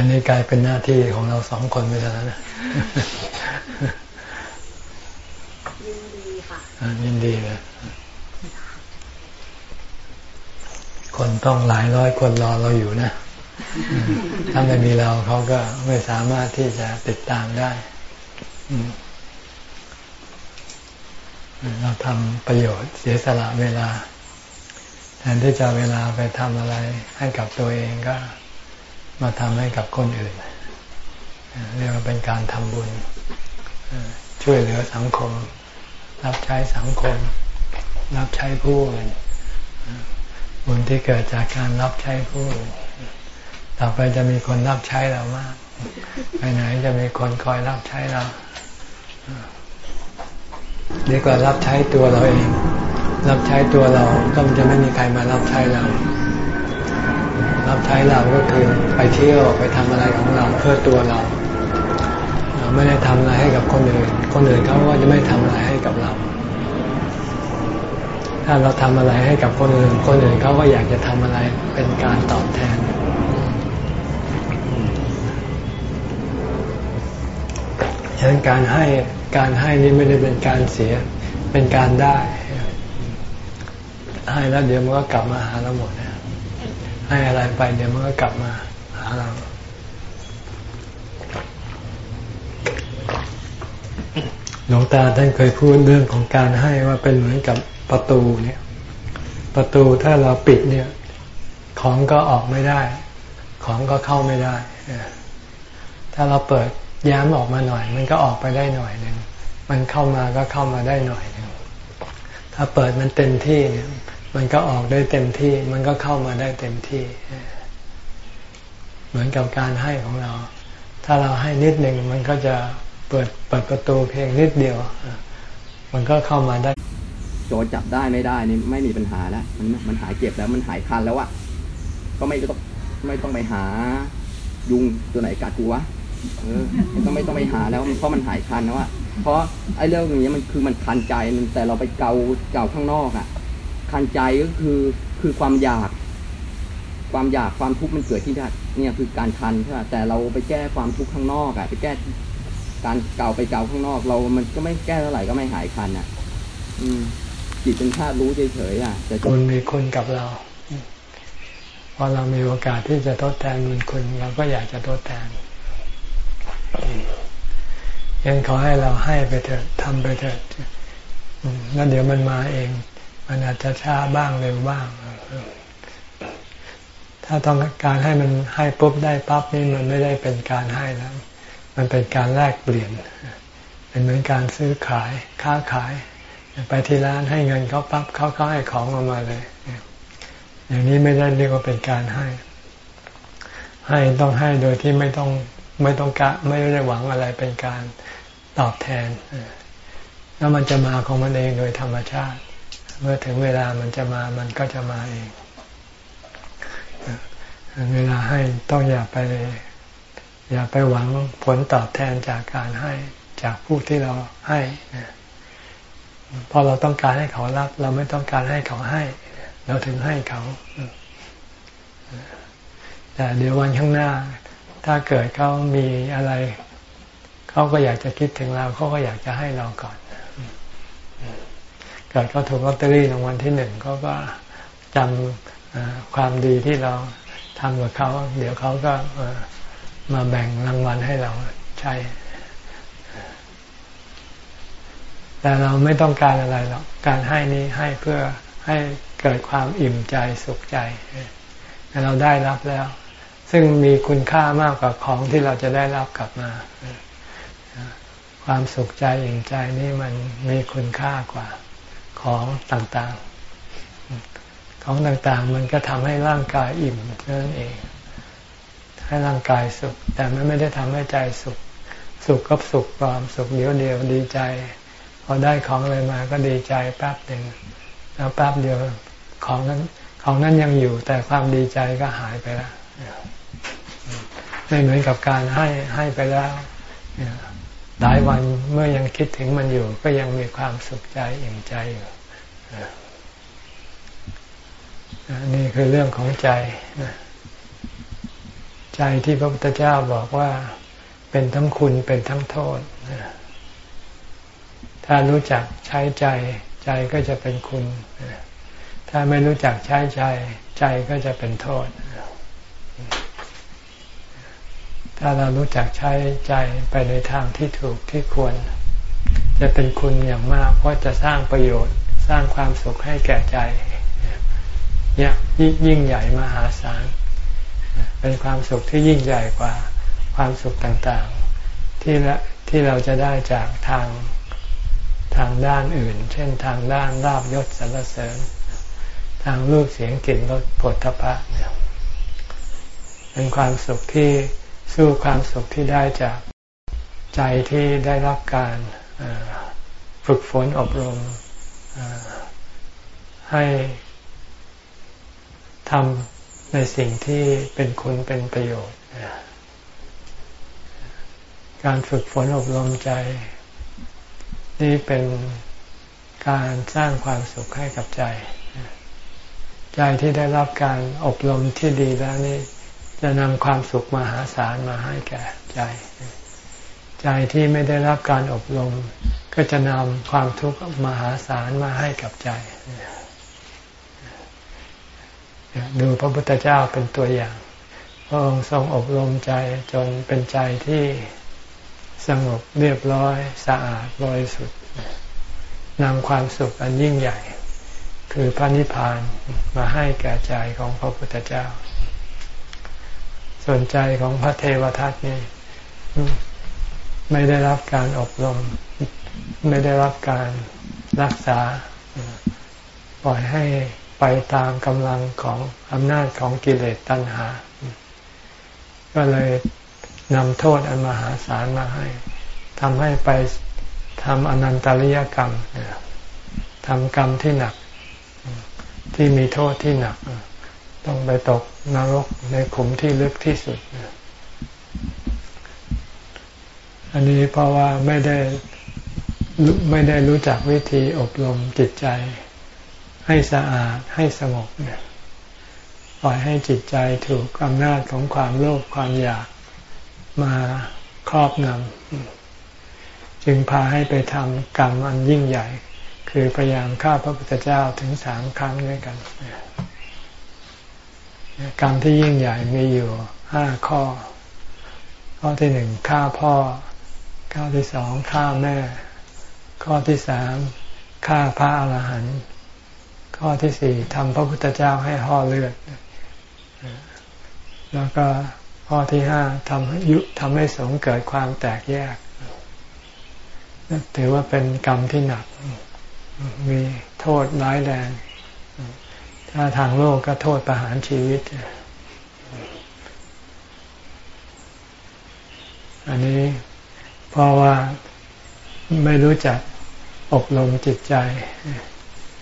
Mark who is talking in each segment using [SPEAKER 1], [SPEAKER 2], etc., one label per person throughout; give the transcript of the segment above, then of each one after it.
[SPEAKER 1] อย่างนี้กลายเป็นหน้าที่ของเราสองคนไปแล้วนะ
[SPEAKER 2] ยินดีค่ะ
[SPEAKER 1] ยินดีเลยคนต้องหลายร้อยคนรอเราอยู่นะ ถ้าไม่มีเราเขาก็ไม่สามารถที่จะติดตามได้เราทำประโยชน์เสียสละเวลา แทนที่จะเวลาไปทำอะไรให้กับตัวเองก็ มาทำให้กับคนอื่น เรียกว่าเป็นการทำบุญ ช่วยเหลือสังคม รับใช้สังคม รับใช้ผู้อื่นบุญที่เกิดจากการรับใช้ผู้อื่นต่อไปจะมีคนรับใช้เรามากไปไหนจะมีคนคอยรับใช้เราดีกว่ารับใช้ตัวเราเอง รับใช้ตัวเราก็จะไม่มีใครมารับใช้เรา รับใช้เราก็คือไปเที่ยวไปทำอะไรของเราเพื่อตัวเรา เราไม่ได้ทำอะไรให้กับคนอื่น คนอื่นเขาก็จะไม่ทำอะไรให้กับเรา ถ้าเราทำอะไรให้กับคนอื่น คนอื่นเขาก็อยากจะทำอะไรเป็นการตอบแทนฉะนั้นการให้การให้นี่ไม่ได้เป็นการเสียเป็นการได้ให้แล้วเดี๋ยวมันก็กลับมาหาเราหมด ให้อะไรไปเดี๋ยวมันก็กลับมาหาเราหลวงตาท่านเคยพูดเรื่องของการให้ว่าเป็นเหมือนกับประตูเนี่ย ประตูถ้าเราปิดเนี่ย ของก็ออกไม่ได้ ของก็เข้าไม่ได้ถ้าเราเปิดย้มออกมาหน่อย มันก็ออกไปได้หน่อยหนึ่งมันเข้ามาก็เข้ามาได้หน่อยหนึ่งถ้าเปิดมันเต็มที่เนี่ย มันก็ออกได้เต็มที่ มันก็เข้ามาได้เต็มที่ เหมือนกับการให้ของเรา ถ้าเราให้นิดหนึ่งมันก็จะเปิดเปิดประตูเพียงนิดเดียว มันก็เข้ามาได้
[SPEAKER 3] โจจับได้ไม่ได้นี่ไม่มีปัญหาแล้ว มันมันหายเจ็บแล้วมันหายคันแล้วอะก็ไม่ต้องไม่ต้องไปหา ยุงตัวไหนกัดกูวะเออก็ไม่ต้องไปหาแล้วเพราะมันหายคันแล้วอะเพราะไอ้เรื่องนี้ยมันคือมันคันใจแต่เราไปเกาเกาข้างนอกอะ คันใจก็คือคือความอยาก ความอยากความทุกข์มันเกิดที่นี่เนี่ยคือการคันใช่ไหมแต่เราไปแก้ความทุกข์ข้างนอกอะไปแก้การเกาไปเกาข้างนอก เรามันก็ไม่แก้เท่าไหร่ก็ไม่หายคันอะอืมจิตเป็นธาตุรู้เฉยๆอะแต่
[SPEAKER 1] คนมีคนกับเราพอเรามีโอกาสที่จะทดแทนบุญคุณเราก็อยากจะทดแทนยังขอให้เราให้ไปเถอะทำไปเถอะแล้วเดี๋ยวมันมาเอง มันอาจจะช้าบ้างเร็วบ้าง ถ้าต้องการให้มันให้ปุ๊บได้ปั๊บนี่มันไม่ได้เป็นการให้แล้วมันเป็นการแลกเปลี่ยน เป็นเหมือนการซื้อขายค้าขาย ไปที่ร้านให้เงินเขาปั๊บเขาก็ให้ของออกมาเลย อย่างนี้ไม่ได้เรียกว่าเป็นการให้ ให้ต้องให้โดยที่ไม่ต้องไม่ต้องการไม่ได้หวังอะไรเป็นการตอบแทนแล้วมันจะมาของมันเองโดยธรรมชาติ เมื่อถึงเวลามันจะมามันก็จะมาเอง เวลาให้ต้องอย่าไป อย่าไปหวังผลตอบแทนจากการให้จากผู้ที่เราให้พอเราต้องการให้เขารับ เราไม่ต้องการให้เขาให้ เราถึงให้เขาแต่เดี๋ยววันข้างหน้า ถ้าเกิดเขามีอะไร เขาก็อยากจะคิดถึงเราเขาก็อยากจะให้เราก่อน เกิดเขาถูกลอตเตอรี่รางวัลที่หนึ่งเขาก็จำความดีที่เราทำกับเขาเดี๋ยวเขาก็มาแบ่งรางวัลให้เราใช่แต่เราไม่ต้องการอะไรหรอก การให้นี้ให้เพื่อให้เกิดความอิ่มใจสุขใจเราได้รับแล้ว ซึ่งมีคุณค่ามากกว่าของที่เราจะได้รับกลับมา ความสุขใจอิ่มใจนี่มันมีคุณค่ากว่า ของต่างๆ ของต่างๆ มันก็ทำให้ร่างกายอิ่มนั่นเอง ให้ร่างกายสุข แต่มันไม่ได้ทำให้ใจสุข สุขกับสุขปลอมสุขเดียวเดียวดีใจ พอได้ของอะไรมาก็ดีใจแป๊บหนึ่งแล้วแป๊บเดียวของนั้นของนั้นยังอยู่ แต่ความดีใจก็หายไปแล้วไม่เหมือนกับการให้ให้ไปแล้ว หลายวันเมื่อยังคิดถึงมันอยู่ ก็ยังมีความสุขใจอิ่มใจอยู่นี่คือเรื่องของใจใจ ใจที่พระพุทธเจ้าบอกว่าเป็นทั้งคุณเป็นทั้งโทษ ถ้ารู้จักใช้ใจ ใจก็จะเป็นคุณ ถ้าไม่รู้จักใช้ใจ ใจก็จะเป็นโทษ ถ้าเรารู้จักใช้ใจไปในทางที่ถูกที่ควร จะเป็นคุณอย่างมากเพราะจะสร้างประโยชน์สร้างความสุขให้แก่ใจเนี่ยิ่งใหญ่มหาศาลเป็นความสุขที่ยิ่งใหญ่กว่าความสุขต่างๆ ที่ละที่เราจะได้จากทางทางด้านอื่น เช่นทางด้านลาบยศสรรเสริญ ทางรูปเสียงกลิ่นรสผลทพะเนี่ยเป็นความสุขที่ สู้ความสุขที่ได้จากใจที่ได้รับการฝึกฝนอบรมให้ทำในสิ่งที่เป็นคุณเป็นประโยชน์ การฝึกฝนอบรมใจ นี่เป็นการสร้างความสุขให้กับใจ ใจที่ได้รับการอบรมที่ดีแล้วนี่ จะนำความสุขมหาศาลมาให้แก่ใจ ใจที่ไม่ได้รับการอบรม ก็จะนำความทุกข์มหาศาลมาให้กับใจ ดูพระพุทธเจ้าเป็นตัวอย่าง พระองค์ทรงอบรมใจจนเป็นใจที่สงบเรียบร้อยสะอาดบริสุทธิ์นำความสุขอันยิ่งใหญ่ คือพระนิพพานมาให้แก่ใจของพระพุทธเจ้า ส่วนใจของพระเทวทัตนี่ไม่ได้รับการอบรม ไม่ได้รับการรักษา ปล่อยให้ไปตามกำลังของอำนาจของกิเลสตัณหา ก็เลยนำโทษอันมหาศาลมาให้ทำให้ไปทำอนันตริยกรรมทำกรรมที่หนัก ที่มีโทษที่หนัก ต้องไปตกนรกในขุมที่ลึกที่สุด อันนี้เพราะว่าไม่ได้ไม่ได้รู้จักวิธีอบรมจิตใจ ให้สะอาดให้สงบปล่อยให้จิตใจถูกอำนาจของความโลภความอยากมาครอบงำจึงพาให้ไปทำกรรมอันยิ่งใหญ่ คือพยายามฆ่าพระพุทธเจ้าถึงสามครั้งด้วยกัน กรรมที่ยิ่งใหญ่มีอยู่ห้าข้อ ข้อที่หนึ่งฆ่าพ่อ ข้อที่สองฆ่าแม่ ข้อที่สามฆ่าพระอรหันต์ข้อที่สี่ทำพระพุทธเจ้าให้ห่อเลือด แล้วก็ข้อที่ห้าทำให้ยุทำให้สงเกิดความแตกแยก ถือว่าเป็นกรรมที่หนัก มีโทษร้ายแรง ถ้าทางโลกก็โทษประหารชีวิต อันนี้เพราะว่าไม่รู้จักอบรมจิตใจ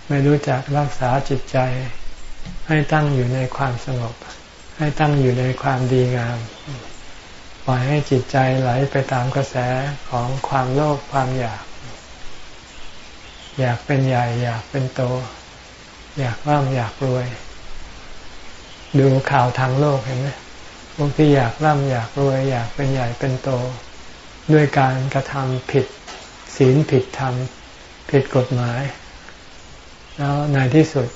[SPEAKER 1] ไม่รู้จักรักษาจิตใจ ให้ตั้งอยู่ในความสงบ ให้ตั้งอยู่ในความดีงามปล่อยให้จิตใจไหลไปตามกระแสของความโลภความอยาก อยากเป็นใหญ่ อยากเป็นโต อยากร่ำอยากรวย ดูข่าวทางโลกเห็นไหมพวกที่อยากร่ำอยากรวย อยากเป็นใหญ่เป็นโต ด้วยการกระทำผิดศีลผิดธรรม ผิดกฎหมาย แล้วในที่สุด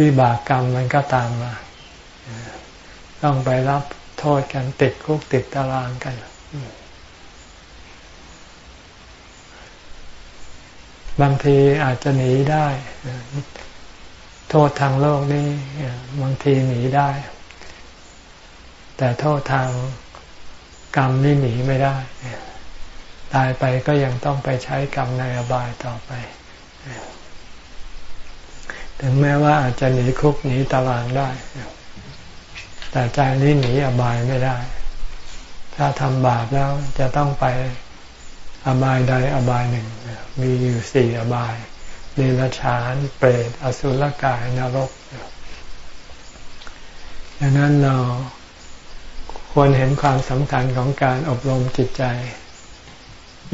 [SPEAKER 1] วิบากกรรมมันก็ตามมา ต้องไปรับโทษกันติดคุกติดตารางกัน บางทีอาจจะหนีได้ โทษทางโลกนี่บางทีหนีได้ แต่โทษทางกรรมนี่หนีไม่ได้ ตายไปก็ยังต้องไปใช้กรรมในอบายต่อไป ถึงแม้ว่าอาจจะหนีคุกหนีตารางได้ แต่ใจนี้หนีอบายไม่ได้ ถ้าทำบาปแล้วจะต้องไป อบายใดอบายหนึ่ง มีอยู่สี่อบายเดรัจฉานเปรตอสุรกายนรกดังนั้นเราควรเห็นความสำคัญของการอบรมจิตใจ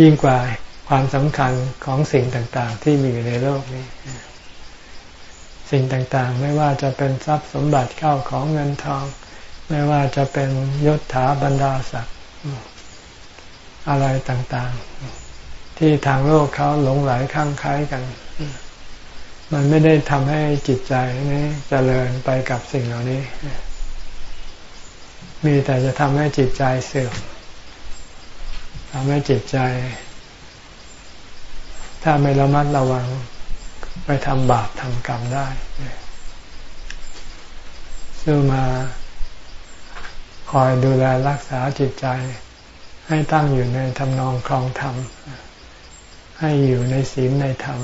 [SPEAKER 1] ยิ่งกว่าความสำคัญของสิ่งต่างๆ ที่มีอยู่ในโลกนี้ สิ่งต่างๆ ไม่ว่าจะเป็นทรัพย์สมบัติเข้าของเงินทอง ไม่ว่าจะเป็นยศถาบรรดาศักดิ์ อะไรต่างๆ ที่ทางโลกเขาหลงไหลข้างคล้ายกัน มันไม่ได้ทำให้จิตใจนี้จเจริญไปกับสิ่งเหล่านี้ มีแต่จะทำให้จิตใจเสื่อมทำให้จิตใจ ถ้าไม่ระมัดระวัง ไปทำบาปทำกรรมได้ซึ่งมาคอยดูแลรักษาจิตใจ ให้ตั้งอยู่ในทำนองครองธรรม ให้อยู่ในศีลในธรรม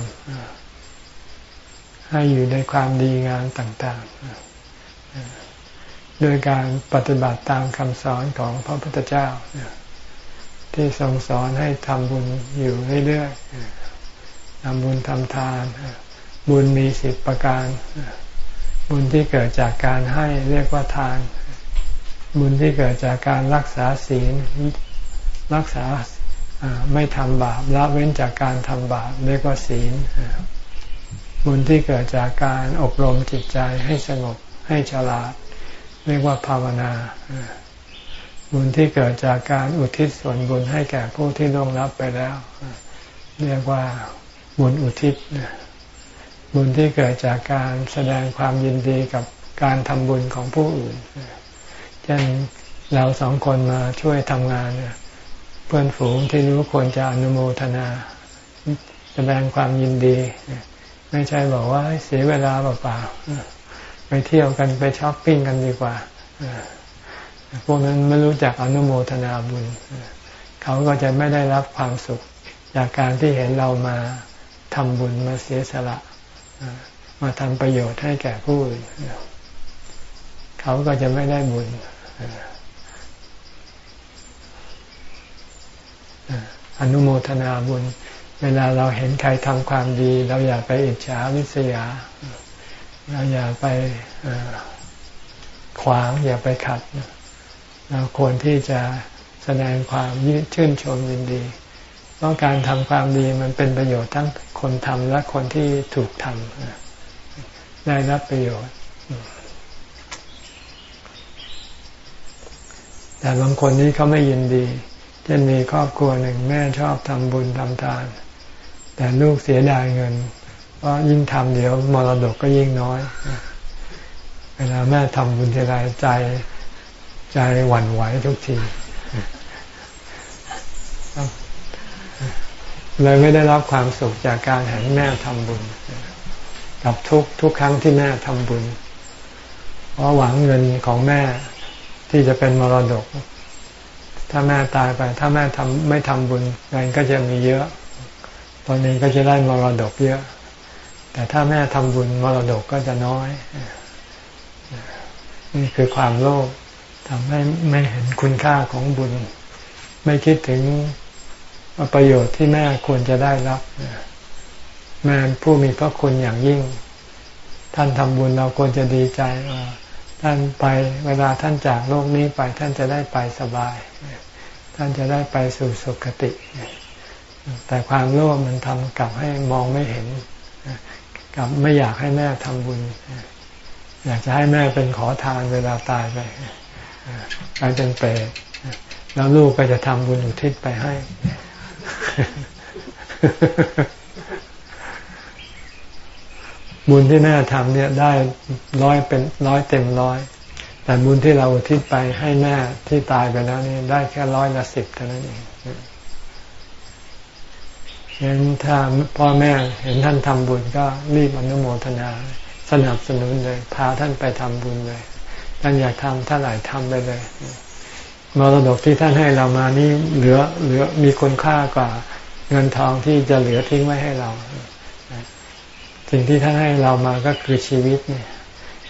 [SPEAKER 1] ให้อยู่ในความดีงามต่าง ๆ โดยการปฏิบัติตามคำสอนของพระพุทธเจ้า ที่ทรงสอนให้ทำบุญอยู่เรื่อยๆทำบุญทำทาน บุญมีสิบประการ บุญที่เกิดจากการให้เรียกว่าทานบุญที่เกิดจากการรักษาศีล รักษาไม่ทำบาปละเว้นจากการทำบาปเรียกว่าศีลบุญที่เกิดจากการอบรมจิตใจให้สงบให้ฉลาด เรียกว่าภาวนา บุญที่เกิดจากการอุทิศส่วนบุญให้แก่ผู้ที่ล่วงลับไปแล้ว เรียกว่าบุญอุทิศบุญที่เกิดจากการแสดงความยินดีกับการทำบุญของผู้อื่นเช่นเราสองคนมาช่วยทำงานเเพื่อนฝูงที่รู้ควรจะอนุโมทนา แสดงความยินดี ไม่ใช่บอกว่าเสียเวลาเปล่าๆไปเที่ยวกันไปช้อปปิ้งกันดีกว่าพวกนั้นไม่รู้จักอนุโมทนาบุญ เขาก็จะไม่ได้รับความสุข จากการที่เห็นเรามาทำบุญมาเสียสละ มาทำประโยชน์ให้แก่ผู้อื่น เขาก็จะไม่ได้บุญ อนุโมทนาบุญ เวลาเราเห็นใครทำความดี เราอย่าไปอิจฉาวิษยา เราอย่าไปขวางอย่าไปขัด เราควรที่จะแสดงความชื่นชมยินดีเพราะการทำความดีมันเป็นประโยชน์ทั้งคนทำและคนที่ถูกทำได้รับประโยชน์ แต่บางคนนี้เขาไม่ยินดี เช่นมีครอบครัวหนึ่งแม่ชอบทำบุญทำทาน แต่ลูกเสียดายเงิน เพราะยิ่งทำเดี๋ยวมรดกก็ยิ่งน้อย เวลาแม่ทำบุญทีไรใจใจหวั่นไหวทุกทีเลยไม่ได้รับความสุขจากการเห็นแม่ทำบุญ กับทุกทุกครั้งที่แม่ทำบุญ เพราะหวังเงินของแม่ที่จะเป็นมรดก ถ้าแม่ตายไป ถ้าแม่ทำไม่ทำบุญเงินก็จะมีเยอะ ตอนนี้ก็จะได้มรดกเยอะ แต่ถ้าแม่ทำบุญมรดกก็จะน้อย นี่คือความโลภทำให้ไม่เห็นคุณค่าของบุญ ไม่คิดถึงประโยชน์ที่แม่ควรจะได้รับแม่ผู้มีพระคุณอย่างยิ่ง ท่านทำบุญเราควรจะดีใจท่านไปเวลาท่านจากโลกนี้ไปท่านจะได้ไปสบาย ท่านจะได้ไปสู่สุคติ แต่ความโลภมันทำกลับให้มองไม่เห็นกลับไม่อยากให้แม่ทำบุญ อยากจะให้แม่เป็นขอทานเวลาตายไปกลายเป็นเปรตแล้วลูกก็จะทำบุญอุทิศไปให้ บุญที่แม่ทำเนี่ยได้ร้อยเป็นร้อยเต็มร้อย แต่บุญที่เราอุทิศไปให้แม่ที่ตายไปแล้วนี่ได้แค่ร้อยละสิบเท่านั้นเองฉะนั้นถ้าพ่อแม่เห็นท่านทำบุญก็รีบอนุโมทนา สนับสนุนเลย พาท่านไปทำบุญเลยท่านอยากทำท่านไหนทำไปเลยมรดกที่ท่านให้เรามานี่เหลือเหลือมีคุณค่ากว่าเงินทองที่จะเหลือทิ้งไว้ให้เรา สิ่งที่ท่านให้เรามาก็คือชีวิตเนี่ย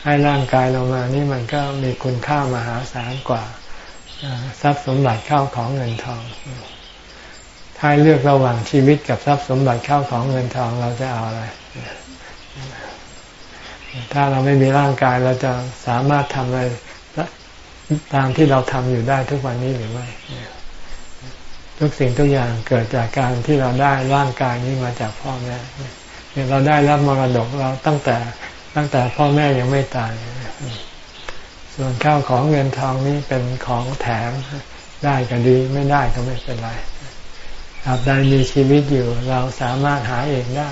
[SPEAKER 1] ให้ร่างกายเรามานี่มันก็มีคุณค่ามหาศาลกว่าทรัพย์สมบัติเข้าของเงินทอง ถ้าเลือกระหว่างชีวิตกับทรัพย์สมบัติเข้าของเงินทองเราจะเอาอะไร ถ้าเราไม่มีร่างกายเราจะสามารถทำอะไรตามที่เราทำอยู่ได้ทุกวันนี้หรือไม่ทุกสิ่งทุกอย่างเกิดจากการที่เราได้ร่างกายนี้มาจากพ่อแม่เราได้รับมรดกเราตั้งแต่ ตั้งแต่พ่อแม่ยังไม่ตาย ส่วนข้าวของเงินทองนี้เป็นของแถมได้ก็ดีไม่ได้ก็ไม่เป็นไรตราบใดมีชีวิตอยู่เราสามารถหาเองได้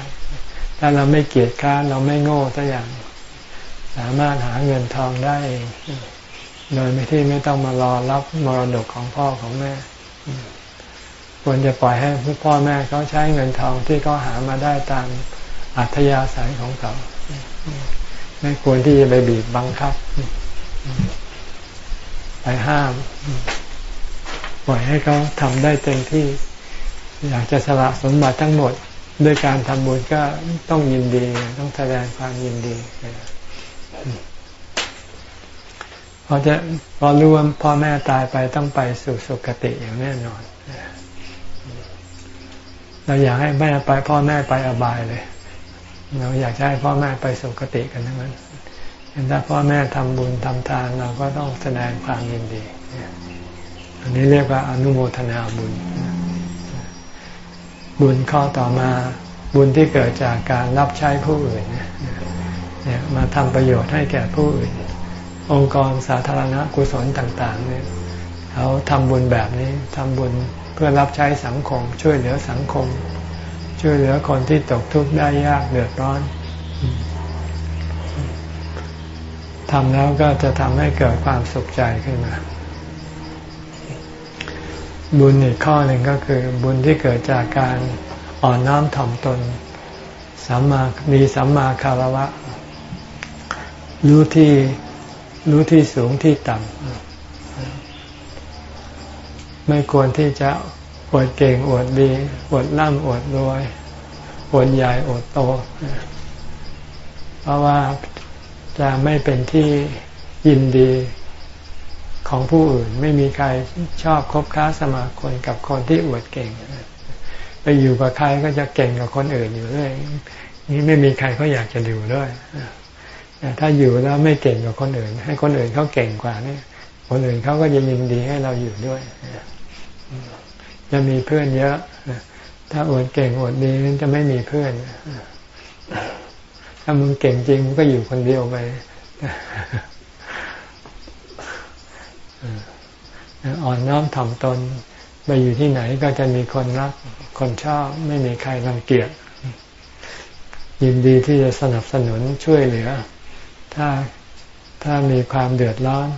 [SPEAKER 1] ถ้าเราไม่เกียจค้านเราไม่โง่สักอย่าง สามารถหาเงินทองได้เองโดยไม่ที่ไม่ต้องมารอรับมรดกของพ่อของแม่ควรจะปล่อยให้พ่อแม่เขาใช้เงินทองที่เขาหามาได้ตามอัธยาศัยของเขา ไม่ควรที่จะไปบีบบังคับ ไปห้าม ปล่อยให้เขาทำได้เต็มที่ อยากจะสละสมบัติทั้งหมด ด้วยการทำบุญก็ต้องยินดี ต้องแสดงความยินดีพอจะพอรู้ว่าพ่อแม่ตายไปต้องไปสู่สุคติอย่างแน่นอน เราอยากให้แม่ไปพ่อแม่ไปอบายเลย เราอยากให้พ่อแม่ไปสุคติกันทั้งนั้นถ้าพ่อแม่ทำบุญทำทานเราก็ต้องแสดงความยินดี อันนี้เรียกว่าอนุโมทนาบุญ บุญข้อต่อมาบุญที่เกิดจากการรับใช้ผู้อื่นเนี่ยมาทำประโยชน์ให้แก่ผู้อื่น องค์กรสาธารณกุศลต่างๆเนี่ยเขาทำบุญแบบนี้ทำบุญเพื่อรับใช้สังคม ช่วยเหลือสังคม ช่วยเหลือคนที่ตกทุกข์ได้ยากเดือดร้อนทำแล้วก็จะทำให้เกิดความสุขใจขึ้นมา บุญอีกข้อหนึ่งก็คือ บุญที่เกิดจากการอ่อนน้อมถ่อมตนสัมมามีสัมมาคารวะ รู้ที่รู้ที่สูงที่ต่ำไม่ควรที่จะ อวดเก่งอวดดีอวดร่ำอวดรวยอวดใหญ่อวดโต เพราะว่าจะไม่เป็นที่ยินดีของผู้อื่นไม่มีใครชอบคบค้าสมาคมกับคนที่อวดเก่ง ไปอยู่กับใครก็จะเก่งกับคนอื่นอยู่เรื่อยนี่ไม่มีใครเขาอยากจะอยู่ด้วยแต่ถ้าอยู่แล้วไม่เก่งกับคนอื่น ให้คนอื่นเขาเก่งกว่านี่คนอื่นเขาก็จะยินดีให้เราอยู่ด้วย จะมีเพื่อนเยอะ ถ้าอวดเก่งอวดดีนั้นจะไม่มีเพื่อน ถ้ามึงเก่งจริงก็อยู่คนเดียวไปอ่อนน้อมถ่อมตน ไปอยู่ที่ไหนก็จะมีคนรัก คนชอบ ไม่มีใครรังเกียจยินดีที่จะสนับสนุนช่วยเหลือ ถ้าถ้ามีความเดือดร้อน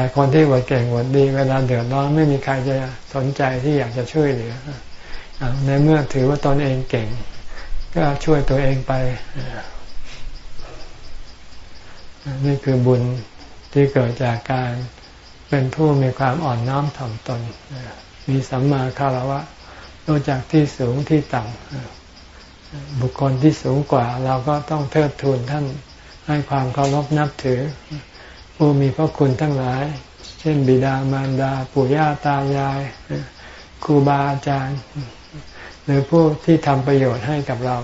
[SPEAKER 1] แต่คนที่วดเก่งวดดีเวลาเดือดร้อนไม่มีใครจะสนใจที่อยากจะช่วยเหลือในเมื่อถือว่าตนเองเก่ง ก็ช่วยตัวเองไปนี่คือบุญที่เกิดจากการเป็นผู้มีความอ่อนน้อมถ่อมตน มีสัมมาคารวะรู้จักที่สูงที่ต่ำบุคคลที่สูงกว่า เราก็ต้องเทิดทูนท่านให้ความเคารพนับถือ ผู้มีพระคุณทั้งหลาย เช่น บิดามารดาปู่ย่าตายายครูบาอาจารย์ หรือผู้ที่ทำประโยชน์ให้กับเรา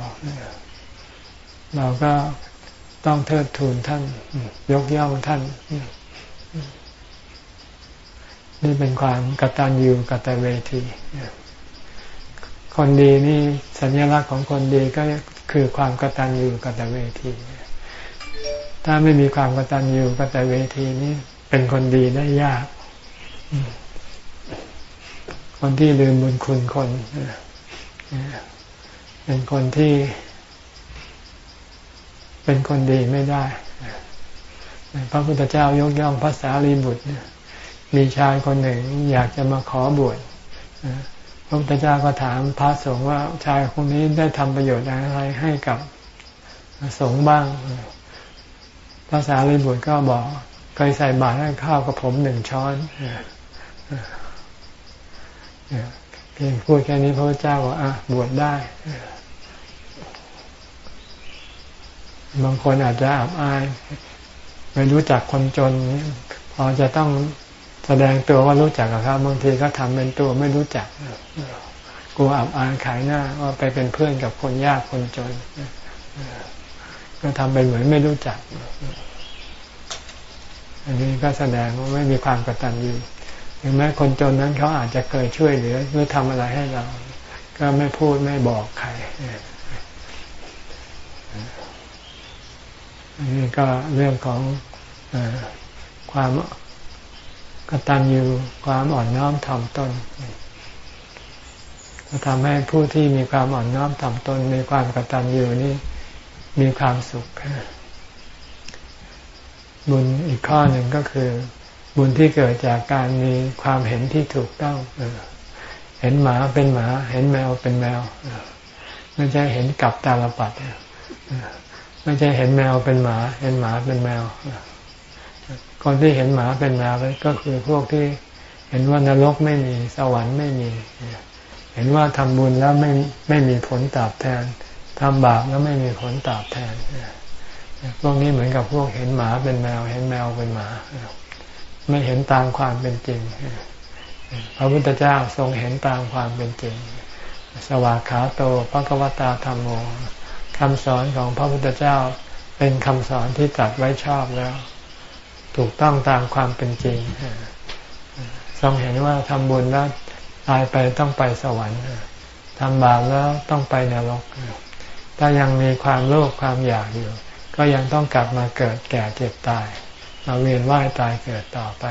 [SPEAKER 1] เราก็ต้องเทิดทูนท่าน ยกย่องท่าน นี่เป็นความกตัญญูกตเวทีคนดีนี่สัญลักษณ์ของคนดีก็คือความกตัญญูกตเวที ถ้าไม่มีความกตัญญูกตเวทีนี้เป็นคนดีได้ยาก คนที่ลืมบุญคุณคน เป็นคนที่ เป็นคนดีไม่ได้ พระพุทธเจ้ายกย่องภาษาลีบุตรมีชายคนหนึ่งอยากจะมาขอบวชพระพุทธเจ้าก็ถามพระสงฆ์ว่าชายคนนี้ได้ทำประโยชน์อะไรให้กับสงฆ์บ้าง ภาษาลีบุตรก็บอกเคยใส่บาตรให้ข้าวกับผมหนึ่งช้อนเพียงพูดแค่นี้พระเจ้าบอกอะบวชได้ บางคนอาจจะอับอายไม่รู้จักคนจน พอจะต้องแสดงตัวว่ารู้จักกับเขาบางทีก็ทำเป็นตัวไม่รู้จักกลัวอับอายขายหน้าว่าไปเป็นเพื่อนกับคนยากคนจน ก็ทำเป็นเหมือนไม่รู้จัก อันนี้ก็แสดงว่าไม่มีความกตัญญูถึงแม้คนจนนั้นเขาอาจจะเคยช่วยเหลือหรือทำอะไรให้เรา ก็ไม่พูดไม่บอกใครอันนี้ก็เรื่องของอความกตัญญูความอ่อนน้อมถ่อมตนจะทำให้ผู้ที่มีความอ่อนน้อมถ่อมตนมีความกตัญญูนี่ มีความสุข บุญอีกข้อหนึ่งก็คือ บุญที่เกิดจากการมีความเห็นที่ถูกต้องเห็นหมาเป็นหมา เห็นแมวเป็นแมวไม่ใช่เห็นกับตาลปัดไม่ใช่เห็นแมวเป็นหมา เห็นหมาเป็นแมวคนที่เห็นหมาเป็นแมวก็คือพวกที่เห็นว่านรกไม่มีสวรรค์ไม่มี เห็นว่าทำบุญแล้วไม่ไม่มีผลตอบแทน ทำบาปแล้วไม่มีผลตอบแทนพวกนี้เหมือนกับพวกเห็นหมาเป็นแมว เห็นแมวเป็นหมา ไม่เห็นตามความเป็นจริง พระพุทธเจ้าทรงเห็นตามความเป็นจริง สวากขาโตพระกวตาธรรมโมคำสอนของพระพุทธเจ้าเป็นคำสอนที่ตัดไว้ชอบแล้ว ถูกต้องตามความเป็นจริงทรงเห็นว่าทำบุญแล้วตายไปต้องไปสวรรค์ทำบาปแล้วต้องไปนรก ถ้ายังมีความโลภความอยากอยู่ ก็ยังต้องกลับมาเกิดแก่เจ็บตาย มาเวียนว่ายตายเกิดต่อไป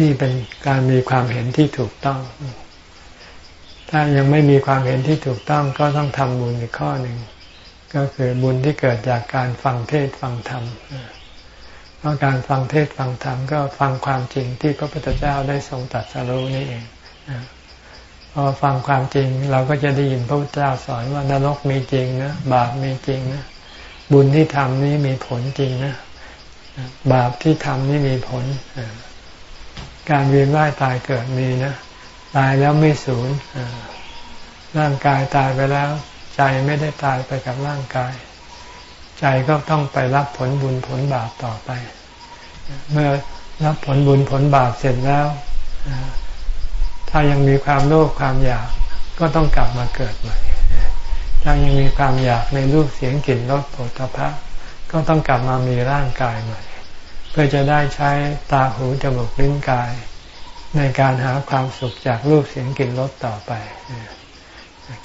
[SPEAKER 1] นี่เป็นการมีความเห็นที่ถูกต้อง ถ้ายังไม่มีความเห็นที่ถูกต้องก็ต้องทำบุญอีกข้อหนึ่ง ก็คือบุญที่เกิดจากการฟังเทศฟังธรรมเพราะการฟังเทศฟังธรรมก็ฟังความจริงที่พระพุทธเจ้าได้ทรงตรัสรู้นี่เอง พอฟังความจริงเราก็จะได้ยินพระพุทธเจ้าสอนว่านรกมีจริงนะบาปมีจริงนะบุญที่ทำนี้มีผลจริงนะบาปที่ทำนี่มีผล การเวียนว่ายตายเกิดมีนะ ตายแล้วไม่สูญร่างกายตายไปแล้ว ใจไม่ได้ตายไปกับร่างกาย ใจก็ต้องไปรับผลบุญผลบาปต่อไป เมื่อรับผลบุญผลบาปเสร็จแล้ว ถ้ายังมีความโลภความอยากก็ต้องกลับมาเกิดใหม่ ถ้ายังมีความอยากในรูปเสียงกลิ่นรสโผลิตภัณฑ์ก็ต้องกลับมามีร่างกายใหม่ เพื่อจะได้ใช้ตาหูจมูกลิ้นกาย ในการหาความสุขจากรูปเสียงกลิ่นรสต่อไป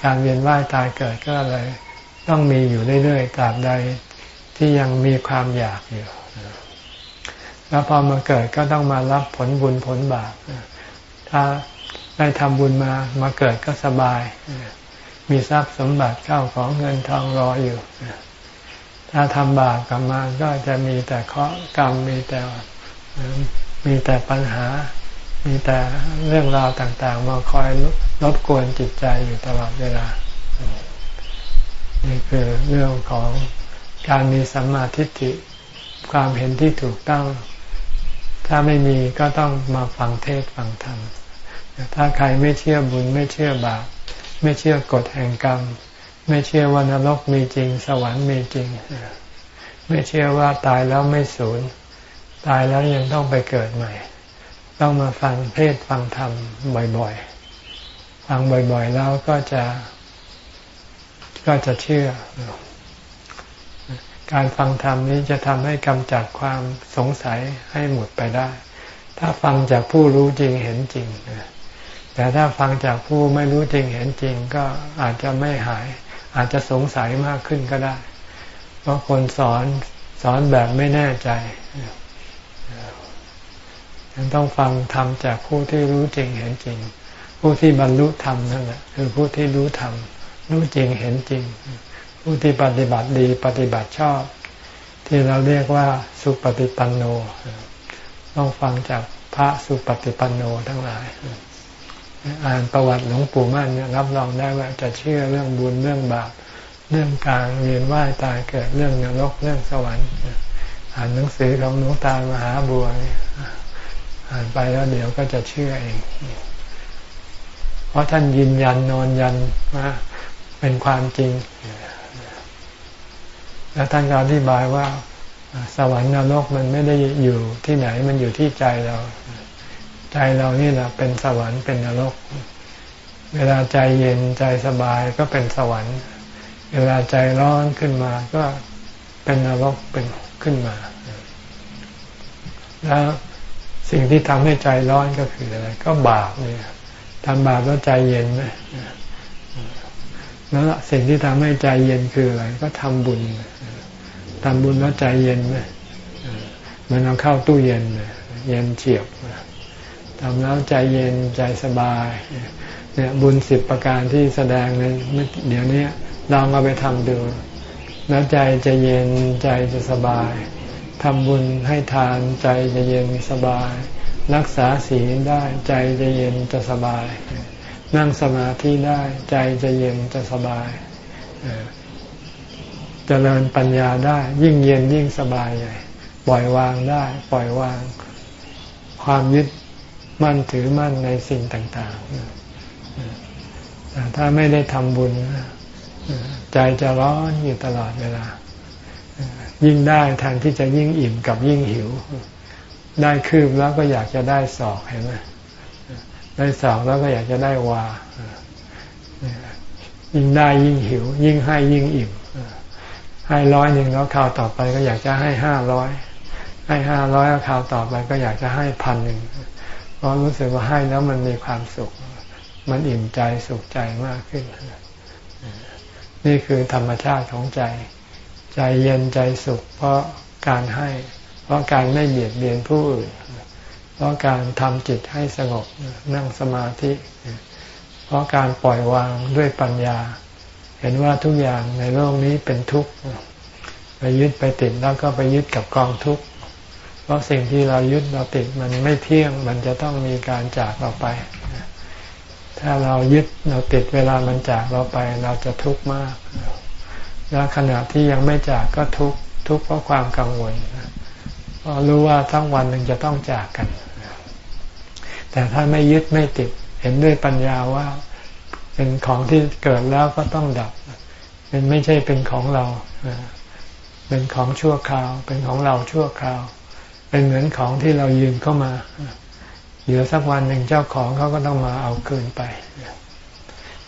[SPEAKER 1] การเวียนว่ายตายเกิดก็เลยต้องมีอยู่เรื่อยๆตราบใดที่ยังมีความอยากอยู่ แล้วพอมาเกิดก็ต้องมารับผลบุญผลบาปถ้า ได้ทำบุญมามาเกิดก็สบาย มีทรัพย์สมบัติเข้าของเงินทองรออยู่ ถ้าทำบาปกลับมาก็จะมีแต่เคราะห์กรรมมีแต่มีแต่ปัญหา มีแต่เรื่องราวต่างๆ มาคอยรบกวนจิตใจอยู่ตลอดเวลา นี่คือเรื่องของการมีสัมมาทิฏฐิความเห็นที่ถูกต้อง ถ้าไม่มีก็ต้องมาฟังเทศฟังธรรม ถ้าใครไม่เชื่อบุญไม่เชื่อบาปไม่เชื่อกฎแห่งกรรม ไม่เชื่อว่านรกมีจริง สวรรค์มีจริง ไม่เชื่อว่าตายแล้วไม่สูญตายแล้วยังต้องไปเกิดใหม่ ต้องมาฟังเทศฟังธรรมบ่อยๆ ฟังบ่อยๆแล้วก็จะ ก็จะเชื่อ การฟังธรรมนี้จะทำให้กำจัดความสงสัยให้หมดไปได้ ถ้าฟังจากผู้รู้จริงเห็นจริง แต่ถ้าฟังจากผู้ไม่รู้จริงเห็นจริงก็อาจจะไม่หาย อาจจะสงสัยมากขึ้นก็ได้ เพราะคนสอนสอนแบบไม่แน่ใจยังต้องฟังธรรมจากผู้ที่รู้จริงเห็นจริง ผู้ที่บรรลุธรรมนั่นแหละคือผู้ที่รู้ธรรมรู้จริงเห็นจริง ผู้ที่ปฏิบัติดีปฏิบัติชอบ ที่เราเรียกว่าสุปฏิปันโน ต้องฟังจากพระสุปฏิปันโนทั้งหลาย อ่านประวัติหลวงปู่มั่นเนี่ยรับรองได้ว่าจะเชื่อเรื่องบุญเรื่องบาปเรื่องการเวียนว่ายตายเกิดเรื่องนรกเรื่องสวรรค์อ่านหนังสือของหลวงตามหาบัวอ่านไปแล้วเดี๋ยวก็จะเชื่อเอง เพราะท่านยืนยันนอนยันว่าเป็นความจริง แล้วท่านก็อธิบายว่า สวรรค์นรกมันไม่ได้อยู่ที่ไหนมันอยู่ที่ใจเรา ใจเรานี่แหละเป็นสวรรค์เป็นนรก เวลาใจเย็นใจสบายก็เป็นสวรรค์ เวลาใจร้อนขึ้นมาก็เป็นนรกเป็นขึ้นมา แล้วสิ่งที่ทำให้ใจร้อนก็คืออะไร ก็บาปเนี่ยทำบาปแล้วใจเย็นไหมแล้วสิ่งที่ทำให้ใจเย็นคืออะไร ก็ทำบุญทำบุญแล้วใจเย็นไหมมันเอาเข้าตู้เย็นเย็นเฉียบ ทำแล้วใจเย็นใจสบายเนี่ยบุญสิบประการที่แสดงในเดี๋ยวนี้ลองเอาไปทำดู แล้วใจจะเย็นใจจะสบายทำบุญให้ทานใจจะเย็นสบาย รักษาศีลได้ใจจะเย็นจะสบาย นั่งสมาธิได้ใจจะเย็นจะสบายจเจริญปัญญาได้ ยิ่งเย็นยิ่งสบายใหญ่ปล่อยวางได้ ปล่อยวาง ความยึด มั่นถือมั่นในสิ่งต่างๆ ถ้าไม่ได้ทำบุญ ใจจะร้อนอยู่ตลอดเวลา ยิ่งได้แทนที่จะยิ่งอิ่มกับยิ่งหิว ได้คืบแล้วก็อยากจะได้สอกเห็นไหมได้สอกแล้วก็อยากจะได้วา ยิ่งได้ยิ่งหิว ยิ่งให้ยิ่งอิ่มให้ร้อยหนึ่งแล้วคราวต่อไปก็อยากจะให้ห้าร้อยให้ห้าร้อยแล้วคราวต่อไปก็อยากจะให้พันหนึ่ง เพราะรู้สึกว่าให้แล้วมันมีความสุข มันอิ่มใจสุขใจมากขึ้น นี่คือธรรมชาติของใจ ใจเย็นใจสุข เพราะการให้ เพราะการไม่เบียดเบียนผู้อื่น เพราะการทำจิตให้สงบนั่งสมาธิ เพราะการปล่อยวางด้วยปัญญา เห็นว่าทุกอย่างในโลกนี้เป็นทุกข์ไปยึดไปติดแล้วก็ไปยึดกับกองทุกข์ ราะสิ่งที่เรายึดเราติดมันไม่เที่ยง มันจะต้องมีการจากเราไป ถ้าเรายึดเราติดเวลามันจากเราไป เราจะทุกข์มาก แล้วขณะที่ยังไม่จากก็ทุกข์ทุกข์เพราะความกังวลเพราะรู้ว่าทั้งวันหนึ่งจะต้องจากกัน แต่ถ้าไม่ยึดไม่ติด เห็นด้วยปัญญาว่า เป็นของที่เกิดแล้วก็ต้องดับ เป็นไม่ใช่เป็นของเรา เป็นของชั่วคราว เป็นของเราชั่วคราว เป็นเหมือนของที่เรายืมเข้ามา เดี๋ยวสักวันหนึ่งเจ้าของเขาก็ต้องมาเอาคืนไป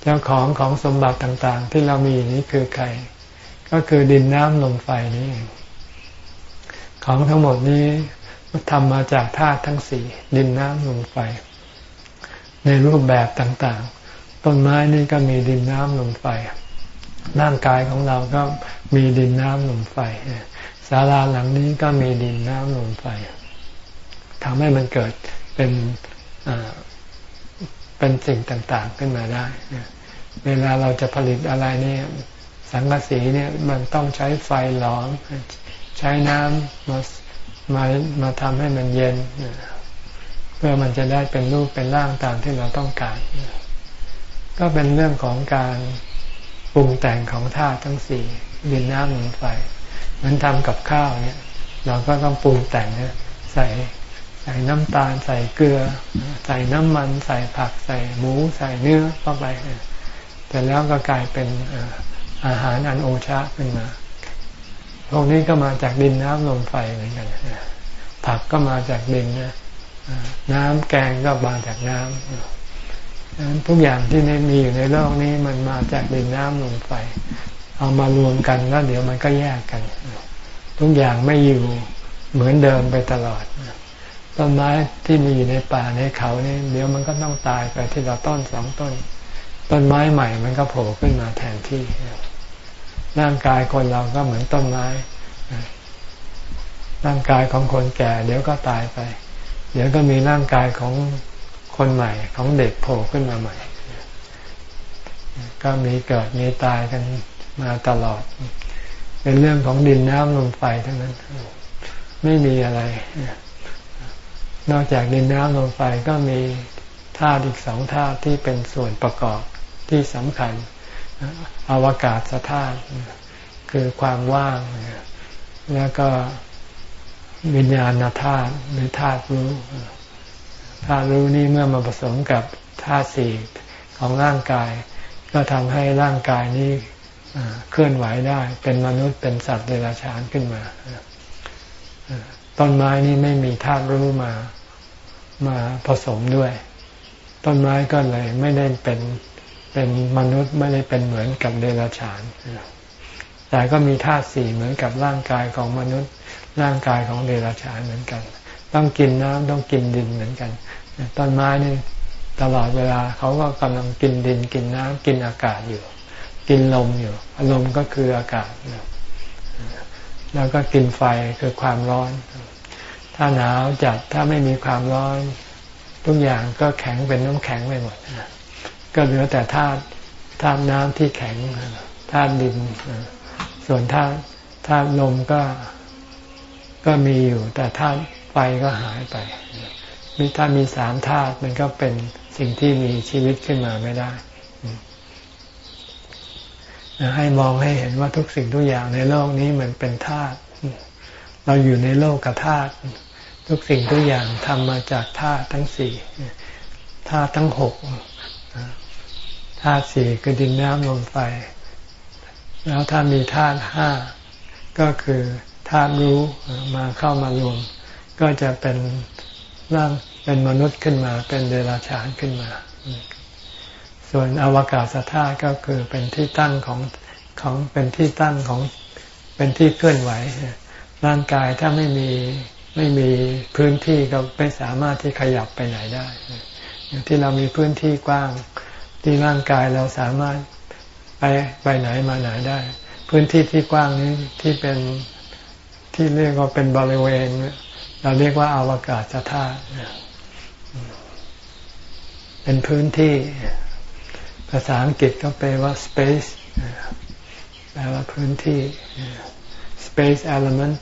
[SPEAKER 1] เจ้าของของสมบัติต่างๆ ที่เรามีนี้คือใคร ก็คือดินน้ำลมไฟนี่เองของทั้งหมดนี้ทำมาจากธาตุทั้งสี่ดินน้ำลมไฟ ในรูปแบบต่างๆ ต้นไม้นี่ก็มีดินน้ำลมไฟร่างกายของเราก็มีดินน้ำลมไฟ ศาลาหลังนี้ก็มีดินน้ำลมไฟทำให้มันเกิดเป็นเป็นสิ่งต่าง ๆ ขึ้นมาได้เวลาเราจะผลิตอะไรนี่สังกะสีเนี่ยมันต้องใช้ไฟหลอม ใช้น้ำมามามาทำให้มันเย็น เพื่อมันจะได้เป็นรูปเป็นร่างตามที่เราต้องการ ก็เป็นเรื่องของการปรุงแต่งของธาตุทั้งสี่ดินน้ำลมไฟ มันทำกับข้าวเนี่ยเราก็ต้องปรุงแต่งเนี่ยใส่ใส่น้ำตาล ใส่เกลือ ใส่น้ำมัน ใส่ผัก ใส่หมู ใส่เนื้อเข้าไปแต่แล้วก็กลายเป็นอาหารอันโอชะขึ้นมาพวกนี้ก็มาจากดินน้ำลมไฟเหมือนกันผักก็มาจากดินนะน้ำแกงก็มาจากน้ำทุกอย่างที่มีอยู่ในโลกนี้มันมาจากดินน้ำลมไฟ เอามารวมกันแล้วเดี๋ยวมันก็แยกกัน ทุกอย่างไม่อยู่เหมือนเดิมไปตลอดต้นไม้ที่มีอยู่ในป่าในเขานี่เดี๋ยวมันก็ต้องตายไปที่เราต้นสองต้น ต้นไม้ใหม่มันก็โผล่ขึ้นมาแทนที่ร่างกายคนเราก็เหมือนต้นไม้ร่างกายของคนแก่ เดี๋ยวก็ตายไป เดี๋ยวก็มีร่างกายของคนใหม่ของเด็กโผล่ขึ้นมาใหม่ ก็มีเกิดมีตายกัน มาตลอด เป็นเรื่องของดินน้ำลมไฟทั้งนั้น ไม่มีอะไร นอกจากดินน้ำลมไฟก็มีธาตุอีกสองธาตุที่เป็นส่วนประกอบที่สำคัญ อวกาศสถานคือความว่าง แล้วก็วิญญาณธาตุหรือธาตุรู้ธาตุรู้นี่เมื่อมาผสมกับธาตุสี่ของร่างกาย ก็ทำให้ร่างกายนี้ เคลื่อนไหวได้ เป็นมนุษย์เป็นสัตว์เดรัจฉานขึ้นมาต้นไม้นี่ไม่มีธาตุรู้มามาผสมด้วย ต้นไม้ก็เลยไม่ได้เป็นเป็นมนุษย์ไม่ได้เป็นเหมือนกับเดรัจฉานแต่ก็มีธาตุสี่เหมือนกับร่างกายของมนุษย์ ร่างกายของเดรัจฉานเหมือนกัน ต้องกินน้ำต้องกินดินเหมือนกันต้นไม้นี่ตลอดเวลาเขาก็กำลังกินดินกินน้ำกินอากาศอยู่ กินลมอยู่ลมก็คืออากาศ แล้วก็กินไฟคือความร้อน ถ้าหนาวจัดถ้าไม่มีความร้อน ทุกอย่างก็แข็งเป็นน้ำแข็งไปหมดก็เหลือแต่ธาตุธาตุน้ำที่แข็งธาตุดิน ส่วนธาตุธาตุลมก็ก็มีอยู่ แต่ธาตุไฟก็หายไปมีถ้ามีสามธาตุมันก็เป็นสิ่งที่มีชีวิตขึ้นมาไม่ได้ ให้มองให้เห็นว่าทุกสิ่งทุกอย่างในโลกนี้มันเป็นธาตุเราอยู่ในโลกกับธาตุทุกสิ่งทุกอย่างทำมาจากธาตุทั้งสี่ธาตุทั้งหกธาตุสี่คือดินน้ำลมไฟ แล้วถ้ามีธาตุห้าก็คือธาตุรู้มาเข้ามารวม ก็จะเป็นร่างเป็นมนุษย์ขึ้นมา เป็นเดรัจฉานขึ้นมา ส่วนอวกาศธาตุก็คือเป็นที่ตั้งของของเป็นที่ตั้งของเป็นที่เคลื่อนไหว ร่างกายถ้าไม่มีไม่มีพื้นที่ก็ไม่สามารถที่ขยับไปไหนได้ อย่างที่เรามีพื้นที่กว้างที่ร่างกายเราสามารถไปไปไหนมาไหนได้ พื้นที่ที่กว้างนี้ที่เป็นที่เรียกว่าเป็นบริเวณ เราเรียกว่าอาวกาศธาตุเป็นพื้นที่ ภาษาอังกฤษก็แปลว่า space แปลว่าพื้นที่ space element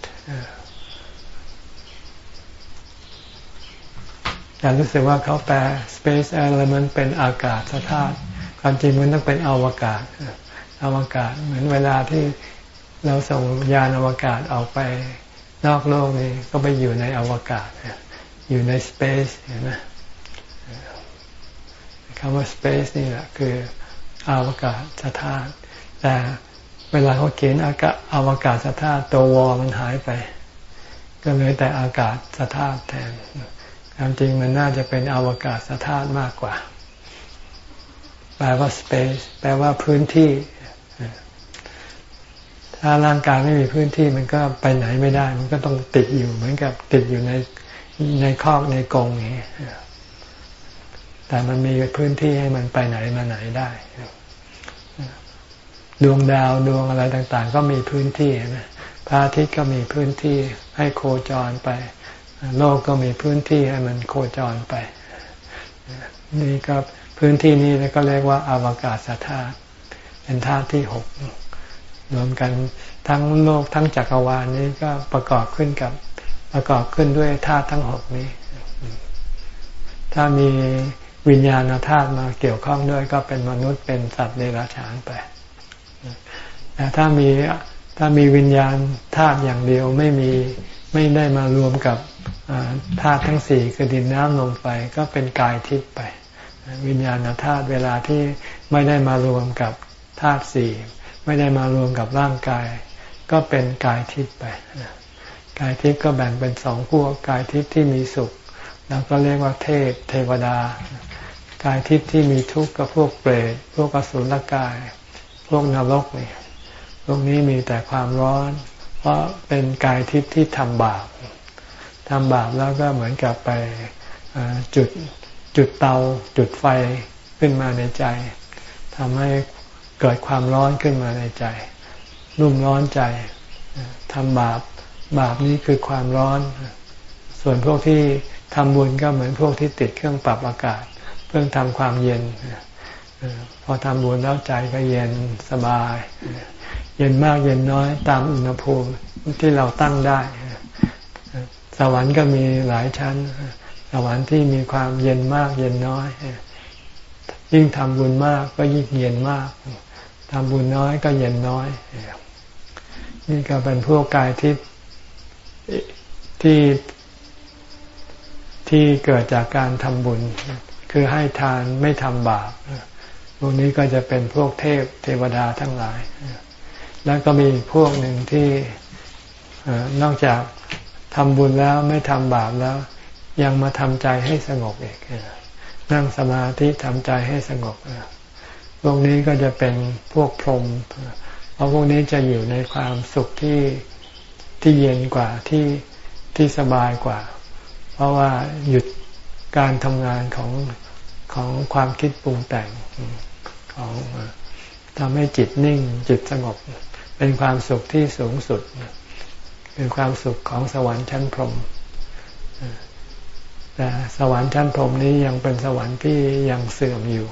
[SPEAKER 1] แต่รู้สึกว่าเขาแปล space element เป็นอากาศธาตุความจริงมันต้องเป็นอวกาศอวกาศ เหมือนเวลาที่เราส่งยานอวกาศออกไปนอกโลกนี้ก็ไปอยู่ในอวกาศ อยู่ใน space เห็นไหม คำว่า space นี่แหละคืออวกาศธาตุแต่เวลาเขาเขียนอากาศอวกาศธาตุตัววอมันหายไป ก็เลยแต่อากาศธาตุแทนความจริงมันน่าจะเป็นอวกาศธาตุมากกว่า แปลว่า space แปลว่าพื้นที่ ถ้าร่างกายไม่มีพื้นที่มันก็ไปไหนไม่ได้ มันก็ต้องติดอยู่เหมือนกับติดอยู่ในในคอกในกรงนี้ แต่มันมีพื้นที่ให้มันไปไหนมาไหนได้ดวงดาวดวงอะไรต่างๆ ก็มีพื้นที่นะพระอาทิตย์ก็มีพื้นที่ให้โคจรไป โลกก็มีพื้นที่ให้มันโคจรไป นี่ก็พื้นที่นี้ก็เรียกว่าอาวกาศธาตุเป็นธาตุที่หกรวมกันทั้งโลกทั้งจักรวาลนี้ก็ประกอบขึ้นกับประกอบขึ้นด้วยธาตุทั้งหกนี้ ถ้ามี วิญญาณธาตุมาเกี่ยวข้องด้วยก็เป็นมนุษย์เป็นสัตว์ในราชานไปแต่ถ้ามีถ้ามีวิญญาณธาตุอย่างเดียวไม่มีไม่ได้มารวมกับธาตุทั้งสี่คือดินน้ำลมไฟก็เป็นกายทิพย์ไป วิญญาณธาตุเวลาที่ไม่ได้มารวมกับธาตุสี่ไม่ได้มารวมกับร่างกาย ก็เป็นกายทิพย์ไปกายทิพย์ก็แบ่งเป็นสองพวกกายทิพย์ที่มีสุข แล้วก็เรียกว่าเทพเทวดา กายทิพย์ที่มีทุกข์ก็พวกเปรตพวกอสุรกาย พวกนรกนี่พวกนี้มีแต่ความร้อน เพราะเป็นกายทิพย์ที่ทำบาปทำบาปแล้วก็เหมือนกับไปจุดจุดเตาจุดไฟขึ้นมาในใจทำให้เกิดความร้อนขึ้นมาในใจ รุ่มร้อนใจทำบาปบาปนี้คือความร้อน ส่วนพวกที่ทำบุญก็เหมือนพวกที่ติดเครื่องปรับอากาศ เพื่อทำความเย็นพอทำบุญแล้วใจก็เย็นสบาย เย็นมากเย็นน้อยตามอุณหภูมิที่เราตั้งได้ สวรรค์ก็มีหลายชั้น สวรรค์ที่มีความเย็นมากเย็นน้อย ยิ่งทำบุญมากก็ยิ่งเย็นมากทำบุญน้อยก็เย็นน้อย นี่ก็เป็นพวกกายทิพย์ที่ที่เกิดจากการทำบุญ คือให้ทานไม่ทำบาปพวกนี้ก็จะเป็นพวกเทพเทวดาทั้งหลาย แล้วก็มีพวกหนึ่งที่นอกจากทำบุญแล้วไม่ทำบาปแล้ว ยังมาทำใจให้สงบอีกนั่งสมาธิทำใจให้สงบพวกนี้ก็จะเป็นพวกพรหมเพราะพวกนี้จะอยู่ในความสุขที่ที่เย็นกว่าที่ที่สบายกว่า เพราะว่าหยุด การทำงานของของความคิดปรุงแต่งของทำให้จิตนิ่งจิตสงบ เป็นความสุขที่สูงสุด เป็นความสุขของสวรรค์ชั้นพรหมแต่สวรรค์ชั้นพรหมนี้ยังเป็นสวรรค์ที่ยังเสื่อมอยู่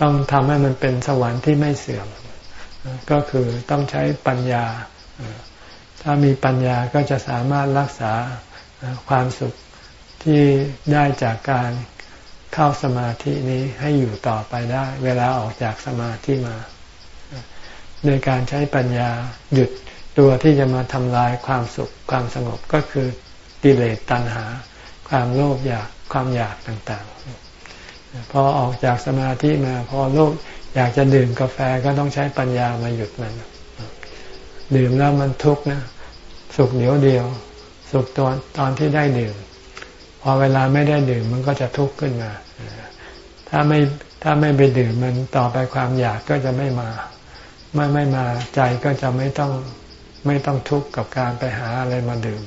[SPEAKER 1] ต้องทำให้มันเป็นสวรรค์ที่ไม่เสื่อม ก็คือต้องใช้ปัญญา ถ้ามีปัญญาก็จะสามารถรักษาความสุข ที่ได้จากการเข้าสมาธินี้ให้อยู่ต่อไปได้ เวลาออกจากสมาธิมา โดยการใช้ปัญญาหยุดตัวที่จะมาทำลายความสุขความสงบก็คือกิเลสตัณหา ความโลภอยากความอยากต่างๆ พอออกจากสมาธิมา พอโลภอยากจะดื่มกาแฟก็ต้องใช้ปัญญามาหยุดมัน ดื่มแล้วมันทุกข์นะ สุขเดียวเดียว สุขตอนตอนที่ได้ดื่ม อเวลาไม่ได้ดื่มมันก็จะทุกข์ขึ้นมา ถ้าไม่ถ้าไม่ไปดื่มมันต่อไปความอยากก็จะไม่มาเมื่อไม่มาใจก็จะไม่ต้องไม่ต้องทุกข์กับการไปหาอะไรมาดื่ม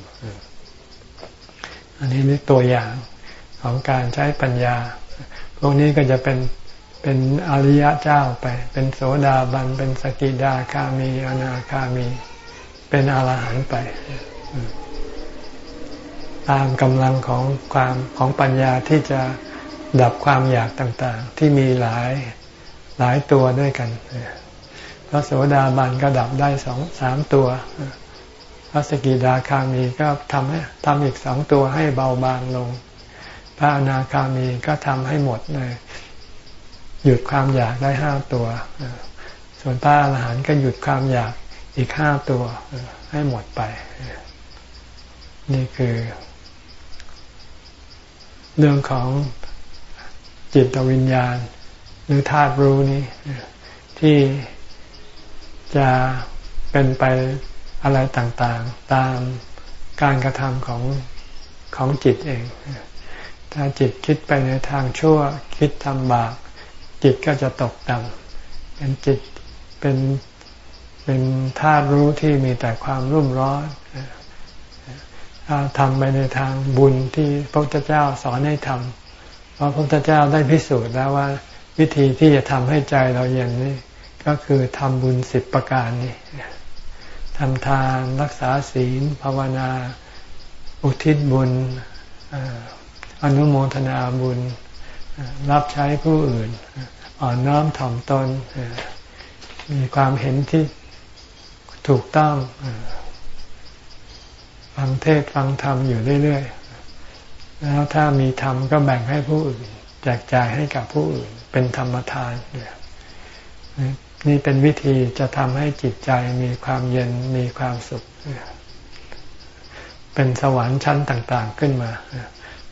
[SPEAKER 1] อันนี้นี่ตัวอย่างของการใช้ปัญญา พวกนี้ก็จะเป็นเป็นอริยะเจ้าไป เป็นโสดาบัน เป็นสกิดาคามี อนาคามี เป็นอรหันต์ไป ตามกำลังของความของปัญญาที่จะดับความอยากต่างๆ ที่มีหลายหลายตัวด้วยกัน พระโสดาบันก็ดับได้สองสามตัว พระสกิดาคามีก็ทำให้ทำอีกสองตัวให้เบาบางลง พระอนาคามีก็ทำให้หมดเลยหยุดความอยากได้ห้าตัว ส่วนพระอรหันต์ก็หยุดความอยากอีกห้าตัวให้หมดไป นี่คือ เรื่องของจิตวิญญาณ หรือธาตุรู้นี้ที่จะเป็นไปอะไรต่างๆ ตามการกระทำของของจิตเอง ถ้าจิตคิดไปในทางชั่ว คิดทำบาปจิตก็จะตกต่ำเป็นจิตเป็นเป็นธาตุรู้ที่มีแต่ความรุ่มร้อน ทำไปในทางบุญที่พระพุทธเจ้าสอนให้ทำเพราะพระพุทธเจ้าได้พิสูจน์แล้วว่า วิธีที่จะทำให้ใจเราเย็นนี่ก็คือทำบุญสิบประการนี่ทำทานรักษาศีล ภาวนา อุทิศบุญอนุโมทนาบุญ รับใช้ผู้อื่น อ่อนน้อมถ่อมตน มีความเห็นที่ถูกต้อง ฟังเทศฟังธรรมอยู่เรื่อยๆ แล้วถ้ามีธรรมก็แบ่งให้ผู้อื่นแจกจ่ายให้กับผู้อื่น เป็นธรรมทานนี่เป็นวิธีจะทำให้จิตใจมีความเย็นมีความสุข เป็นสวรรค์ชั้นต่าง ๆขึ้นมา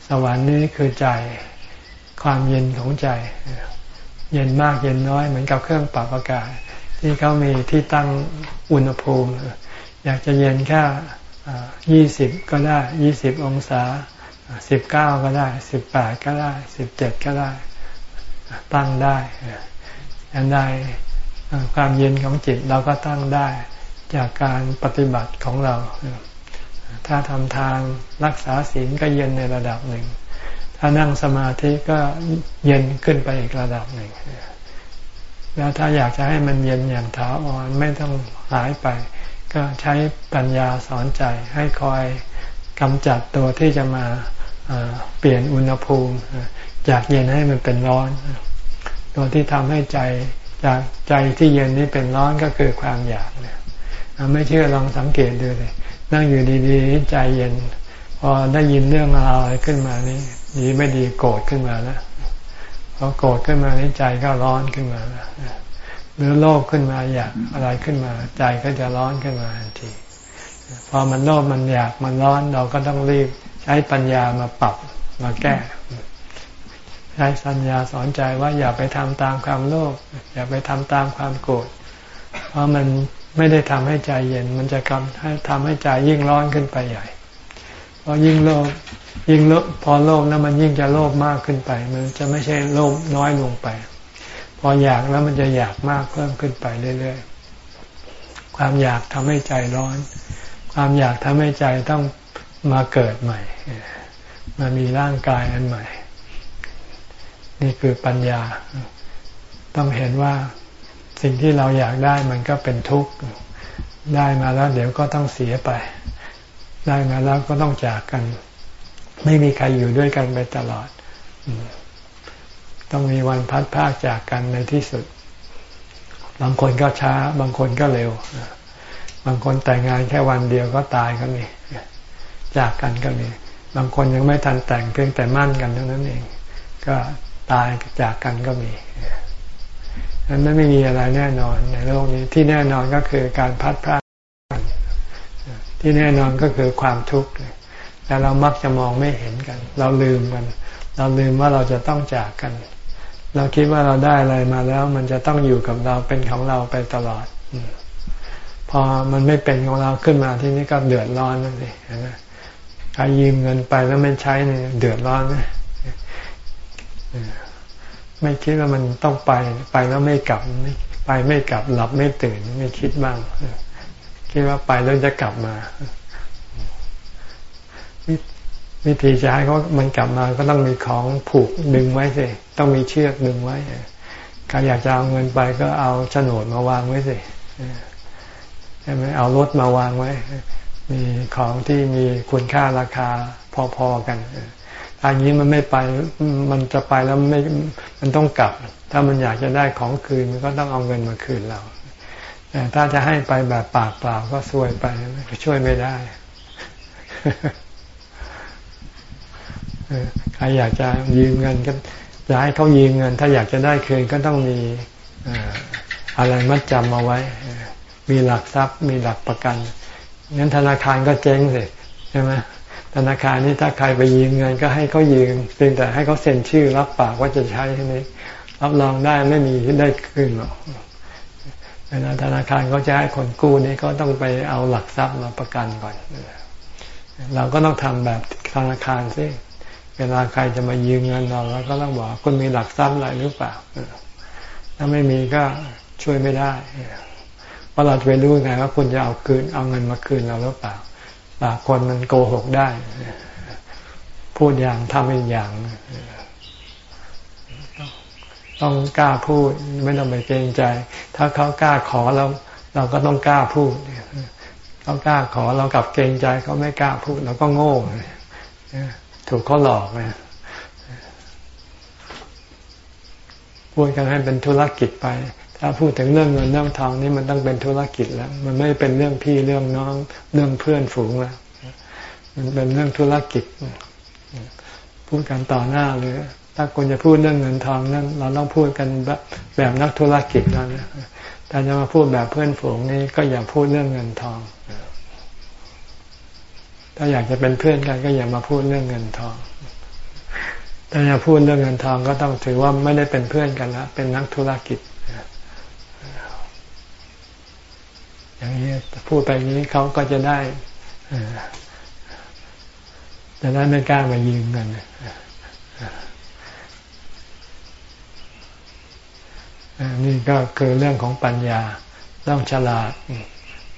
[SPEAKER 1] สวรรค์นี้คือใจความเย็นของใจ เย็นมากเย็นน้อยเหมือนกับเครื่องปรับอากาศ ที่เขามีที่ตั้งอุณหภูมิ อยากจะเย็นแค่ ยี่สิบก็ได้ยี่สิบองศาสิบเก้าก็ได้สิบแปดก็ได้สิบเจ็ดก็ได้ ตั้งได้อันใดความเย็นของจิตเราก็ตั้งได้จากการปฏิบัติของเรา ถ้าทำทางรักษาศีลก็เย็นในระดับหนึ่ง ถ้านั่งสมาธิก็เย็นขึ้นไปอีกระดับหนึ่ง แล้วถ้าอยากจะให้มันเย็นอย่างถาวรไม่ต้องหายไป ก็ใช้ปัญญาสอนใจให้คอยกำจัดตัวที่จะมาเปลี่ยนอุณหภูมิ จากเย็นให้มันเป็นร้อน ตัวที่ทำให้ใจจากใจที่เย็นนี้เป็นร้อนก็คือความอยากเนี่ยไม่เชื่อลองสังเกตดูเลยนั่งอยู่ดีๆ ใจเย็น พอได้ยินเรื่องอะไรขึ้นมานี่ดีไม่ดีโกรธขึ้นมาแล้วพอโกรธขึ้นมานี่ใจก็ร้อนขึ้นมาแล้ว หรือโลภขึ้นมาอยากอะไรขึ้นมา ใจก็จะร้อนขึ้นมาทันที พอมันโลภมันอยากมันร้อนเราก็ต้องรีบใช้ปัญญามาปรับมาแก้ใช้สัญญาสอนใจว่าอย่าไปทำตามความโลภอย่าไปทำตามความโกรธเพราะมันไม่ได้ทำให้ใจเย็น มันจะทำให้ทำให้ใจยิ่งร้อนขึ้นไปใหญ่เพราะยิ่งโลภยิ่งโลภพอโลภแล้วมันยิ่งจะโลภมากขึ้นไป มันจะไม่ใช่โลภน้อยลงไป พออยากแล้วมันจะอยากมากเพิ่มขึ้นไปเรื่อยๆ ความอยากทำให้ใจร้อน ความอยากทำให้ใจต้องมาเกิดใหม่ มามีร่างกายอันใหม่ นี่คือปัญญา ต้องเห็นว่าสิ่งที่เราอยากได้มันก็เป็นทุกข์ ได้มาแล้วเดี๋ยวก็ต้องเสียไป ได้มาแล้วก็ต้องจากกัน ไม่มีใครอยู่ด้วยกันไปตลอด ต้องมีวันพัดพากจากกันในที่สุด บางคนก็ช้า บางคนก็เร็ว บางคนแต่งงานแค่วันเดียวก็ตายก็มีจากกันก็มี บางคนยังไม่ทันแต่งเพียงแต่มั่นกันเท่านั้นเอง ก็ตายจากกันก็มีนั้นไม่มีอะไรแน่นอนในโลกนี้ที่แน่นอนก็คือการพัดพลาดที่แน่นอนก็คือความทุกข์แต่เรามักจะมองไม่เห็นกัน เราลืมกัน เราลืมว่าเราจะต้องจากกัน เราคิดว่าเราได้อะไรมาแล้ว มันจะต้องอยู่กับเราเป็นของเราไปตลอด พอมันไม่เป็นของเราขึ้นมาที่นี้ก็เดือดร้อนนั่นสิใครยืมเงินไปแล้วไม่ใช้เนี่ยเดือดร้อนไหมไม่คิดว่ามันต้องไปไปแล้วไม่กลับไปไม่กลับหลับไม่ตื่น ไม่คิดบ้างคิดว่าไปแล้วจะกลับมา วิธีจะให้เขามันกลับมาก็ต้องมีของผูกดึงไว้สิ ต้องมีเชือกดึงไว้ใครอยากจะเอาเงินไปก็เอาโฉนดมาวางไว้สิใช่ไหมเอารถมาวางไว้ มีของที่มีคุณค่าราคาพอๆกันอันนี้มันไม่ไปมันจะไปแล้วไม่มันต้องกลับ ถ้ามันอยากจะได้ของคืนมันก็ต้องเอาเงินมาคืนเราแต่ถ้าจะให้ไปแบบปากเปล่าก็ซวยไปช่วยไม่ได้ใครอยากจะยืมเงินก็ จะให้เขายืมเงิน ถ้าอยากจะได้คืนก็ต้องมีอะไรมัดจำเอาไว้ มีหลักทรัพย์ มีหลักประกันงั้นธนาคารก็เจ๊งสิใช่ไหมธนาคารนี่ถ้าใครไปยืมเงินก็ให้เขายืมเพียงแต่ให้เขาเซ็นชื่อรับปากว่าจะใช้ที่นี้รับรองได้ไม่มีที่ได้คืนหรอกเวลาธนาคารเขาจะให้คนกู้นี่ก็ต้องไปเอาหลักทรัพย์มาประกันก่อน เราก็ต้องทำแบบธนาคารซิ เวลาใครจะมายืมเงินเราเราก็ต้องบอกคุณมีหลักทรัพย์อะไรหรือเปล่าถ้าไม่มีก็ช่วยไม่ได้เพราะเราจะไปรู้ไงว่าคุณจะเอาคืน เอาเงินมาคืนเราหรือเปล่าปากคนมันโกหกได้ พูดอย่างทำอีกอย่าง ต้องกล้าพูดไม่ต้องไปเกรงใจ ถ้าเขากล้าขอเราเราก็ต้องกล้าพูดเขากล้าขอเรากลับเกรงใจเขาไม่กล้าพูดเราก็โง่ ถูกเขาหลอกนะพูดกันให้เป็นธุรกิจไป ถ้าพูดถึงเรื่องเงินเรื่องทองนี่มันต้องเป็นธุรกิจแล้ว มันไม่เป็นเรื่องพี่เรื่องน้องเรื่องเพื่อนฝูงแล้ว มันเป็นเรื่องธุรกิจ พูดกันต่อหน้าเลย ถ้าคุณจะพูดเรื่องเงินทองนั้นเราต้องพูดกันแบบแบบนักธุรกิจแล้วนะถ้าจะมาพูดแบบเพื่อนฝูงนี่ก็อย่าพูดเรื่องเงินทอง ถ้าอยากจะเป็นเพื่อนกันก็อย่ามาพูดเรื่องเงินทอง ถ้าจะพูดเรื่องเงินทองก็ต้องถือว่าไม่ได้เป็นเพื่อนกันแล้วเป็นนักธุรกิจ อย่างนี้พูดไปนี้เขาก็จะได้จะได้ไม่กล้ามายืมเงินนี่ก็คือเรื่องของปัญญาต้องฉลาด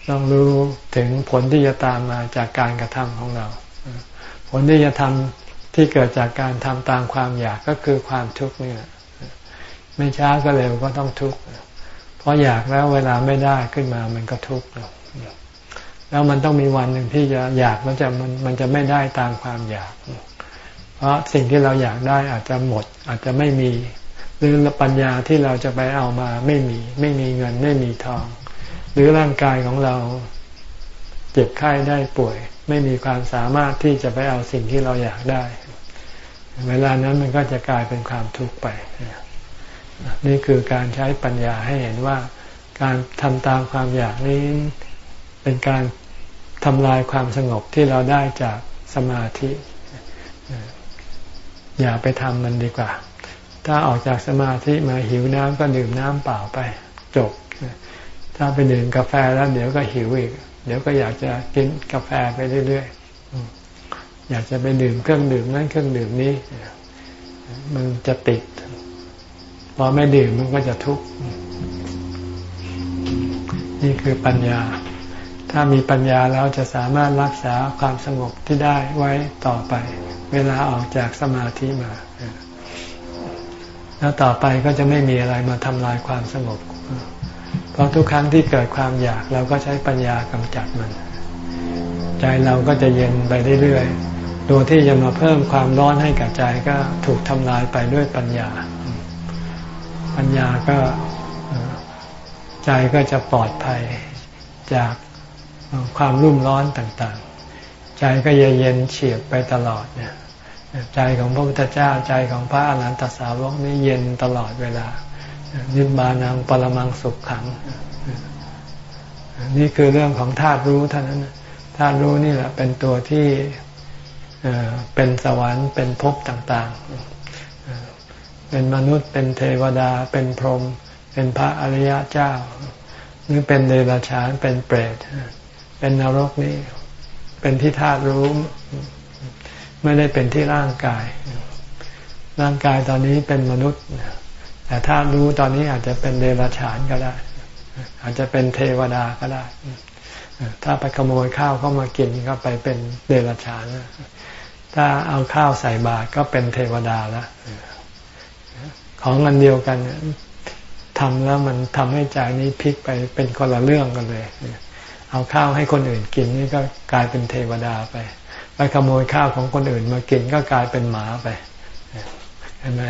[SPEAKER 1] ต้องรู้ถึงผลที่จะตามมาจากการกระทำของเรา ผลที่จะทำที่เกิดจากการทำตามความอยากก็คือความทุกข์นี่ไม่ช้าก็เร็วก็ต้องทุกข์เพราะอยากแล้วเวลาไม่ได้ขึ้นมามันก็ทุกข์แล้วมันต้องมีวันหนึ่งที่จะอยากแล้วจะมันมันจะไม่ได้ตามความอยาก เพราะสิ่งที่เราอยากได้อาจจะหมด อาจจะไม่มีหรือปัญญาที่เราจะไปเอามาไม่มี ไม่มีเงินไม่มีทอง หรือร่างกายของเราเจ็บไข้ได้ป่วย ไม่มีความสามารถที่จะไปเอาสิ่งที่เราอยากได้ เวลานั้นมันก็จะกลายเป็นความทุกข์ไป นี่คือการใช้ปัญญาให้เห็นว่า การทำตามความอยากนี้เป็นการทำลายความสงบที่เราได้จากสมาธิ อย่าไปทำมันดีกว่า ถ้าออกจากสมาธิมาหิวน้ำก็ดื่มน้ำเปล่าไป จบ ถ้าไปดื่มกาแฟแล้วเดี๋ยวก็หิวอีก เดี๋ยวก็อยากจะกินกาแฟไปเรื่อยๆอยากจะไปดื่มเครื่องดื่มนั้นเครื่องดื่มนี้ มันจะติด พอไม่ดื่มมันก็จะทุกข์นี่คือปัญญา ถ้ามีปัญญาแล้วจะสามารถรักษาความสงบที่ได้ไว้ต่อไป เวลาออกจากสมาธิมา แล้วต่อไปก็จะไม่มีอะไรมาทำลายความสงบ ราะทุกครั้งที่เกิดความอยากเราก็ใช้ปัญญากำจัดมัน ใจเราก็จะเย็นไปเรื่อยๆตัวที่จะมาเพิ่มความร้อนให้กับใจก็ถูกทำลายไปด้วยปัญญา ปัญญาก็ใจก็จะปลอดภัยจากความรุ่มร้อนต่างๆ ใจก็จะเย็นเฉียบไปตลอดเนี่ยใจของพระพุทธเจ้าใจของพระอรหันตสาวกนี่เย็นตลอดเวลา นิบานังปรมังสุขขัง นี่คือเรื่องของธาตุรู้เท่านั้นธาตุรู้นี่แหละเป็นตัวที่เป็นสวรรค์เป็นภพต่างๆ เป็นมนุษย์เป็นเทวดา เป็นพรหมเป็นพระอริยเจ้า หรือเป็นเดรัจฉานเป็นเปรต เป็นนรกนี่เป็นที่ธาตุรู้ ไม่ได้เป็นที่ร่างกาย ร่างกายตอนนี้เป็นมนุษย์ แต่ถ้ารู้ตอนนี้อาจจะเป็นเดรัจฉานก็ได้ อาจจะเป็นเทวดาก็ได้ ถ้าไปขโมยข้าวเข้ามากินก็ไปเป็นเดรัจฉาน ถ้าเอาข้าวใส่บาตรก็เป็นเทวดาล้วของอันเดียวกันทำแล้วมันทำให้ใจนี้พลิกไปเป็นคนละเรื่องกันเลย เอาข้าวให้คนอื่นกินนี่ก็กลายเป็นเทวดาไป ไปขโมยข้าวของคนอื่นมากินก็กลายเป็นหมาไป เห็นไหม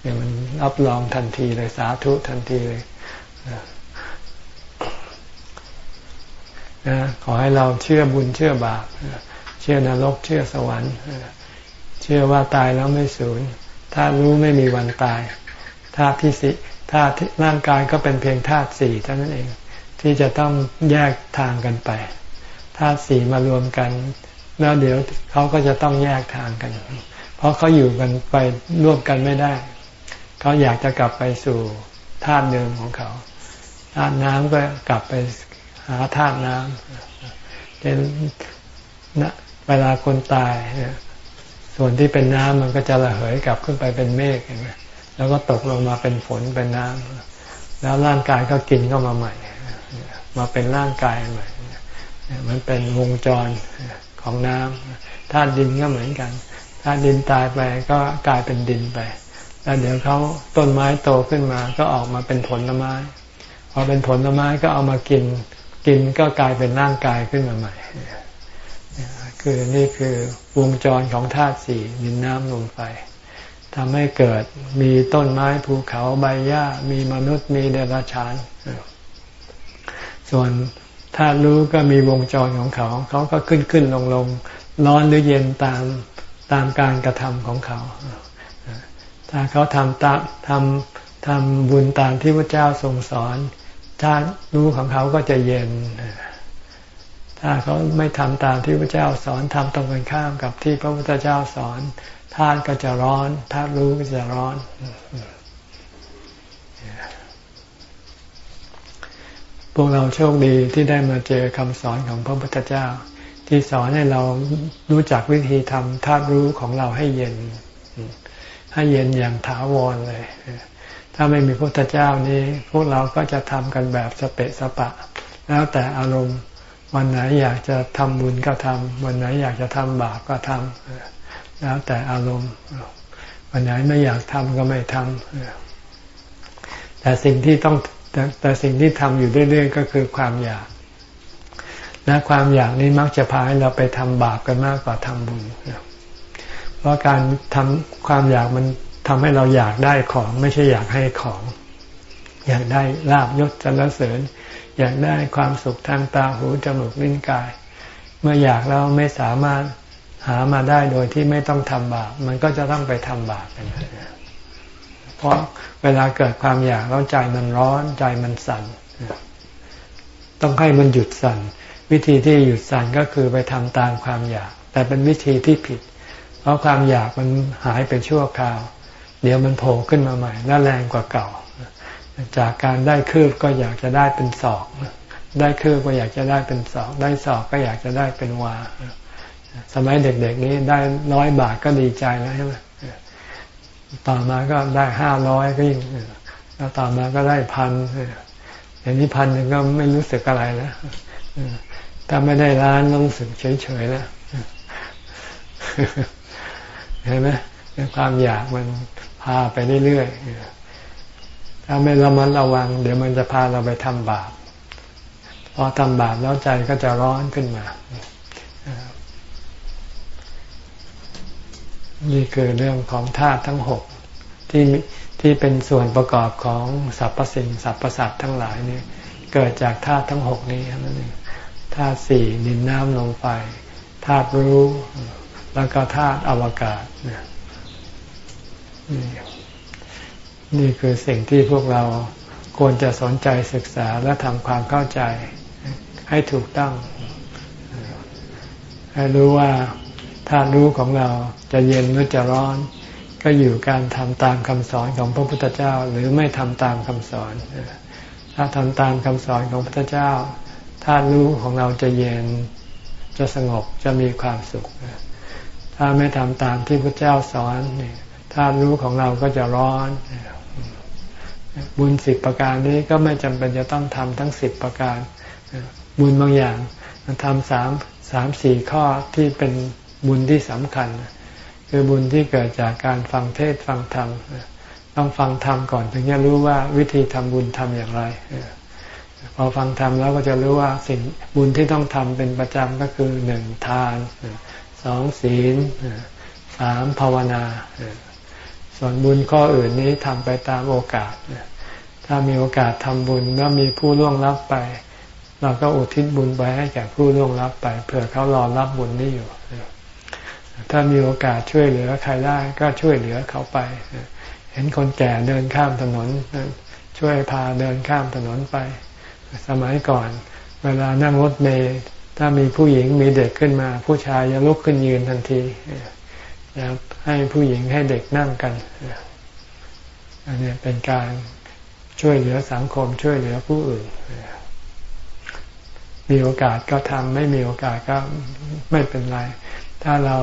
[SPEAKER 1] เนี่ยมันรับรองทันทีเลยสาธุทันทีเลยนะขอให้เราเชื่อบุญเชื่อบาปเชื่อนรกเชื่อสวรรค์เชื่อว่าตายแล้วไม่สูญถ้ารู้ไม่มีวันตายธาตุที่สิธาตุร่างกายก็เป็นเพียงธาตุสี่เท่านั้นเอง ที่จะต้องแยกทางกันไปธาตุสี่มารวมกัน แล้วเดี๋ยวเขาก็จะต้องแยกทางกัน เพราะเขาอยู่กันไปร่วมกันไม่ได้ เขาอยากจะกลับไปสู่ธาตุเดิมของเขาธาตุน้ำก็กลับไปหาธาตุน้ำเนนะเวลาคนตายส่วนที่เป็นน้ำมันก็จะระเหยกลับขึ้นไปเป็นเมฆเห็นไหแล้วก็ตกลงมาเป็นฝนเป็นน้ำแล้วร่างกายก็กินเข้ามาใหม่ มาเป็นร่างกายใหม่มันเป็นวงจรของน้ำธาตุดินก็เหมือนกันธาตุดินตายไปก็กลายเป็นดินไป แล้วเดี๋ยวเขาต้นไม้โตขึ้นมา ก็ออกมาเป็นผลไม้พอเป็นผลไม้ก็เอามากิน กินก็กลายเป็นร่างกายขึ้นมาใหม่คือนี่คือวงจรของธาตุสี่ดินน้ำลมไฟทำให้เกิดมีต้นไม้ภูเขาใบหญ้ามีมนุษย์มีเดรัจฉาน ส่วนถ้ารู้ก็มีวงจรของเขา เขาก็ขึ้นขึ้นลงลงร้อนหรือเย็นตามตามการกระทำของเขา ถ้าเขาทำตามทำทำบุญตามที่พระเจ้าทรงสอนถ้ารู้ของเขาก็จะเย็น ถ้าเขาไม่ทำตามที่พระเจ้าสอนทำตรงกันข้ามกับที่พระพุทธเจ้าสอนท่านก็จะร้อนถ้ารู้ก็จะร้อน พวกเราโชคดีที่ได้มาเจอคำสอนของพระพุทธเจ้า ที่สอนให้เรารู้จักวิธีทำธาตุรู้ของเราให้เย็น ให้เย็นอย่างถาวรเลย ถ้าไม่มีพระพุทธเจ้านี้ พวกเราก็จะทำกันแบบสเปะสปะ แล้วแต่อารมณ์วันไหนอยากจะทำบุญก็ทำวันไหนอยากจะทำบาปก็ทำแล้วแต่อารมณ์วันไหนไม่อยากทำก็ไม่ทำแต่สิ่งที่ต้องแต่แต่สิ่งที่ทำอยู่เรื่อยๆก็คือความอยากและความอยากนี้มักจะพาให้เราไปทำบาปกันมากกว่าทำบุญ เพราะการทำความอยากมันทำให้เราอยากได้ของ ไม่ใช่อยากให้ของ อยากได้ลาบยศจรรเสริญ อยากได้ความสุขทางตาหูจมูกลิ้นกาย เมื่ออยากแล้วไม่สามารถหามาได้โดยที่ไม่ต้องทำบาปมันก็จะต้องไปทำบาปกันเพราะเวลาเกิดความอยากแล้วใจมันร้อนใจมันสั่น ต้องให้มันหยุดสั่น วิธีที่หยุดสั่นก็คือไปทำตามความอยาก แต่เป็นวิธีที่ผิด เพราะความอยากมันหายไปชั่วคราว เดี๋ยวมันโผล่ขึ้นมาใหม่และแรงกว่าเก่า จากการได้คืบก็อยากจะได้เป็นศอก ได้คืบก็อยากจะได้เป็นศอก ได้ศอกก็อยากจะได้เป็นวา สมัยเด็กๆนี้ได้ร้อยบาทก็ดีใจแล้วใช่ไหมต่อมาก็ได้ห้าร้อยก็ยิ่งแล้วต่อมาก็ได้พันอย่างนี้พันหนึ่งก็ไม่รู้สึกอะไรแล้วถ้าไม่ได้ร้านต้องรู้สึกเฉยๆแล้ว เห็นไหมความอยากมันพาไปเรื่อยๆถ้าไม่ระมัดระวัง เดี๋ยวมันจะพาเราไปทำบาปพอทำบาปแล้วใจก็จะร้อนขึ้นมานี่คือเรื่องของธาตุทั้งหกที่ที่เป็นส่วนประกอบของสรรพสิ่งสรรพสัตว์ทั้งหลายนี่เกิดจากธาตุทั้งหกนี้นั่นเองธาตุสี่ดินน้ำลมไฟธาตุรู้ แล้วก็ธาตุอวกาศนี่นี่คือสิ่งที่พวกเราควรจะสนใจศึกษาและทำความเข้าใจให้ถูกต้อง ให้รู้ว่าธาตุรู้ของเราจะเย็นหรือจะร้อน ก็อยู่การทำตามคำสอนของพระพุทธเจ้า หรือไม่ทำตามคำสอน ถ้าทำตามคำสอนของพระพุทธเจ้าธาตุรู้ของเราจะเย็นจะสงบจะมีความสุข ถ้าไม่ทำตามที่พระเจ้าสอนธาตุรู้ของเราก็จะร้อนบุญสิบประการนี้ก็ไม่จำเป็นจะต้องทำทั้งสิบประการ บุญบางอย่างทำสามสามสี่ข้อที่เป็นบุญที่สำคัญ คือบุญที่เกิดจากการฟังเทศฟังธรรมต้องฟังธรรมก่อนถึงจะรู้ว่าวิธีทำบุญทำอย่างไรพอฟังธรรมแล้วก็จะรู้ว่าสิ่งบุญที่ต้องทำเป็นประจำก็คือหนึ่งทาน สองศีลสามภาวนา ส่วนบุญข้ออื่นนี้ทำไปตามโอกาส ถ้ามีโอกาสทำบุญแล้วมีผู้ล่วงลับไป เราก็อุทิศบุญไปให้แก่ผู้ล่วงลับไปเผื่อเขารอรับบุญนี้อยู่ ถ้ามีโอกาสช่วยเหลือใครได้ก็ช่วยเหลือเขาไป เห็นคนแก่เดินข้ามถนน ช่วยพาเดินข้ามถนนไป สมัยก่อน เวลานั่งรถเมล์ ถ้ามีผู้หญิงมีเด็กขึ้นมา ผู้ชายจะลุกขึ้นยืนทันทีจะให้ผู้หญิงให้เด็กนั่งกันอันนี้เป็นการช่วยเหลือสังคมช่วยเหลือผู้อื่น มีโอกาสก็ทำไม่มีโอกาสก็ไม่เป็นไร ถ้าเรา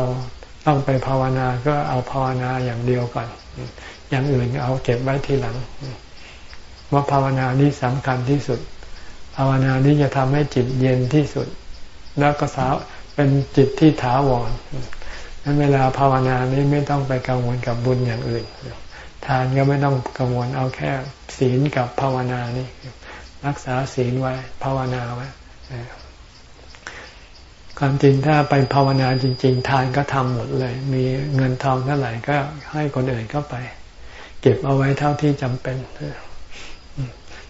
[SPEAKER 1] ต้องไปภาวนาก็เอาภาวนาอย่างเดียวก่อน อย่างอื่นเอาเก็บไว้ทีหลังว่าภาวนานี้สำคัญที่สุด ภาวนานี้จะทำให้จิตเย็นที่สุด แล้วก็สาวเป็นจิตที่ถาวรนั้นเวลาภาวนานี้ไม่ต้องไปกังวลกับบุญอย่างอื่น ทานก็ไม่ต้องกังวลเอาแค่ศีลกับภาวนานี่รักษาศีลไว้ ภาวนาไว้ความจริงถ้าไปภาวนาจริง ๆ ทานก็ทำหมดเลย มีเงินทองเท่าไหร่ก็ให้คนอื่นเข้าไป เก็บเอาไว้เท่าที่จำเป็น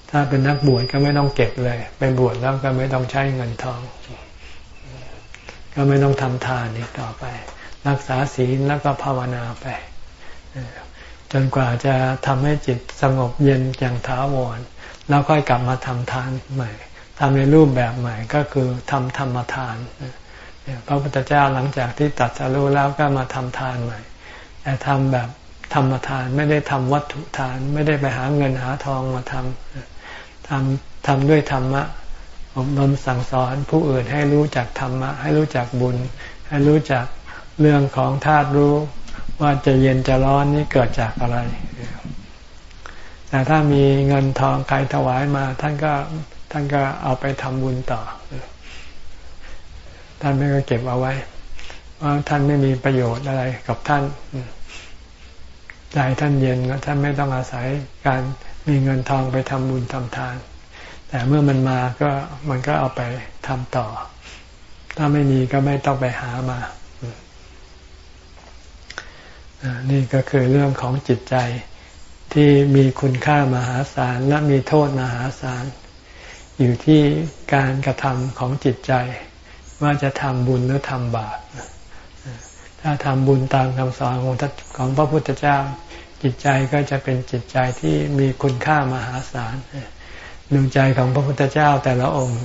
[SPEAKER 1] ถ้าเป็นนักบวชก็ไม่ต้องเก็บเลย ไปบวชแล้วก็ไม่ต้องใช้เงินทอง ก็ไม่ต้องทำทานอีกต่อไป รักษาศีลแล้วก็ภาวนาไป จนกว่าจะทำให้จิตสงบเย็นอย่างท้าวรแล้วค่อยกลับมาทำทานใหม่ทำในรูปแบบใหม่ก็คือทำธรรมทานพระพุทธเจ้าหลังจากที่ตัดสรู้แล้วก็มาทำทานใหม่ แต่ทำแบบธรรมทานไม่ได้ทำวัตถุทาน ไม่ได้ไปหาเงินหาทองมาทำทำทำด้วยธรรมะ อบรมสั่งสอนผู้อื่นให้รู้จักธรรมะ ให้รู้จักบุญ ให้รู้จักเรื่องของธาตุรู้ ว่าจะเย็นจะร้อนนี่เกิดจากอะไรแต่ถ้ามีเงินทองใครถวายมา ท่านก็ท่านก็เอาไปทำบุญต่อ ท่านไม่ก็เก็บเอาไว้ว่าท่านไม่มีประโยชน์อะไรกับท่านใจท่านเย็นแล้วท่านไม่ต้องอาศัยการมีเงินทองไปทำบุญทำทาน แต่เมื่อมันมาก็มันก็เอาไปทำต่อ ถ้าไม่มีก็ไม่ต้องไปหามา นี่ก็คือเรื่องของจิตใจที่มีคุณค่ามหาศาลและมีโทษมหาศาล อยู่ที่การกระทำของจิตใจ ว่าจะทำบุญหรือทำบาปถ้าทำบุญตามคำสอนของของพระพุทธเจ้า จิตใจก็จะเป็นจิตใจที่มีคุณค่ามหาศาล ดวงใจของพระพุทธเจ้าแต่ละองค์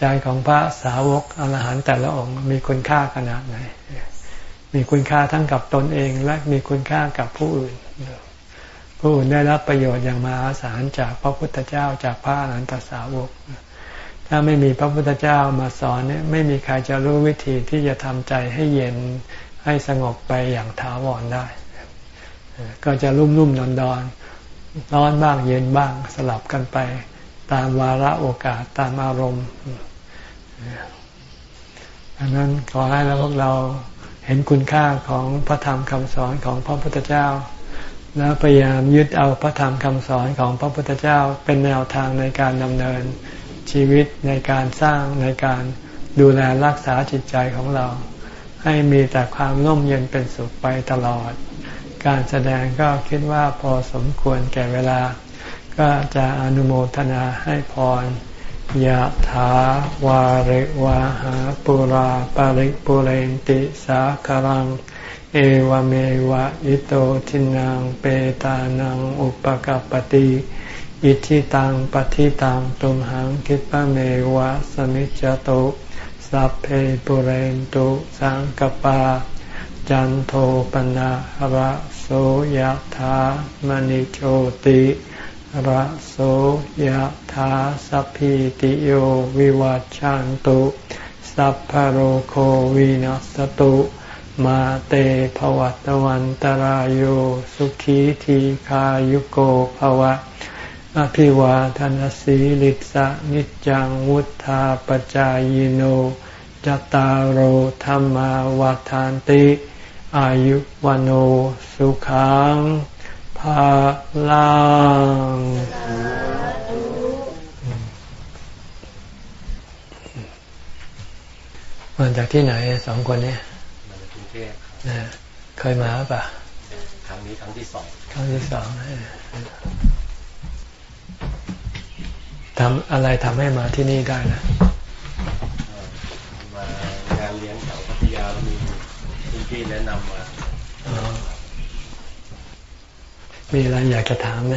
[SPEAKER 1] ใจของพระสาวกอรหันต์แต่ละองค์ มีคุณค่าขนาดไหน มีคุณค่าทั้งกับตนเองและมีคุณค่ากับผู้อื่น ผู้อื่นได้รับประโยชน์อย่างมหาศาลจากพระพุทธเจ้าจากพระอรหันตสาวก ถ้าไม่มีพระพุทธเจ้ามาสอนเนี่ยไม่มีใครจะรู้วิธีที่จะทำใจให้เย็นให้สงบไปอย่างถาวรได้ ก็จะรุ่มรุ่มนอนดอนร้อนบ้างเย็นบ้างสลับกันไป ตามวาระโอกาสตามอารมณ์อันนั้นขอให้เราพวกเราเห็นคุณค่าของพระธรรมคำสอนของพระพุทธเจ้า แล้วพยายามยึดเอาพระธรรมคำสอนของพระพุทธเจ้าเป็นแนวทางในการดำเนินชีวิตในการสร้างในการดูแลรักษาจิตใจของเรา ให้มีแต่ความร่มเย็นเป็นสุขไปตลอด การแสดงก็คิดว่าพอสมควรแก่เวลา ก็จะอนุโมทนาให้พรยะถาวาริวาหาปุราปาริปุเรนติสาคารัง เอวเมวะอิโตทินังเปตานังอุปกปติอิทิตังปฏิตังตุมหังคิปะเมวะสมิจจตุสัพเพปุเรนตุสังกปา จันโทปนะระโสยธามณิโชติ ระโสยธาสัพพิติโยวิวัจจันตุสัพพโรโควินัสตุมาเตภวัตวันตารโยสุขีทีขายุโกภวะ อภิวาทนสีลิสะนิจังวุธาปจายโนจตารโหธรรมวาทานติ อายุวันโอสุขัง ภาลังมาจากที่ไหนสองคนนี้
[SPEAKER 4] มาจากกรุงเทพครับ
[SPEAKER 1] นะเคยมาป่ะ
[SPEAKER 4] ครั้งนี้ครั้งที่สอง
[SPEAKER 1] ครั้งที่สองทำอะไรทำให้มาที่นี่ได้นะ
[SPEAKER 4] เอ่อมางานเลี้ยงแถวพัทยาแล้วมีคุณพี่แนะนำมา
[SPEAKER 1] อ๋อ มีอะไรอยากจะถามไหม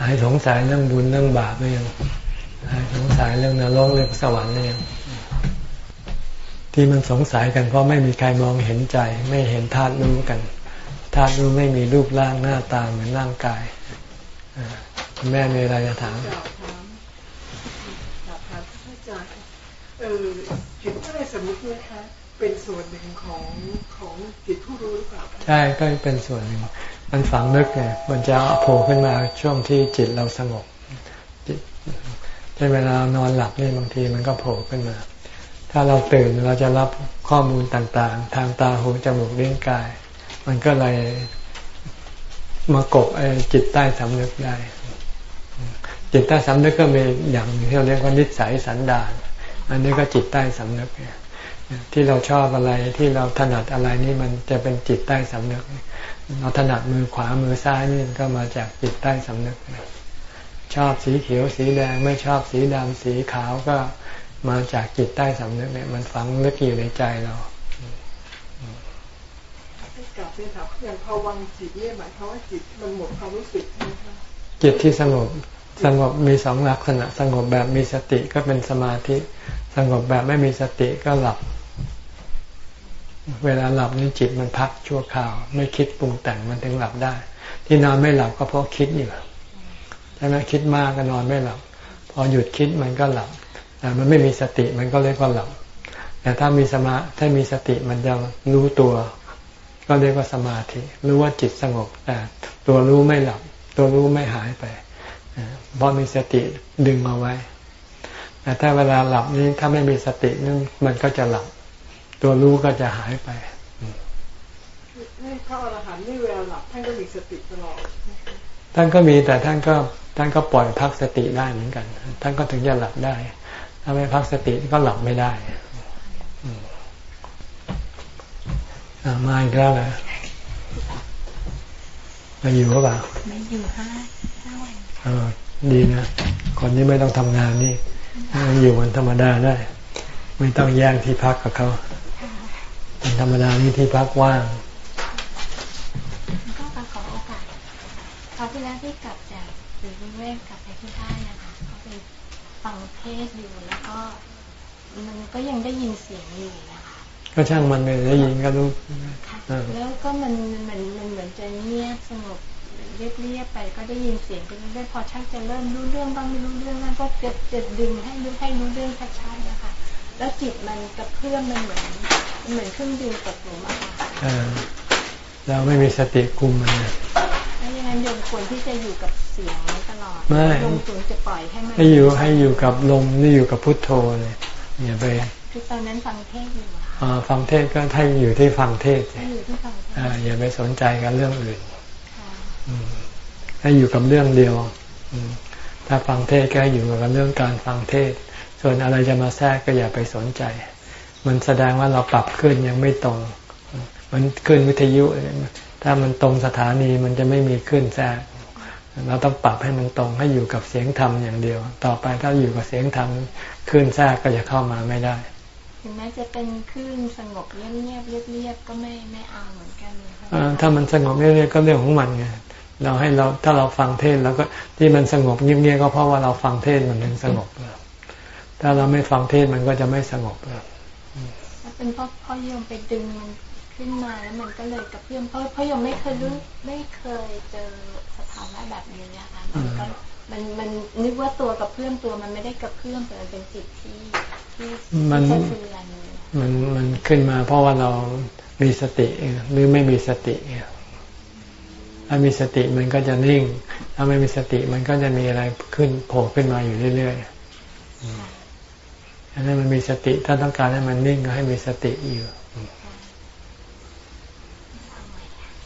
[SPEAKER 1] หายสงสัยเรื่องบุญเรื่องบาปหรือยังหายสงสัยเรื่องนรกเรื่องสวรรค์หรือยังที่มันสงสัยกันเพราะไม่มีใครมองเห็นใจ ไม่เห็นธาตุรู้กันธาตุรู้ไม่มีรูปร่างหน้าตาเหมือนร่างกายอ่าคุณแม่มีอะไรจะถาม
[SPEAKER 2] กล่าวถามกล่าวถามพระอาจารย์ค่ะเออจิตใต้สำนึกนะคะเป็นส่วนหนึ่งของของจิตผู้รู้หรือเปล่าคะ
[SPEAKER 1] ใช่ก็เป็นส่วนหนึ่ง มันฝังลึกไงมันจะโผล่ขึ้นมาช่วงที่จิตเราสงบจิตใช่เวลานอนหลับนี่บางทีมันก็โผล่ขึ้นมา ถ้าเราตื่นเราจะรับข้อมูลต่างๆ ทางตาหูจมูกลิ้นกาย มันก็เลยมากบไอ้จิตใต้สำนึกได้ จิตใต้สำนึกก็มีอย่างหนึ่งที่เราเรียกว่านิสัยสันดาน อันนี้ก็จิตใต้สำนึกเนี่ยที่เราชอบอะไรที่เราถนัดอะไรนี่มันจะเป็นจิตใต้สำนึกเราถนัดมือขวามือซ้ายนี่ก็มาจากจิตใต้สำนึก ชอบสีเขียวสีแดงไม่ชอบสีดำสีขาวก็มาจากจิตใต้สำนึกเนี่ยมันฝังลึกอยู่ในใจเรา
[SPEAKER 2] ให้กล่าวเป็นถามอย่างภวังค์จิตเนี่ยหมายความว่าจิตมันหมดความรู้สึกใช่ไหมคะ
[SPEAKER 1] จิตที่สงบสงบมีสองลักษณะ สงบแบบมีสติก็เป็นสมาธิ สงบแบบไม่มีสติก็หลับ เวลาหลับนี่จิตมันพักชั่วคราว ไม่คิดปรุงแต่งมันถึงหลับได้ ที่นอนไม่หลับก็เพราะคิดอยู่ใช่ไหมคิดมากก็นอนไม่หลับ พอหยุดคิดมันก็หลับแต่มันไม่มีสติมันก็เลยก็หลับแต่ถ้ามีสมาถ้ามีสติมันจะรู้ตัว ก็เรียกว่าสมาธิรู้ว่าจิตสงบแต่ตัวรู้ไม่หลับ ตัวรู้ไม่หายไปเพราะมีสติดึงมาไว้แต่ถ้าเวลาหลับนี้ถ้าไม่มีสตินั่นมันก็จะหลับ ตัวรู้ก็จะหายไป
[SPEAKER 2] ให้พระอรหันต์นี่เวลาหลับท่านก็มีสติตลอด
[SPEAKER 1] ท่านก็มีแต่ท่านก็ท่านก็ปล่อยพักสติได้เหมือนกัน ท่านก็ถึงจะหลับได้ ถ้าไม่พักสติก็หลับไม่ได้อืมอ่ามาอีกแล้วนะมาอยู่หรือเปล่า
[SPEAKER 5] ไม่อยู่ห้าห้าวัน
[SPEAKER 1] เออดีนะคนที่ไม่ต้องทำงานนี่มันอยู่วันธรรมดาได้ ไม่ต้องแย่งที่พักกับเขาวัน ธรรมดานี่ที่พักว่าง
[SPEAKER 5] ก็มาขอโอกาสคราวที่แล้วที่กลับจากหรือวิเวกกลับไปที่ค่ายนะคะก็ไปฟังเทศน์อยู่แล้วก็มันก็ยังได้ยินเสียงอยู่นะคะ
[SPEAKER 1] ก็ช่างมันไปได้ยินก็รู้
[SPEAKER 5] ค่ะ
[SPEAKER 1] เออ
[SPEAKER 5] แล้วก็มันมันมันเหมือนจะเงียบสงบเรียบเรียบๆไปก็ได้ยินเสียงไปเรื่อยๆพอชักจะเริ่มรู้เรื่องบ้างไม่รู้เรื่องบ้างก็จะจะดึงให้รู้ให้รู้เรื่องชัดๆนะคะ แล้วจิตมันกระเพื่อมมันเหมือนมันเหมือนเครื่องบินตกหลุมอะค่ะ
[SPEAKER 1] เออเราไม่มีสติคุมมันนะ
[SPEAKER 5] แล้วยังไงโยมควรที่จะอยู่กับเสียงนี้ตลอด
[SPEAKER 1] ไม่
[SPEAKER 5] ลงถึงจะปล่อยให้มัน
[SPEAKER 1] ให้อยู่ให้อยู่กับลมนี่อยู่กับพุทโธเลยอย่าไป
[SPEAKER 5] คือตอนนั้นฟังเทศอยู่อะค่ะ
[SPEAKER 1] อ่าฟังเทศก็ให้อยู่ที่ฟังเทศสิ
[SPEAKER 5] ให้อยู่ที่ฟังเทศ
[SPEAKER 1] อ่าอย่าไปสนใจกับเรื่องอื่น
[SPEAKER 5] ค่ะ
[SPEAKER 1] อืมให้อยู่กับเรื่องเดียวอืมถ้าฟังเทศก็ให้อยู่กับเรื่องการฟังเทศ ส่วนอะไรจะมาแทรกก็อย่าไปสนใจ มันแสดงว่าเราปรับขึ้นยังไม่ตรง มันขึ้นวิทยุเนี่ยถ้ามันตรงสถานีมันจะไม่มีขึ้นแทรก เราต้องปรับให้มันตรงให้อยู่กับเสียงธรรมอย่างเดียว ต่อไปถ้าอยู่กับเสียงธรรมขึ้นแทรกก็จะเข้ามาไม่ได้
[SPEAKER 5] ถึงแม้จะเป็นคลื่นสงบเงียบเงียบๆเรียบๆก็ไม่ไม่เอาเหมือนกันเลยค่ะ
[SPEAKER 1] อ่าถ้ามันสงบเรื่อยๆก็เรื่องของมันไงเราให้เราถ้าเราฟังเทศแล้วก็ที่มันสงบเงียบๆก็เพราะว่าเราฟังเทศมันถึงสงบ ถ้าเราไม่ฟังเทศมันก็จะไม่สงบ
[SPEAKER 5] ถ้าเป็นเพราะพ่อโยมไปดึงมันขึ้นมาแล้วมันก็เลยกระเพื่อมเพราะพ่อโยมไม่เคยรู้ไม่เคยเจอสภาวะแบบนี้นะคะมันก็มันมันนึกว่าตัวกระเพื่อมตัวมันไม่ได้กระเพื่อมแต่มันเป็นจิตที่ที่
[SPEAKER 1] มัน
[SPEAKER 5] ที่สะเทือน
[SPEAKER 1] มันมันขึ้นมา เพราะว่าเรามีสติหรือไม่มีสติถ้ามีสติมันก็จะนิ่ง ถ้าไม่มีสติมันก็จะมีอะไรขึ้นโผล่ขึ้นมาอยู่เรื่อยๆ อันนั้นมันมีสติ ถ้าต้องการให้มันนิ่งก็ให้มีสติอยู่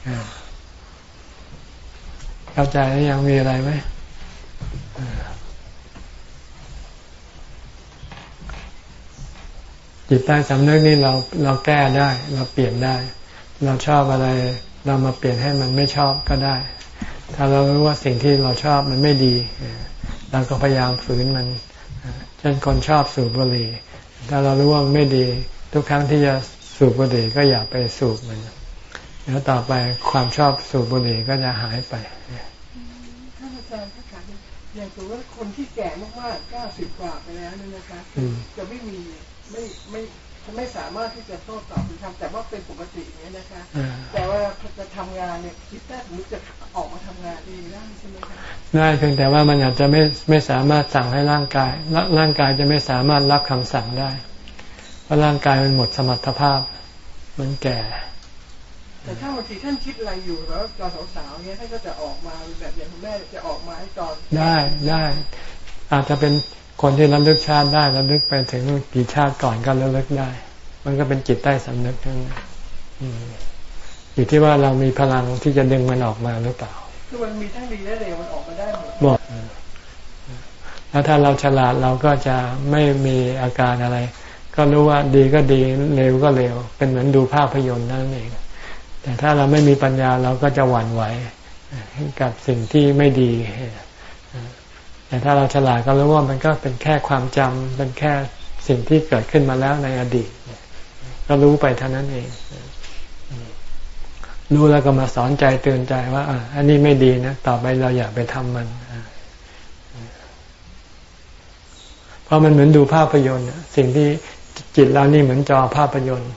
[SPEAKER 1] อ่าเข้าใจแล้วยังมีอะไรไหมอ่าจิตใต้สำนึกนี่เราเราแก้ได้ เราเปลี่ยนได้ เราชอบอะไร เรามาเปลี่ยนให้มันไม่ชอบก็ได้ ถ้าเรารู้ว่าสิ่งที่เราชอบมันไม่ดีเออเราก็พยายามฝืนมันเออเช่นคนชอบสูบบุหรี่ถ้าเรารู้ว่ามันไม่ดี ทุกครั้งที่จะสูบบุหรี่ก็อย่าไปสูบมันแล้วต่อไปความชอบสูบบุหรี่ก็จะหายไป
[SPEAKER 2] ท่านอาจารย์ถ้าถามอย่างสมมติว่าคนที่แก่มากๆเก้าสิบกว่าไปแล้วเนี่ยนะคะ
[SPEAKER 1] อืม
[SPEAKER 2] จะไม่มีไม่ไม่ไม่สามารถที่จะโต้ตอบหรือทำแต่ว่าเป็นปกติอย่างนี้ยนะคะ
[SPEAKER 1] อ่า
[SPEAKER 2] แต่ว่าพอจะทำงานเนี่ยคิดได้สมมติจะออกมาทำงานเองได้ใช่ไหมคะ
[SPEAKER 1] ได้เพียงแต่ว่ามันอาจจะไม่ไม่สามารถสั่งให้ร่างกายร่าร่างกายจะไม่สามารถรับคำสั่งได้เพราะร่างกายมันหมดสมรรถภาพ มันแก่
[SPEAKER 2] แต่ถ้าบางทีท่านคิดอะไรอยู่แล้วตอนสาวๆเนี่ยท่านก็จะออกมาแบบอย่างคุณแม่จะออกมาให้ตอน
[SPEAKER 1] ได้ได้ อาจจะเป็นคนที่ระลึกชาติได้ระลึกไปถึงกี่ชาติก่อนก็ระลึกได้ มันก็เป็นจิตใต้สำนึกทั้งนั้นอืมอยู่ที่ว่าเรามีพลังที่จะดึงมันออกมาหรือเปล่า
[SPEAKER 2] คือมันมีทั้งดีและเลวมันออกมาได้หมด
[SPEAKER 1] บอกแล้วถ้าเราฉลาดเราก็จะไม่มีอาการอะไร ก็รู้ว่าดีก็ดีเลวก็เลวเป็นเหมือนดูภาพยนตร์นั่นเอง แต่ถ้าเราไม่มีปัญญาเราก็จะหวั่นไหวกับสิ่งที่ไม่ดี แต่ถ้าเราฉลาดก็รู้ว่ามันก็เป็นแค่ความจำเป็นแค่สิ่งที่เกิดขึ้นมาแล้วในอดีต ก็รู้ไปเท่านั้นเอง รู้แล้วก็มาสอนใจเตือนใจว่าอะอันนี้ไม่ดีนะ ต่อไปเราอย่าไปทำมันเพราะมันเหมือนดูภาพยนตร์สิ่งที่จิตเรานี่เหมือนจอภาพยนตร์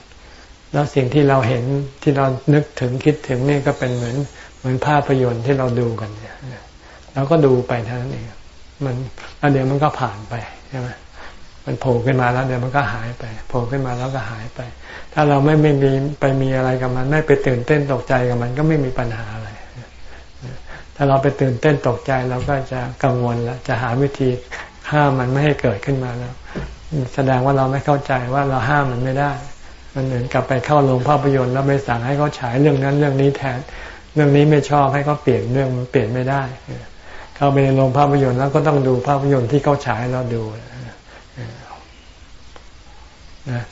[SPEAKER 1] แล้วสิ่งที่เราเห็นที่เรานึกถึงคิดถึงนี่ก็เป็นเหมือนเหมือนภาพยนตร์ที่เราดูกันเนี่ยเราก็ดูไปเท่านั้นเองมันแล้วเดี๋ยวมันก็ผ่านไปใช่ไหม มันโผล่ขึ้นมาแล้วเดี๋ยวมันก็หายไปโผล่ขึ้นมาแล้วก็หายไป ถ้าเราไม่ไม่มีไปมีอะไรกับมัน ไม่ไปตื่นเต้นตกใจกับมันก็ไม่มีปัญหาอะไรถ้าเราไปตื่นเต้นตกใจเราก็จะกังวลแล้วจะหาวิธีห้ามมันไม่ให้เกิดขึ้นมาแล้ว แสดงว่าเราไม่เข้าใจว่าเราห้ามมันไม่ได้ มันเหมือนกับไปเข้าโรงภาพยนตร์แล้วไปสั่งให้เขาฉายเรื่องนั้นเรื่องนี้แทน เรื่องนี้ไม่ชอบให้เขาเปลี่ยนเรื่องมันเปลี่ยนไม่ได้ เข้าไปในโรงภาพยนตร์แล้วก็ต้องดูภาพยนตร์ที่เขาฉายเราดู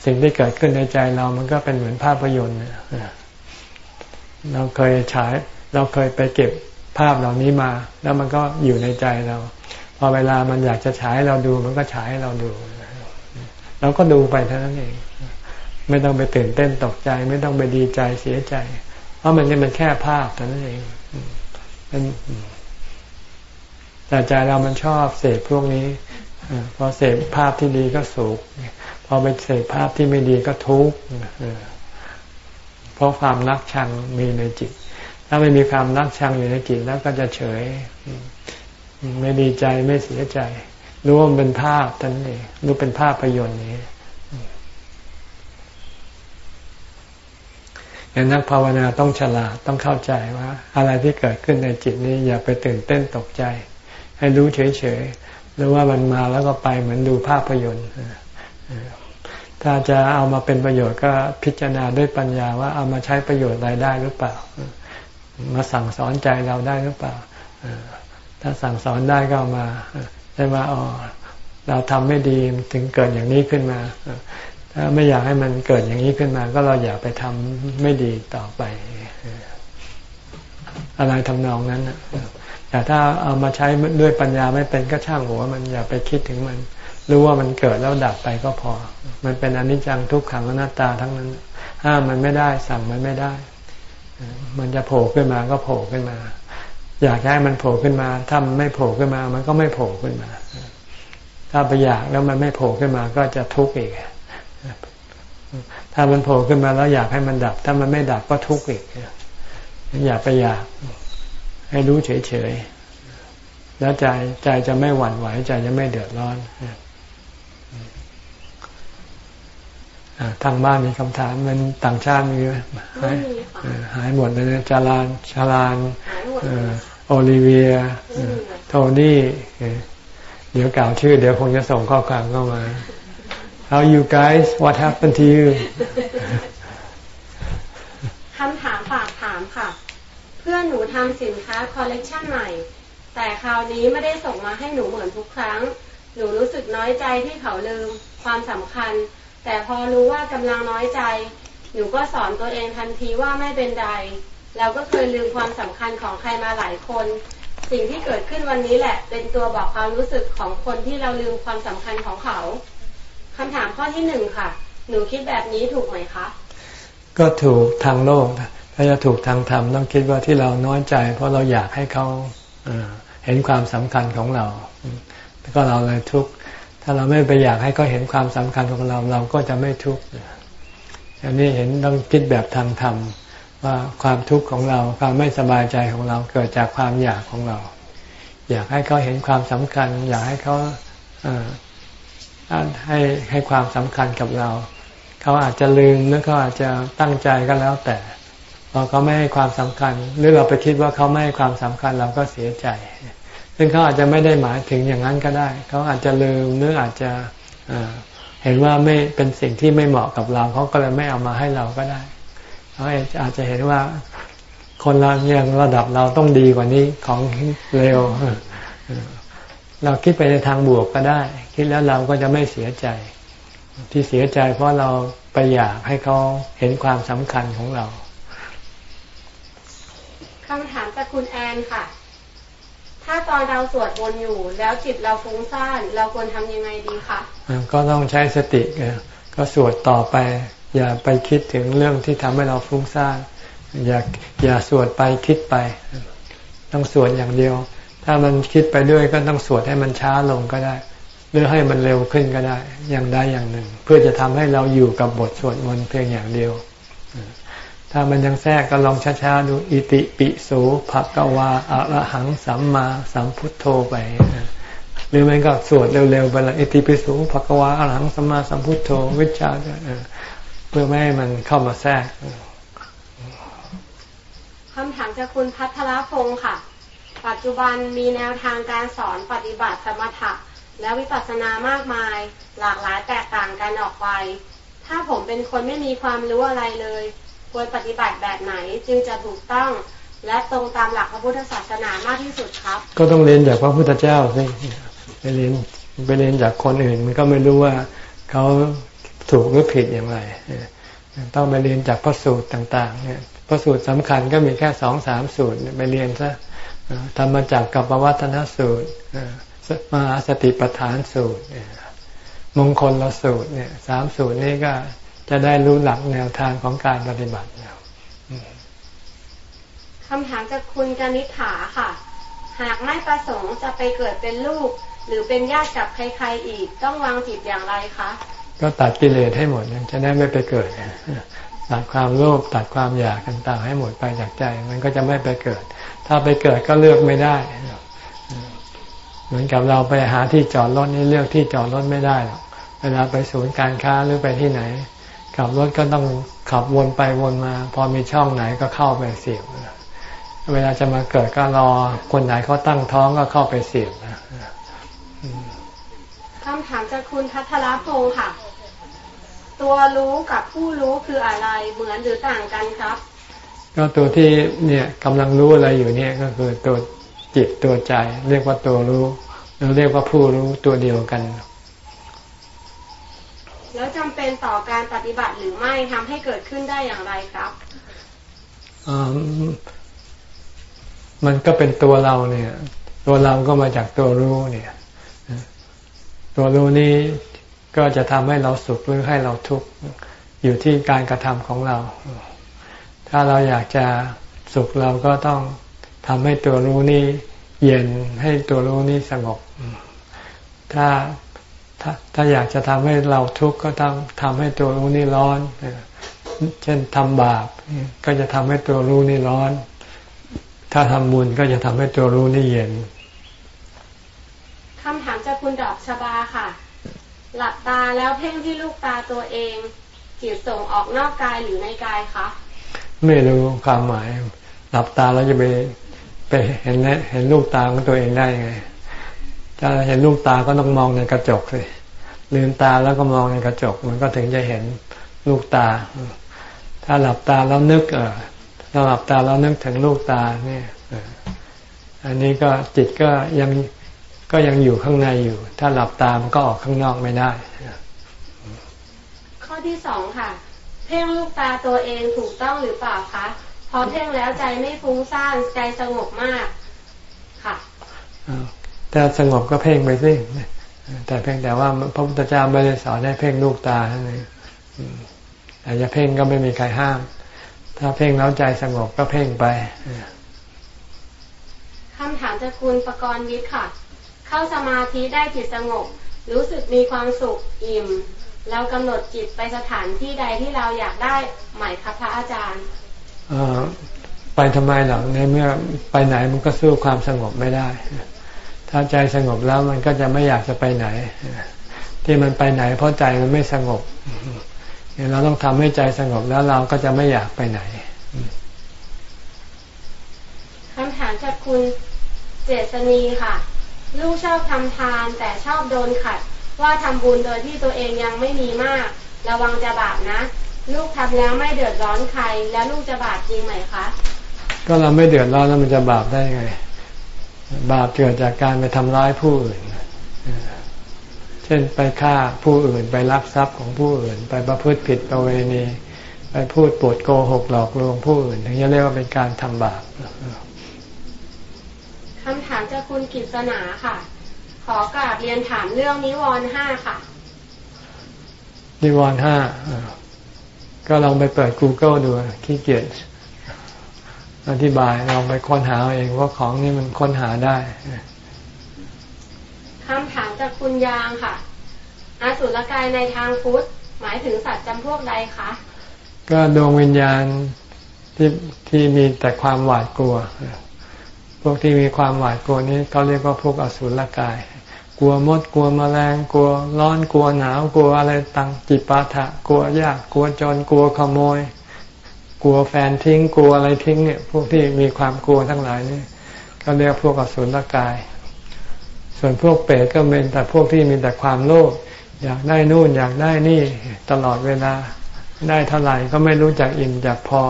[SPEAKER 1] สิ่งที่เกิดขึ้นในใจเรามันก็เป็นเหมือนภาพยนตร์เราเคยฉาย เราเคยไปเก็บภาพเหล่านี้มา แล้วมันก็อยู่ในใจเรา พอเวลามันอยากจะฉายเราดู มันก็ฉายให้เราดูเราก็ดูไปเท่านั้นเอง ไม่ต้องไปตื่นเต้นตกใจ ไม่ต้องไปดีใจเสียใจ เพราะมันนี่มันแค่ภาพเท่านั้นเองเแต่ใจเรามันชอบเสพพวกนี้พอเสพภาพที่ดีก็สุข พอไปเสพภาพที่ไม่ดีก็ทุกข์เพราะความรักชังมีในจิต ถ้าไม่มีความรักชังอยู่ในจิตแล้วก็จะเฉย ไม่ดีใจไม่เสียใจรู้ว่ามันเป็นภาพท่านเองรู้เป็นภาพประยนต์นี้อย่างนักภาวนาต้องฉลาดต้องเข้าใจว่า อะไรที่เกิดขึ้นในจิตนี้ อย่าไปตื่นเต้นตกใจ ให้รู้เฉยๆหรือว่ามันมาแล้วก็ไปเหมือนดูภาพยนตร์ ถ้าจะเอามาเป็นประโยชน์ก็พิจารณาด้วยปัญญาว่าเอามาใช้ประโยชน์อะไรได้หรือเปล่า มาสั่งสอนใจเราได้หรือเปล่า ถ้าสั่งสอนได้ก็เอามาใช่ว่าอ๋อเราทำไม่ดีถึงเกิดอย่างนี้ขึ้นมา ถ้าไม่อยากให้มันเกิดอย่างนี้ขึ้นมา ก็เราอย่าไปทำไม่ดีต่อไป อะไรทำนองนั้นแต่ถ้าเอามาใช้ด้วยปัญญาไม่เป็นก็ช่างหัวมันอย่าไปคิดถึงมัน รู้ว่ามันเกิดแล้วดับไปก็พอ มันเป็นอนิจจังทุกขังอนัตตาทั้งนั้น ห้ามมันไม่ได้สั่งมันไม่ได้ มันจะโผล่ขึ้นมาก็โผล่ขึ้นมา อยากให้มันโผล่ขึ้นมา ถ้ามันไม่โผล่ขึ้นมา มันก็ไม่โผล่ขึ้นมา ถ้าไปอยากแล้วมันไม่โผล่ขึ้นมาก็จะทุกข์อีก ถ้ามันโผล่ขึ้นมาแล้วอยากให้มันดับ ถ้ามันไม่ดับก็ทุกข์อีก อย่าไปอยาก ให้รู้เฉยๆ แล้วใจใจจะไม่หวั่นไหวใจจะไม่เดือดร้อน ทางบ้านมีคำถามมันต่างชาติมีไหมหายหายหมดเลยจารานชาลานโอลิเวียโทนี่ เดี๋ยวกล่าวชื่อ เดี๋ยวคงจะส่งข้อความเข้ามา How you guys What happened to you
[SPEAKER 6] คำถามฝากถามค่ะ เพื่อนหนูทำสินค้าคอลเลกชันใหม่ แต่คราวนี้ไม่ได้ส่งมาให้หนูเหมือนทุกครั้ง หนูรู้สึกน้อยใจที่เขาลืมความสำคัญ แต่พอรู้ว่ากำลังน้อยใจ หนูก็สอนตัวเองทันทีว่าไม่เป็นไร เราก็เคยลืมความสำคัญของใครมาหลายคน สิ่งที่เกิดขึ้นวันนี้แหละ เป็นตัวบอกความรู้สึกของคนที่เราลืมความสำคัญของเขาคำถามข้อที่หนึ่งค่ะ หนูคิดแบบนี้ถูกไหมคะ
[SPEAKER 1] ก็ถูกทางโลก ถ้าจะถูกทางธรรมต้องคิดว่าที่เราน้อยใจ เพราะเราอยากให้เขาเห็นความสำคัญของเรา ก็เราเลยทุกข์ถ้าเราไม่ไปอยากให้เขาเห็นความสำคัญของเราเราก็จะไม่ทุกข์อันนี้เห็นต้องคิดแบบทางธรรมว่าความทุกข์ของเราความไม่สบายใจของเราเกิดจากความอยากของเรา อยากให้เขาเห็นความสำคัญ อยากให้เขาให้ให้ความสำคัญกับเรา เขาอาจจะลืมหรือเขาอาจจะตั้งใจก็แล้วแต่พอเขาไม่ให้ความสำคัญ หรือเราไปคิดว่าเขาไม่ให้ความสำคัญเราก็เสียใจ ซึ่งเขาอาจจะไม่ได้หมายถึงอย่างนั้นก็ได้ เขาอาจจะลืมหรืออาจจะเห็นว่าไม่เป็นสิ่งที่ไม่เหมาะกับเราเขาก็เลยไม่เอามาให้เราก็ได้เขาอาจจะเห็นว่าคนเราอย่างระดับเราต้องดีกว่านี้ของเร็ว เราคิดไปในทางบวกก็ได้ คิดแล้วเราก็จะไม่เสียใจ ที่เสียใจเพราะเราไปอยากให้เขาเห็นความสำคัญของเรา
[SPEAKER 6] คำถามจากคุณแอนค่ะ ถ้าตอนเราสวดมนต์อยู่ แล้วจิตเราฟุ้งซ่านเราควรทำยังไงดีคะ
[SPEAKER 1] ก็ต้องใช้สติก็สวดต่อไป อย่าไปคิดถึงเรื่องที่ทำให้เราฟุ้งซ่านอย่าอย่าสวดไปคิดไป ต้องสวดอย่างเดียว ถ้ามันคิดไปด้วยก็ต้องสวดให้มันช้าลงก็ได้ หรือให้มันเร็วขึ้นก็ได้ อย่างใดอย่างหนึ่ง เพื่อจะทำให้เราอยู่กับบทสวดมนต์เพียงอย่างเดียว ถ้ามันยังแทรกก็ลองช้าๆดูอิติปิโสภะกวาอะระหังสัมมาสัมพุทโธไป หรือมันก็สวดเร็วๆไปละอิติปิโสภะกวาอะระหังสัมมาสัมพุทโธวิชาเพื่อไม่ให้มันเข้ามาแทรก
[SPEAKER 6] คำถามจากคุณพัทรพงศ์ค่ะ ปัจจุบันมีแนวทางการสอนปฏิบัติสมถะและวิปัสสนามากมาย หลากหลายแตกต่างกันออกไป ถ้าผมเป็นคนไม่มีความรู้อะไรเลย ควรปฏิบัติแบบไหนจึงจะถูกต้องและตรงตามหลักพระพุทธศาสนามากที่สุดครับ
[SPEAKER 1] ก็ต้องเรียนจากพระพุทธเจ้าสิไปเรียนไปเรียนจากคนอื่น มันก็ไม่รู้ว่าเขาถูกหรือผิดอย่างไรต้องไปเรียนจากพระสูตรต่างๆเนี่ยพระสูตรสำคัญก็มีแค่สองสามสูตรไปเรียนซะทำมาจากกัปวัฒนสูตรมาสติปัฏฐานสูตรมงคลละสูตรเนี่ยสามสูตรนี้ก็ จะได้รู้หลักแนวทางของการปฏิบัติ
[SPEAKER 6] คำถามจากคุณกนิษฐาค่ะ หากไม่ประสงค์จะไปเกิดเป็นลูก หรือเป็นญาติกับใครๆอีก ต้องวางจิตอย่างไรคะ
[SPEAKER 1] ก็ตัดกิเลสให้หมดจะได้ไม่ไปเกิดตัดความโลภตัดความอยากต่างๆให้หมดไปจากใจ มันก็จะไม่ไปเกิด ถ้าไปเกิดก็เลือกไม่ได้ เหมือนกับเราไปหาที่จอดรถนี่เลือกที่จอดรถไม่ได้หรอกเวลาไปศูนย์การค้าหรือไปที่ไหน ขับรถก็ต้องขับวนไปวนมา พอมีช่องไหนก็เข้าไปเสียบเวลาจะมาเกิดก็รอคนไหนเขาตั้งท้องก็เข้าไปเสียบ
[SPEAKER 6] คำถามจากคุณพัทรพงศ์ค่ะ ตัวรู้กับผู้รู้คืออะไรเหมือนหรือต่างกันครับ
[SPEAKER 1] ก็ตัวที่เนี่ยกำลังรู้อะไรอยู่เนี่ยก็คือตัวจิตตัวใจ เรียกว่าตัวรู้เราเรียกว่าผู้รู้ตัวเดียวกัน
[SPEAKER 6] แล้วจำเป็นต่อการปฏิบัติหรือไม่ทำให้เกิดขึ้นได้อย่างไรครับ
[SPEAKER 1] อืมมันก็เป็นตัวเราเนี่ย ตัวเราก็มาจากตัวรู้เนี่ย ตัวรู้นี้ก็จะทำให้เราสุขหรือให้เราทุกข์อยู่ที่การกระทำของเรา ถ้าเราอยากจะสุขเราก็ต้องทำให้ตัวรู้นี้เย็นให้ตัวรู้นี้สงบ ถ้า ถ้าถ้าอยากจะทำให้เราทุกข์ก็ต้องทำให้ตัวรู้นี้ร้อน เช่นทำบาปก็จะทำให้ตัวรู้นี่ร้อน ถ้าทำบุญก็จะทำให้ตัวรู้นี่เย็น
[SPEAKER 6] คำถามจากคุณดอกชบาค่ะ หลับตาแล้วเพ่งที่ลูกตาตัวเองจิตส่งออกนอกกายหรือในกายคะ
[SPEAKER 1] ไม่รู้ความหมาย หลับตาแล้วจะไปไปเห็นเห็นลูกตาของตัวเองได้ไง ถ้าเห็นลูกตาก็ต้องมองในกระจกสิลืมตาแล้วก็มองในกระจก มันก็ถึงจะเห็นลูกตา ถ้าหลับตาแล้วนึกเออถ้าหลับตาแล้วนึกถึงลูกตาเนี่ยอันนี้ก็จิตก็ยังก็ยังอยู่ข้างในอยู่ ถ้าหลับตามันก็ออกข้างนอกไม่ได้
[SPEAKER 6] ข้อที่สองค่ะ เพ่งลูกตาตัวเองถูกต้องหรือเปล่าคะพอเพ่งแล้วใจไม่ฟุ้งซ่านใจสงบมากค่ะ
[SPEAKER 1] ถ้าสงบก็เพ่งไปสิแต่เพียงแต่ว่าพระพุทธเจ้าไม่ได้สอนให้เพ่งลูกตาเท่านั้นแต่จะเพ่งก็ไม่มีใครห้าม ถ้าเพ่งแล้วใจสงบก็เพ่งไป
[SPEAKER 6] คำถามจากคุณประกรณ์วิทย์ค่ะ เข้าสมาธิได้จิตสงบ รู้สึกมีความสุขอิ่ม เรากำหนดจิตไปสถานที่ใดที่เราอยากได้ไหมครับพระอาจารย์
[SPEAKER 1] ไปทำไมหรอกในเมื่อไปไหนมันก็สู้ความสงบไม่ได้ ถ้าใจสงบแล้วมันก็จะไม่อยากจะไปไหน ที่มันไปไหน เพราะใจมันไม่สงบเราต้องทำให้ใจสงบแล้วเราก็จะไม่อยากไปไหน
[SPEAKER 6] คำถามจากคุณเจษณีค่ะ ลูกชอบทำทานแต่ชอบโดนขัด ว่าทำบุญโดยที่ตัวเองยังไม่มีมาก ระวังจะบาปนะ ลูกทำแล้วไม่เดือดร้อนใคร แล้วลูกจะบาปจริงไหมคะ
[SPEAKER 1] ก็เราไม่เดือดร้อนแล้วมันจะบาปได้ไง บาปเกิดจากการไปทำร้ายผู้อื่น เช่นไปฆ่าผู้อื่นไปลักทรัพย์ของผู้อื่น ไปประพฤติผิดประเวณี ไปพูดปดโกหกหลอกลวงผู้อื่น ถึงจะเรียกว่าเป็นการทำบาป
[SPEAKER 6] คำถามจากคุณกิษณาค่ะ ขอกราบเรียนถามเรื่องนิวรณ์ห้าค่ะ
[SPEAKER 1] นิวรณ์ห้าก็ลองไปเปิด Google ดูขี้เกียจ อธิบายลองไปค้นหาเองว่าของนี่มันค้นหาได้
[SPEAKER 6] คำถามจากคุณยางค่ะอาสุรกายในทางพุทธหมายถึงสัตว์จำพวกใดคะ
[SPEAKER 1] ก็ดวงวิญญาณที่ที่มีแต่ความหวาดกลัว พวกที่มีความหวาดกลัวนี้เขาเรียกว่าพวกอสุรกาย กลัวมดกลัวมแมลงกลัวร้อนกลัวหนาวกลัวอะไรตังจิปาถะกลัวยากกลัวจนกลัวขโมย กลัวแฟนทิ้งกลัวอะไรทิ้งเนี่ย พวกที่มีความกลัวทั้งหลายนี่เขาเรียกพวกอสุรกาย ส่วนพวกเปรตก็เป็นแต่พวกที่มีแต่ความโลภอยากได้นู่นอยากได้นี่ตลอดเวลาได้เท่าไหร่ก็ไม่รู้จักอิ่มจากพอ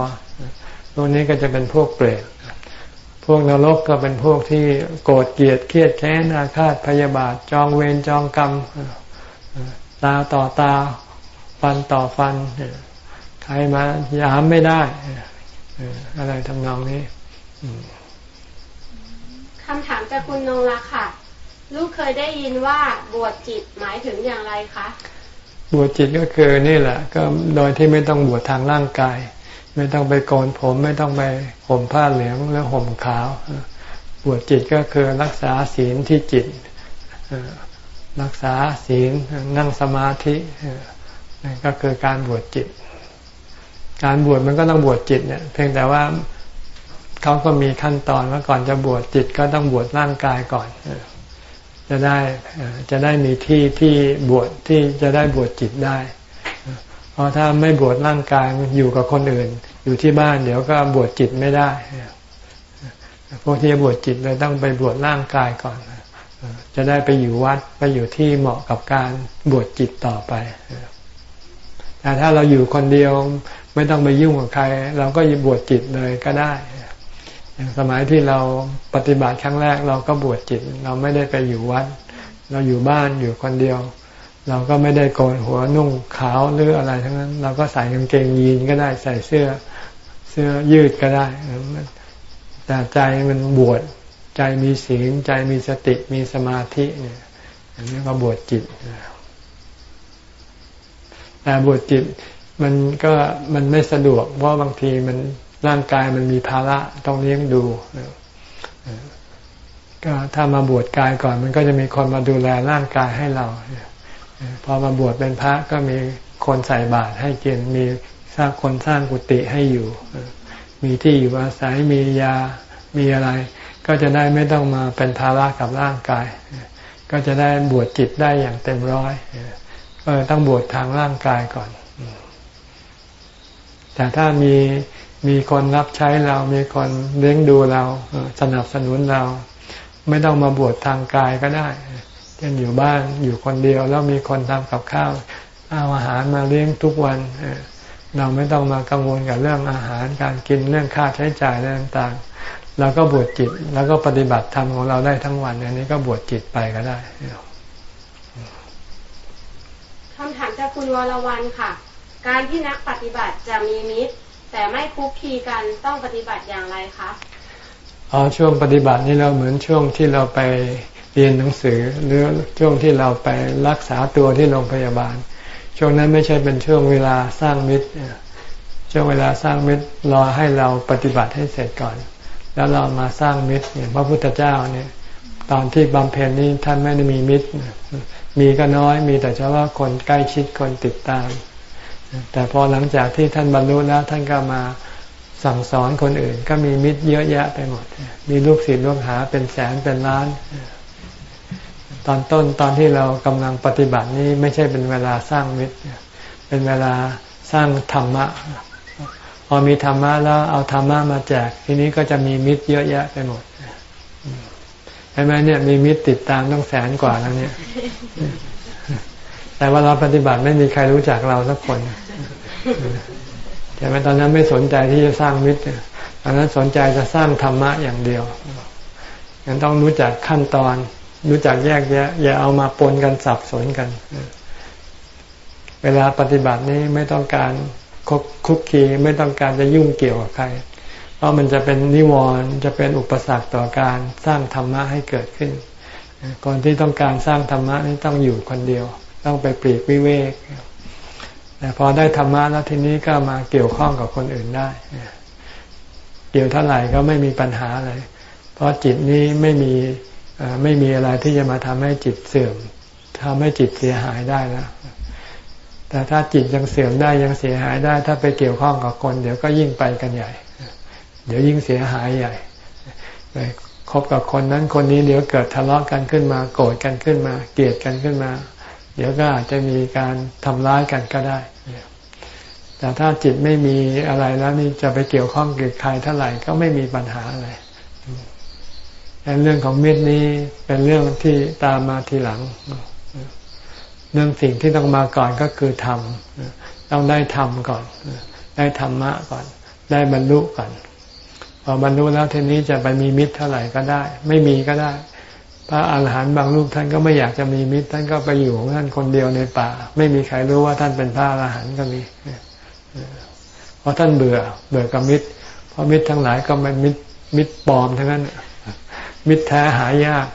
[SPEAKER 1] พวกนี้ก็จะเป็นพวกเปรตพวกนรกก็เป็นพวกที่โกรธเกลียดเครียดแค้นอาฆาตพยาบาทจองเวรจองกรรมตาต่อตาฟันต่อฟัน รมายามไม่ได้อะไรทำนองนี้
[SPEAKER 6] คำถามจากคุณนงรักค่ะ ลูกเคยได้ยินว่าบวชจิตหมายถึงอย่างไรคะ
[SPEAKER 1] บวชจิตก็คือนี่แหละ ก็โดยที่ไม่ต้องบวชทางร่างกาย ไม่ต้องไปโกนผมไม่ต้องไปห่มผ้าเหลืองแล้วห่มขาวบวชจิตก็คือรักษาศีลที่จิตรักษาศีลนั่งสมาธินั่นก็คือการบวชจิต การบวชมันก็ต้องบวชจิตเนี่ย เพียงแต่ว่าเขาก็มีขั้นตอนว่าก่อนจะบวชจิตก็ต้องบวชร่างกายก่อนจะได้จะได้มีที่ที่บวชที่จะได้บวชจิตได้ เพราะถ้าไม่บวชร่างกายอยู่กับคนอื่น อยู่ที่บ้านเดี๋ยวก็บวชจิตไม่ได้พวกที่จะบวชจิตเลยต้องไปบวชร่างกายก่อน จะได้ไปอยู่วัดไปอยู่ที่เหมาะกับการบวชจิตต่อไปแต่ถ้าเราอยู่คนเดียว ไม่ต้องไปยุ่งกับใคร เราก็บวชจิตเลยก็ได้อย่างสมัยที่เราปฏิบัติครั้งแรกเราก็บวชจิต เราไม่ได้ไปอยู่วัด เราอยู่บ้านอยู่คนเดียว เราก็ไม่ได้โกนหัวนุ่งขาวหรืออะไรทั้งนั้น เราก็ใส่กางเกงยีนก็ได้ใส่เสื้อเสื้อยืดก็ได้แต่ใจมันบวชใจมีศีลใจมีสติมีสมาธิเนี่ยอันนี้ก็บวชจิตแต่บวชจิต มันก็มันไม่สะดวกเพราะบางทีมันร่างกายมันมีภาระต้องเลี้ยงดูก็ถ้ามาบวชกายก่อน มันก็จะมีคนมาดูแลร่างกายให้เราพอมาบวชเป็นพระก็มีคนใส่บาตรให้กินมีสร้างคนสร้างกุฏิให้อยู่ มีที่อยู่อาศัยมียามีอะไร ก็จะได้ไม่ต้องมาเป็นภาระกับร่างกาย ก็จะได้บวชจิตได้อย่างเต็มร้อยต้องบวชทางร่างกายก่อน แต่ถ้ามีมีคนรับใช้เรา มีคนเลี้ยงดูเราสนับสนุนเรา ไม่ต้องมาบวชทางกายก็ได้เช่นอยู่บ้านอยู่คนเดียวแล้วมีคนทำกับข้าวเอาอาหารมาเลี้ยงทุกวันเราไม่ต้องมากังวลกับเรื่องอาหารการกินเรื่องค่าใช้จ่ายอะไรต่างๆเราก็บวชจิต แล้วก็ปฏิบัติธรรมของเราได้ทั้งวัน อันนี้ก็บวชจิตไปก็ได้
[SPEAKER 6] คำถามจากคุณวรวันค่ะ การที่นักปฏิบัติจะมีมิตร แต่ไม่คุกคีกันต้องปฏิบัติอย่างไรคะ
[SPEAKER 1] อ๋อช่วงปฏิบัตินี่เราเหมือนช่วงที่เราไปเรียนหนังสือ หรือช่วงที่เราไปรักษาตัวที่โรงพยาบาล ช่วงนั้นไม่ใช่เป็นช่วงเวลาสร้างมิตรช่วงเวลาสร้างมิตรรอให้เราปฏิบัติให้เสร็จก่อน แล้วเรามาสร้างมิตรเนี่ยพระพุทธเจ้าเนี่ย ตอนที่บำเพ็ญนี้ท่านไม่ได้มีมิตร มีก็น้อยมีแต่เฉพาะคนใกล้ชิดคนติดตาม แต่พอหลังจากที่ท่านบรรลุแล้วท่านก็มาสั่งสอนคนอื่น ก็มีมิตรเยอะแยะไปหมด มีลูกศิษย์ลูกหาเป็นแสนเป็นล้าน ตอนต้นตอนที่เรากำลังปฏิบัตินี้ไม่ใช่เป็นเวลาสร้างมิตร เป็นเวลาสร้างธรรมะ พอมีธรรมะแล้วเอาธรรมะมาแจก ทีนี้ก็จะมีมิตรเยอะแยะไปหมดใช่ไหมเนี่ยมีมิตรติดตามต้องแสนกว่าแล้วเนี่ย แต่ว่าเราปฏิบัติไม่มีใครรู้จักเราสักคนใช่ไหมตอนนั้นไม่สนใจที่จะสร้างมิตรตอนนั้นสนใจจะสร้างธรรมะอย่างเดียวยังต้องรู้จักขั้นตอน รู้จักแยกแยะ อย่าเอามาปนกันสับสนกัน เวลาปฏิบัตินี้ไม่ต้องการคุกคีไม่ต้องการจะยุ่งเกี่ยวกับใคร เพราะมันจะเป็นนิวรณ์จะเป็นอุปสรรคต่อการสร้างธรรมะให้เกิดขึ้นคนที่ต้องการสร้างธรรมะนี่ต้องอยู่คนเดียว ต้องไปปลีกวิเวกแต่พอได้ธรรมะแล้วทีนี้ก็มาเกี่ยวข้องกับคนอื่นได้ เกี่ยวเท่าไหร่ก็ไม่มีปัญหาอะไร เพราะจิตนี้ไม่มีไม่มีอะไรที่จะมาทำให้จิตเสื่อมทำให้จิตเสียหายได้แล้ว แต่ถ้าจิตยังเสื่อมได้ยังเสียหายได้ ถ้าไปเกี่ยวข้องกับคน เดี๋ยวก็ยิ่งไปกันใหญ่ เดี๋ยวยิ่งเสียหายใหญ่ไปคบกับคนนั้นคนนี้เดี๋ยวเกิดทะเลาะกันขึ้นมา โกรธกันขึ้นมา เกลียดกันขึ้นมา เดี๋ยวก็อาจจะมีการทำร้ายกันก็ได้ แต่ถ้าจิตไม่มีอะไรแล้วนี่จะไปเกี่ยวข้องกับใครเท่าไหร่ก็ไม่มีปัญหาอะไรเรื่องของมิตรนี้เป็นเรื่องที่ตามมาทีหลัง เรื่องสิ่งที่ต้องมาก่อนก็คือธรรมต้องได้ธรรมก่อน ได้ธรรมะก่อน ได้บรรลุก่อน พอบรรลุแล้วทีนี้จะไปมีมิตรเท่าไหร่ก็ได้ ไม่มีก็ได้ พระอาหารหันต์บางรูปท่านก็ไม่อยากจะมีมิตร ท่านก็ไปอยู่ของท่านคนเดียวในป่า ไม่มีใครรู้ว่าท่านเป็นพระอาหารหันต์ก็มีเพราะท่านเบื่อ เบื่อกับมิตร เพราะมิตรทั้งหลายก็เป็นมิตรมิตรปลอมทั้งนั้นมิตรแท้หายาก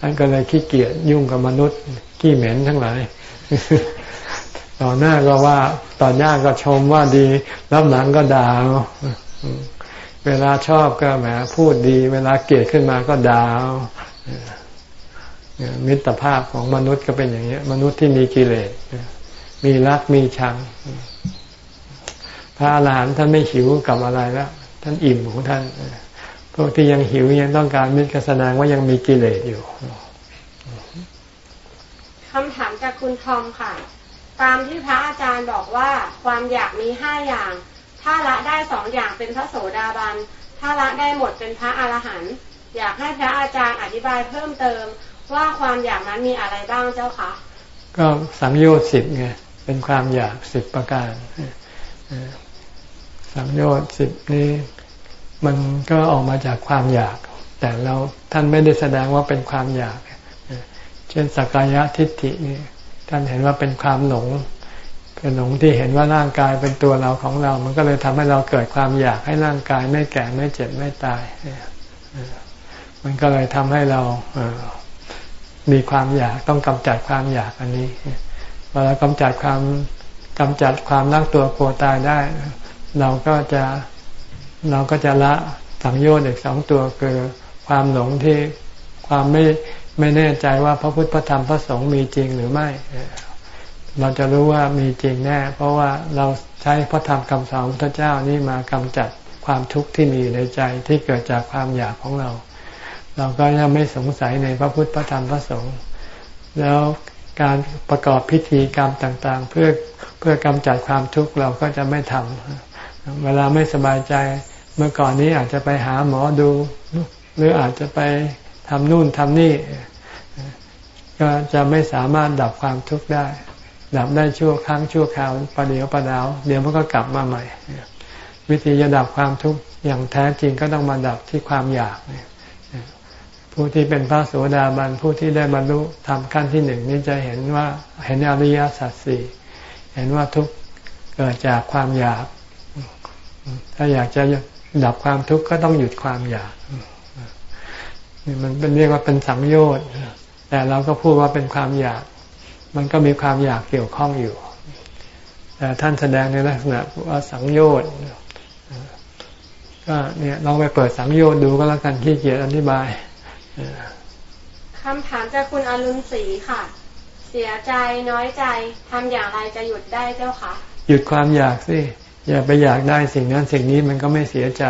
[SPEAKER 1] ท่านก็เลยขี้เกียจยุ่งกับมนุษย์ขี้เหม็นทั้งหลายต่อหน้าก็ว่าต่อหน้าก็ชมว่าดี รับหลังก็ด่า เวลาชอบก็แหมพูดดี เวลาเกลียดขึ้นมาก็ด่ามิตรภาพของมนุษย์ก็เป็นอย่างนี้มนุษย์ที่มีกิเลสมีรักมีชัง พระอรหันต์ท่านไม่หิวกับอะไรแล้ว ท่านอิ่มของท่านพวกที่ยังหิวยังต้องการมิตรกแสดงว่ายังมีกิเลสอยู่
[SPEAKER 6] คำถามจากคุณทอมค่ะ ตามที่พระอาจารย์บอกว่าความอยากมีห้าอย่าง ถ้าละได้สองอย่างเป็นพระโสดาบัน ถ้าละได้หมดเป็นพระอรหันต์อยากให้พระอาจารย์อธิบายเพิ่มเติมว่าความอยากนั้นมีอะไรบ้างเจ้าคะ
[SPEAKER 1] ก็สังโยชน์สิบไงเป็นความอยากสิบประการ สังโยชน์สิบนี้มันก็ออกมาจากความอยาก แต่เราท่านไม่ได้แสดงว่าเป็นความอยาก เช่นสักกายทิฏฐินี่ท่านเห็นว่าเป็นความหลง หลงที่เห็นว่าร่างกายเป็นตัวเราของเรา มันก็เลยทำให้เราเกิดความอยากให้ร่างกายไม่แก่ไม่เจ็บไม่ตาย มันก็เลยทำให้เรามีความอยากต้องกำจัดความอยากอันนี้เวลากำจัดความกำจัดความรักตัวกลัวตายได้ เราก็จะเราก็จะละสังโยชน์อีกสองตัวคือความหลงที่ความไม่ไม่แน่ใจว่าพระพุทธพระธรรมพระสงฆ์มีจริงหรือไม่ เราจะรู้ว่ามีจริงแน่ เพราะว่าเราใช้พระธรรมคำสอนพระเจ้านี่มากำจัดความทุกข์ที่มีอยู่ในใจที่เกิดจากความอยากของเรา เราก็จะไม่สงสัยในพระพุทธพระธรรมพระสงฆ์แล้วการประกอบพิธีกรรมต่างๆ เพื่อเพื่อกำจัดความทุกข์เราก็จะไม่ทำเวลาไม่สบายใจเมื่อก่อนนี้อาจจะไปหาหมอดู หรืออาจจะไปทำนู่นทำนี่ ก็จะไม่สามารถดับความทุกข์ได้ ดับได้ชั่วครั้งชั่วคราวประเดี๋ยวประดาว เดี๋ยวมันก็กลับมาใหม่ วิธีจะดับความทุกข์อย่างแท้จริงก็ต้องมาดับที่ความอยากผู้ที่เป็นพระโสดาบันผู้ที่ได้บรรลุทำขั้นที่หนึ่งนี้จะเห็นว่าเห็นอริยสัจสี่เห็นว่าทุกเกิดจากความอยาก ถ้าอยากจะดับความทุกข์ก็ต้องหยุดความอยากนี่มันเป็นเรียกว่าเป็นสังโยชน์แต่เราก็พูดว่าเป็นความอยาก มันก็มีความอยากเกี่ยวข้องอยู่ แต่ท่านแสดงในลักษณะว่าสังโยชน์ก็เนี่ยลองไปเปิดสังโยชน์ดูก็แล้วกันขี้เกียจอธิบาย
[SPEAKER 6] คำถามจากคุณอรุณศรีค่ะ เสียใจน้อยใจทำอย่างไรจะหยุดได้เจ้าคะ
[SPEAKER 1] หยุดความอยากสิอย่าไปอยากได้สิ่งนั้นสิ่งนี้มันก็ไม่เสียใจ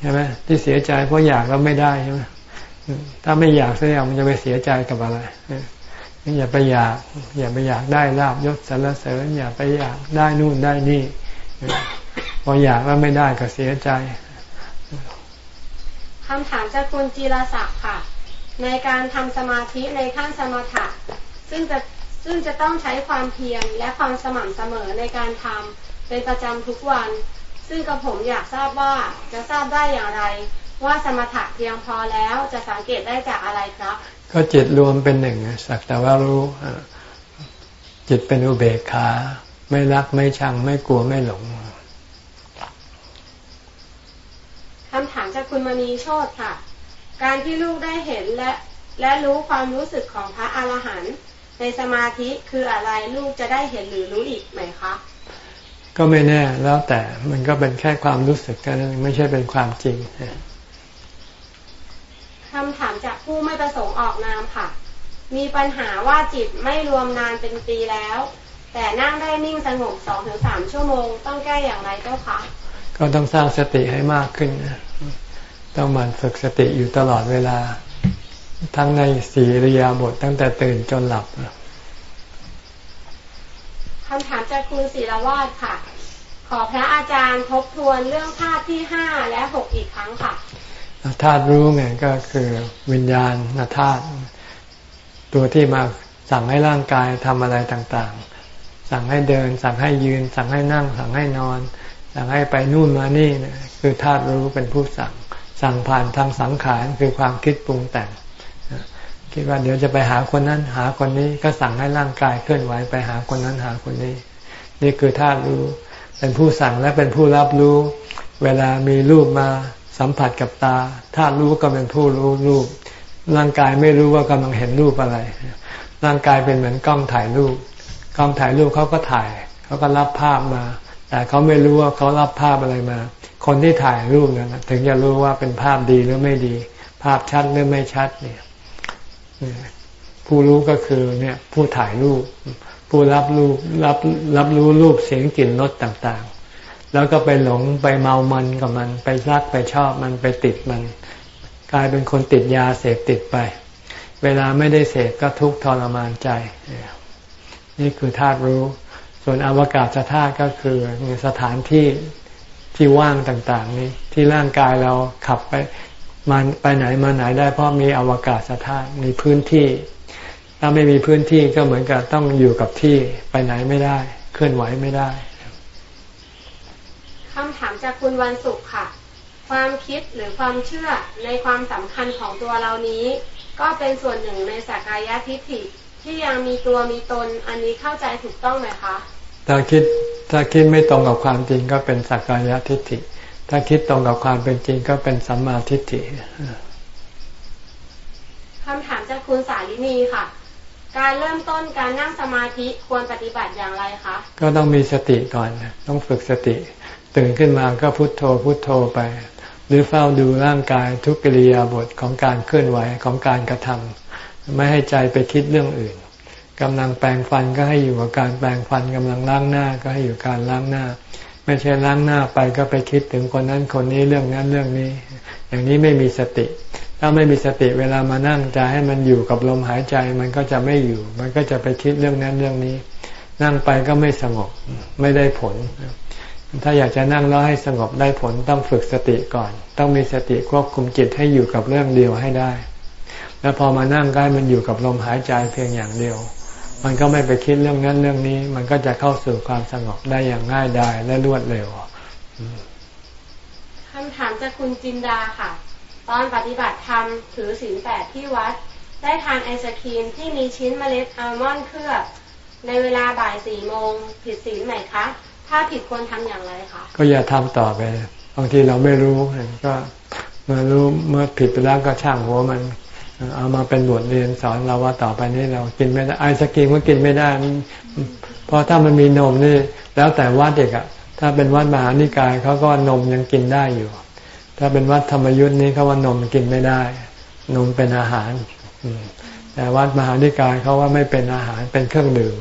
[SPEAKER 1] ใช่ไหมที่เสียใจเพราะอยากแล้วไม่ได้ใช่ไหมถ้าไม่อยากแสดงมันจะไปเสียใจกับอะไร อย่าไปอยาก อย่าไปอยากได้ลาบยศสรรเสริญ อย่าไปอยากได้นู่นได้นี่ พออยากแล้วไม่ได้ก็เสียใจ
[SPEAKER 6] คำถามจากคุณจีรศักดิ์ค่ะ ในการทำสมาธิในขั้นสมถะซึ่งจะซึ่งจะต้องใช้ความเพียรและความสม่ำเสมอในการทำเป็นประจำทุกวัน ซึ่งกระผมอยากทราบว่าจะทราบได้อย่างไร ว่าสมถะเพียงพอแล้วจะสังเกตได้จากอะไรครับ
[SPEAKER 1] ก็จิตรวมเป็นหนึ่งสักแต่ว่ารู้จิตเป็นอุเบกขา ไม่รักไม่ชังไม่กลัวไม่หลง
[SPEAKER 6] คำถามจากคุณมณีโชตค่ะ การที่ลูกได้เห็นและและรู้ความรู้สึกของพระอรหันต์ในสมาธิคืออะไรลูกจะได้เห็นหรือรู้อีกไหมคะ
[SPEAKER 1] ก็ไม่แน่แล้วแต่มันก็เป็นแค่ความรู้สึกกันไม่ใช่เป็นความจริง
[SPEAKER 6] คำถามจากผู้ไม่ประสงค์ออกนามค่ะ มีปัญหาว่าจิตไม่รวมนานเป็นปีแล้ว แต่นั่งได้นิ่งสงบสองถึงสามชั่วโมง ต้องแก้อย่างไรเจ้าคะ
[SPEAKER 1] ก็ต้องสร้างสติให้มากขึ้น ต้องมันฝึกสติอยู่ตลอดเวลา ทั้งในสีริยาบทตั้งแต่ตื่นจนหลับ
[SPEAKER 6] คำถามจากคุณศิรวาดค่ะ ขอพระอาจารย์ทบทวนเรื่องธาตุที่ห้าและหกอีกครั้งค่ะ
[SPEAKER 1] ธาตุรู้ไงก็คือวิญญาณธาตุตัวที่มาสั่งให้ร่างกายทำอะไรต่างๆ สั่งให้เดิน สั่งให้ยืน สั่งให้นั่ง สั่งให้นอน สั่งให้ไปนู่นมานี่นะคือธาตุรู้เป็นผู้สั่ง สั่งผ่านทางสังขารคือความคิดปรุงแต่ง คิดว่าเดี๋ยวจะไปหาคนนั้นหาคนนี้ก็สั่งให้ร่างกายเคลื่อนไหวไปหาคนนั้นหาคนนี้ นี่คือธาตุรู้ เป็นผู้สั่งและเป็นผู้รับรู้ เวลามีรูปมา สัมผัสกับตาธาตุรู้ก็เป็นผู้รู้รูป ร่างกายไม่รู้ว่ากำลังเห็นรูปอะไร ร่างกายเป็นเหมือนกล้องถ่ายรูป กล้องถ่ายรูปเขาก็ถ่าย เขาก็รับภาพมา แต่เขาไม่รู้ว่าเขารับภาพอะไรมา คนที่ถ่ายรูปนั้นถึงจะรู้ว่าเป็นภาพดีหรือไม่ดี ภาพชัดหรือไม่ชัดเนี่ยผู้รู้ก็คือเนี่ยผู้ถ่ายรูป ผู้รับรูปรับรับรู้รูปเสียงกลิ่นรสต่าง แล้วก็ไปหลงไปเมามันกับมัน ไปรักไปชอบมันไปติดมัน กลายเป็นคนติดยาเสพติดไป เวลาไม่ได้เสพก็ทุกข์ทรมานใจ นี่คือธาตุรู้ ส่วนอวกาศธาตุก็คือสถานที่ที่ว่างต่างๆ นี้ที่ร่างกายเราขับไปมันไปไหนมาไหนได้เพราะมีอวกาศธาตุมีพื้นที่ ถ้าไม่มีพื้นที่ก็เหมือนกับต้องอยู่กับที่ไปไหนไม่ได้ เคลื่อนไหวไม่ได้
[SPEAKER 6] คำถามจากคุณวันสุขค่ะ ความคิดหรือความเชื่อในความสำคัญของตัวเรานี้ ก็เป็นส่วนหนึ่งในสักกายทิฏฐิที่ยังมีตัวมีตนอันนี้เข้าใจถูกต้องไหมคะ
[SPEAKER 1] ถ้าคิดถ้าคิดไม่ตรงกับความจริงก็เป็นสักกายทิฏฐิ ถ้าคิดตรงกับความเป็นจริงก็เป็นสัมมาทิฏฐิ
[SPEAKER 6] คำถามจากคุณสาลินีค่ะ การเริ่มต้นการนั่งสมาธิควรปฏิบัติอย่างไรคะ
[SPEAKER 1] ก็ต้องมีสติก่อน ต้องฝึกสติ ตื่นขึ้นมาก็พุโทโธพุโทโธไป หรือเฝ้าดูร่างกายทุกกิริยาบทของการเคลื่อนไหวของการกระทำไม่ให้ใจไปคิดเรื่องอื่นกำลังแปรงฟันก็ให้อยู่กับการแปรงฟันกำลังล้างหน้าก็ให้อยู่การล้างหน้า ไม่ใช่ล้างหน้าไปก็ไปคิดถึงคนนั้นคนนี้เรื่องนั้นเรื่องนี้ อย่างนี้ไม่มีสติ ถ้าไม่มีสติเวลามานั่งจะให้มันอยู่กับลมหายใจมันก็จะไม่อยู่ มันก็จะไปคิดเรื่องนั้นเรื่องนี้ นั่งไปก็ไม่สงบไม่ได้ผล ถ้าอยากจะนั่งแล้วให้สงบได้ผลต้องฝึกสติก่อน ต้องมีสติควบคุมจิตให้อยู่กับเรื่องเดียวให้ได้ แล้วพอมานั่งใกล้มันอยู่กับลมหายใจเพียงอย่างเดียว มันก็ไม่ไปคิดเรื่องนั้นเรื่องนี้ มันก็จะเข้าสู่ความสงบได้อย่างง่ายดายและรวดเร็ว
[SPEAKER 6] คำถามจากคุณจินดาค่ะ ตอนปฏิบัติธรรมถือศีลแปดที่วัด ได้ทานไอศครีมที่มีชิ้นเมล็ดอัลมอนด์เคลือบในเวลาบ่ายสี่โมงผิดศีลไหมคะ ถ้าผิดควรทำอย่างไรคะ
[SPEAKER 1] ก็อย่าทำต่อไปบางทีเราไม่รู้ก็เมื่อรู้เมื่อผิดไปแล้วก็ช่างหัวมัน เอามาเป็นบทเรียนสอนเราว่าต่อไปนี้เรากินไม่ได้ไอศกรีมก็กินไม่ได้เพราะถ้ามันมีนมนี่ แล้วแต่วัดเด็กอะถ้าเป็นวัดมหานิกายเขาก็นมยังกินได้อยู่ ถ้าเป็นวัดธรรมยุทธ์นี้เขาว่านมกินไม่ได้ นมเป็นอาหารแต่วัดมหานิกายเขาว่าไม่เป็นอาหารเป็นเครื่องดื่ม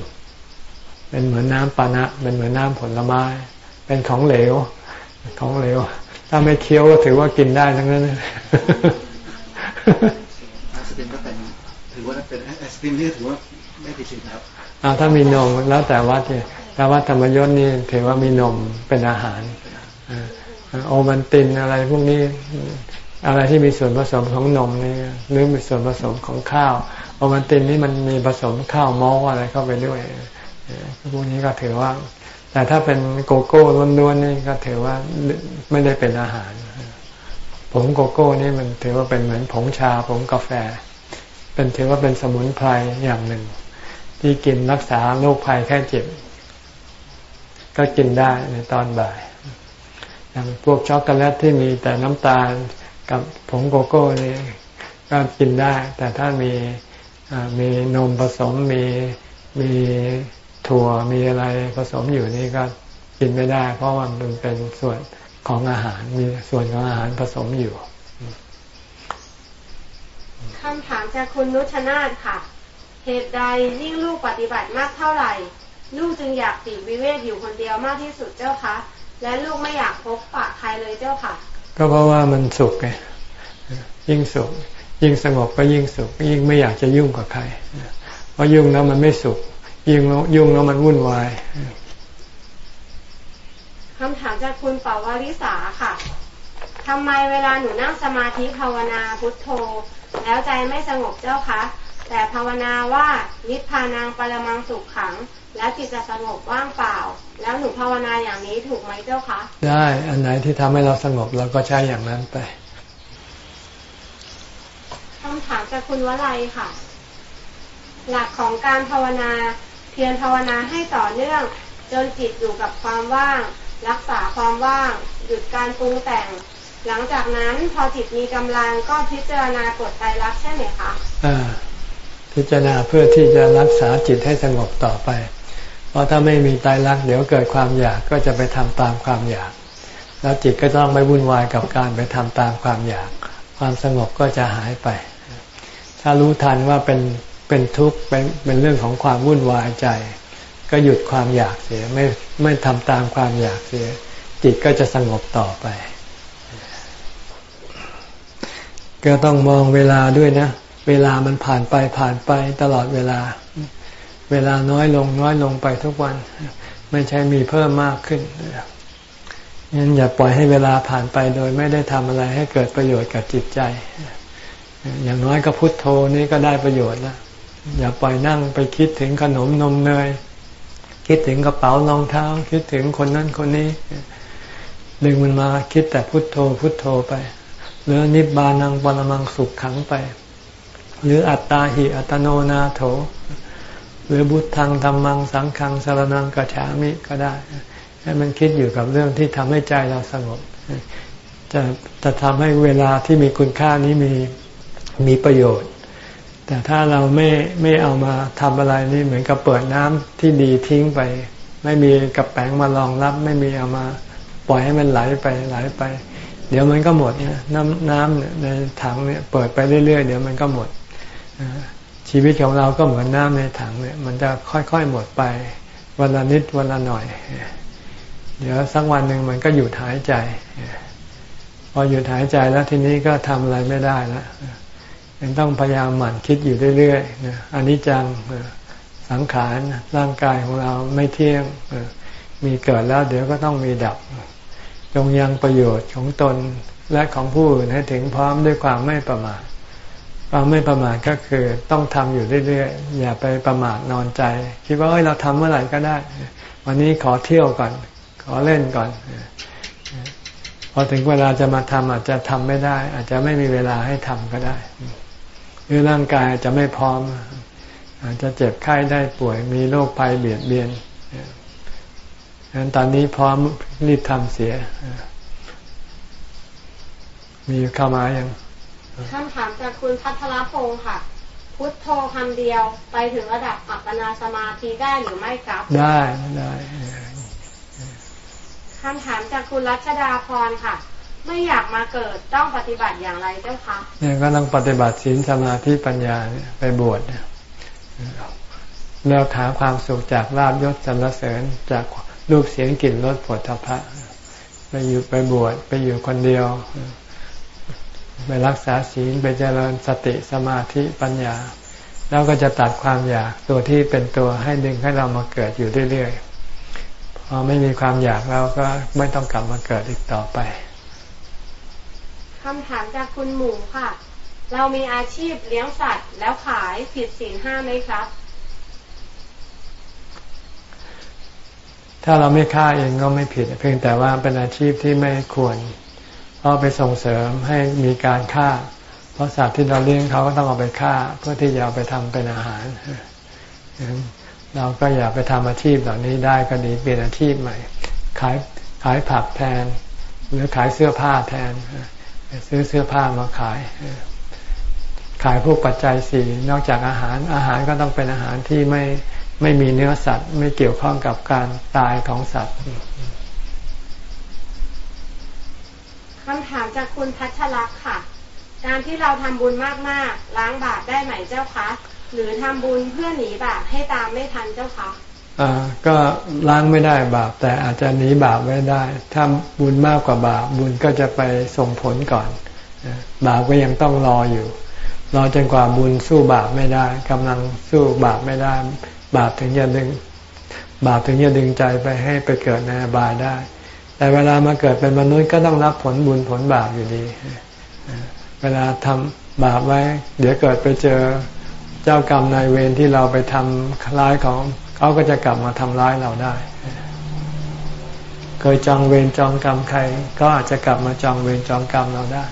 [SPEAKER 1] เป็นเหมือนน้ำปานะ เป็นเหมือนน้ำผลไม้ เป็นของเหลว ของเหลว ถ้าไม่เคี้ยวก็ถือว่ากินได้ทั้งนั้น
[SPEAKER 7] เป็นไอศครีมนี่ถือว่าไม่ผิดศีลครับ
[SPEAKER 1] อ่าถ้ามีนมแล้วแต่วัดเนี่ยถ้าวัดธรรมยศนี่ถือว่ามีนมเป็นอาหารโอมันตินอะไรพวกนี้อะไรที่มีส่วนผสมของนมนี่หรือมีส่วนผสมของข้าวโอมันตินนี่มันมีผสมข้าวมอลอะไรเข้าไปด้วย พวกนี้ก็ถือว่า แต่ถ้าเป็นโกโก้ล้วนๆนี่ก็ถือว่าไม่ได้เป็นอาหาร ผงโกโก้นี่มันถือว่าเป็นเหมือนผงชาผงกาแฟ เป็นถือว่าเป็นสมุนไพรอย่างหนึ่ง ที่กินรักษาโรคภัยแค่เจ็บ ก็กินได้ในตอนบ่ายอย่างพวกช็อกโกแลตที่มีแต่น้ำตาลกับผงโกโก้นี่ก็กินได้ แต่ถ้ามีมีนมผสมมีมี ถั่วมีอะไรผสมอยู่นี่ก็กินไม่ได้ เพราะว่ามันเป็นส่วนของอาหารมีส่วนของอาหารผสมอยู่
[SPEAKER 6] คำถามจากคุณนุชนาธค่ะ เหตุใดยิ่งลูกปฏิบัติมากเท่าไหร่ ลูกจึงอยากปีวิเวกอยู่คนเดียวมากที่สุดเจ้าคะและลูกไม่อยากพบปะใครเลยเจ้าค่ะ
[SPEAKER 1] ก็เพราะว่ามันสุขไงยิ่งสุข ยิ่งสงบก็ยิ่งสุข ยิ่งไม่อยากจะยุ่งกับใครเพราะยุ่งแล้วมันไม่สุข ยิ่งยุ่งแล้วมันวุ่นวาย
[SPEAKER 6] คำถามจากคุณปาวาริสาค่ะทำไมเวลาหนูนั่งสมาธิภาวนาพุทโธ แล้วใจไม่สงบเจ้าคะแต่ภาวนาว่านิพพานังปรมังสุขขัง แล้วจิตจะสงบว่างเปล่า แล้วหนูภาวนาอย่างนี้ถูกไหมเจ้าคะ
[SPEAKER 1] ได้อันไหนที่ทำให้เราสงบเราก็ใช้อย่างนั้นไป
[SPEAKER 6] คำถามจากคุณวลัยค่ะ หลักของการภาวนา เพียรภาวนาให้ต่อเนื่อง จนจิตอยู่กับความว่าง รักษาความว่าง หยุดการปรุงแต่ง หลังจากนั้นพอจิตมีกำลังก็พิจารณากฎไตรลักษณ์ใช่ไหมคะอ่า
[SPEAKER 1] พิจารณาเพื่อที่จะรักษาจิตให้สงบต่อไป เพราะถ้าไม่มีไตรลักษณ์เดี๋ยวเกิดความอยากก็จะไปทำตามความอยาก แล้วจิตก็ต้องไม่วุ่นวายกับการไปทำตามความอยาก ความสงบก็จะหายไป ถ้ารู้ทันว่าเป็น เป็นทุกข์เป็นเป็นเรื่องของความวุ่นวายใจ ก็หยุดความอยากเสียไม่ไม่ทำตามความอยากเสีย จิตก็จะสงบต่อไป ก็ต้องมองเวลาด้วยนะ เวลามันผ่านไปผ่านไปตลอดเวลา เวลาน้อยลงน้อยลงไปทุกวัน ไม่ใช่มีเพิ่มมากขึ้นงั้นอย่าปล่อยให้เวลาผ่านไปโดยไม่ได้ทำอะไรให้เกิดประโยชน์กับจิตใจ อย่างน้อยก็พุทโธนี่ก็ได้ประโยชน์แล้ว อย่าปล่อยนั่งไปคิดถึงขนมนมเนย คิดถึงกระเป๋ารองเท้า คิดถึงคนนั้นคนนี้ ดึงมันมาคิดแต่พุทโธพุทโธไป หรือนิบานังปรมังสุขขังไป หรืออัตตาหิอัตโนนาโถ หรือบุตทังธรรมังสังขังสารนังกัจฉามิก็ได้ ให้มันคิดอยู่กับเรื่องที่ทำให้ใจเราสงบ จะจะทำให้เวลาที่มีคุณค่านี้มีมีประโยชน์ แต่ถ้าเราไม่ไม่เอามาทำอะไรนี่เหมือนกับเปิดน้ำที่ดีทิ้งไป ไม่มีกระแป้งมารองรับ ไม่มีเอามาปล่อยให้มันไหลไปไหลไป เดี๋ยวมันก็หมดนะน้ำน้ำเนี่ยในถังเนี่ยเปิดไปเรื่อยๆเดี๋ยวมันก็หมดชีวิตของเราก็เหมือนน้ำในถังเนี่ย มันจะค่อยๆหมดไปวันละนิดวันละหน่อย เดี๋ยวสักวันหนึ่งมันก็หยุดหายใจ พอหยุดหายใจแล้วทีนี้ก็ทำอะไรไม่ได้แล้ว ยังต้องพยายามหมั่นคิดอยู่เรื่อยๆอันนี้จังสังขารร่างกายของเราไม่เที่ยงมีเกิดแล้วเดี๋ยวก็ต้องมีดับ จงยังประโยชน์ของตนและของผู้อื่นให้ถึงพร้อมด้วยความไม่ประมาทความไม่ประมาทก็คือต้องทำอยู่เรื่อยๆ อย่าไปประมาทนอนใจ คิดว่าเอ้ยเราทำเมื่อไหร่ก็ได้ วันนี้ขอเที่ยวก่อน ขอเล่นก่อน พอถึงเวลาจะมาทำอาจจะทำไม่ได้ อาจจะไม่มีเวลาให้ทำก็ได้ รือร่างกายจะไม่พร้อม อาจจะเจ็บไข้ได้ป่วย มีโรคภัยเบียดเบียนดังนั้นตอนนี้พร้อมรีบทำเสีย มีเข้ามายัง
[SPEAKER 6] คำถามจากคุณพัทรพงศ์ค่ะ พุทโธคำเดียวไปถึงระดับอัปปนาสมาธิได้หรือไม่ครับ
[SPEAKER 1] ได้ได้
[SPEAKER 6] คำถามจากคุณรัชดาพรค่ะ ไม่อยากมาเกิดต้องปฏิบัติอย่างไรเจ้าคะ
[SPEAKER 1] เนี่ยก็ต้องปฏิบัติศีลสมาธิปัญญาไปบวชแล้วหาความสุขจากลาบยศสรรเสริญจากรูปเสียงกลิ่นรสผลทพะไปอยู่ไปบวชไปอยู่คนเดียว ไปรักษาศีลไปเจริญสติสมาธิปัญญา แล้วก็จะตัดความอยากตัวที่เป็นตัวให้ดึงให้เรามาเกิดอยู่เรื่อยๆพอไม่มีความอยากเราก็ไม่ต้องกลับมาเกิดอีกต่อไป
[SPEAKER 6] คำถามจากคุณหมูค่ะ เรามีอาชีพเลี้ยงสัตว์ แล้วขายผิดศีลห้าไหมครับ
[SPEAKER 1] ถ้าเราไม่ฆ่าเองก็ไม่ผิด เพียงแต่ว่าเป็นอาชีพที่ไม่ควรเพราะไปส่งเสริมให้มีการฆ่า เพราะสัตว์ที่เราเลี้ยงเขาก็ต้องเอาไปฆ่า เพื่อที่จะเอาไปทำเป็นอาหาร เราก็อย่าไปทำอาชีพเหล่านี้ได้ก็ดีเปลี่ยนอาชีพใหม่ ขายขายผักแทน หรือขายเสื้อผ้าแทน ซื้อเสื้อผ้ามาขาย ขายพวกปัจจัยสี่นอกจากอาหาร อาหารก็ต้องเป็นอาหารที่ไม่ไม่มีเนื้อสัตว์ ไม่เกี่ยวข้องกับการตายของสัตว์
[SPEAKER 6] คำถามจากคุณพัชรักค่ะ การที่เราทำบุญมากๆ ล้างบาปได้ไหมเจ้าคะ หรือทำบุญเพื่อหนีบาปให้ตามไม่ทันเจ้าคะ
[SPEAKER 1] ก็ล้างไม่ได้บาป แต่อาจจะหนีบาปไว้ได้ ถ้าบุญมากกว่าบาป บุญก็จะไปส่งผลก่อน บาปก็ยังต้องรออยู่ รอจนกว่าบุญสู้บาปไม่ได้กำลังสู้บาปไม่ได้ บาปถึงจะดึง บาปถึงจะดึงใจไปให้ไปเกิดในบายได้ แต่เวลามาเกิดเป็นมนุษย์ก็ต้องรับผลบุญผลบาปอยู่ดี เวลาทำบาปไว้ เดี๋ยวเกิดไปเจอเจ้ากรรมนายเวรที่เราไปทำคล้ายของ เขาก็จะกลับมาทำร้ายเราได้ เคยจองเวรจองกรรมใคร ก็อาจจะกลับมาจองเวรจองกรรมเราได้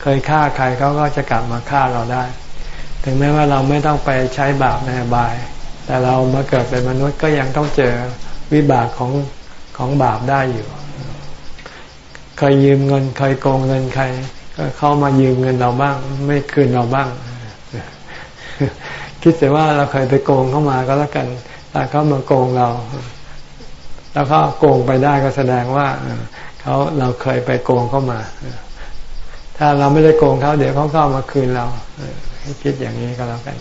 [SPEAKER 1] เคยฆ่าใครเขาก็จะกลับมาฆ่าเราได้ ถึงแม้ว่าเราไม่ต้องไปใช้บาปในบาย แต่เรามาเกิดเป็นมนุษย์ก็ยังต้องเจอวิบากของของบาปได้อยู่ เคยยืมเงินเคยโกงเงินใครก็เข้ามายืมเงินเราบ้าง ไม่คืนเราบ้าง คิดแต่ว่าเราเคยไปโกงเข้ามาก็แล้วกัน ถ้าเขามาโกงเรา แล้วเขาโกงไปได้ก็แสดงว่าเขาเราเคยไปโกงเข้ามา ถ้าเราไม่ได้โกงเขาเดี๋ยวเขาเข้ามาคืนเราให้คิดอย่างนี้ก็แล้วกัน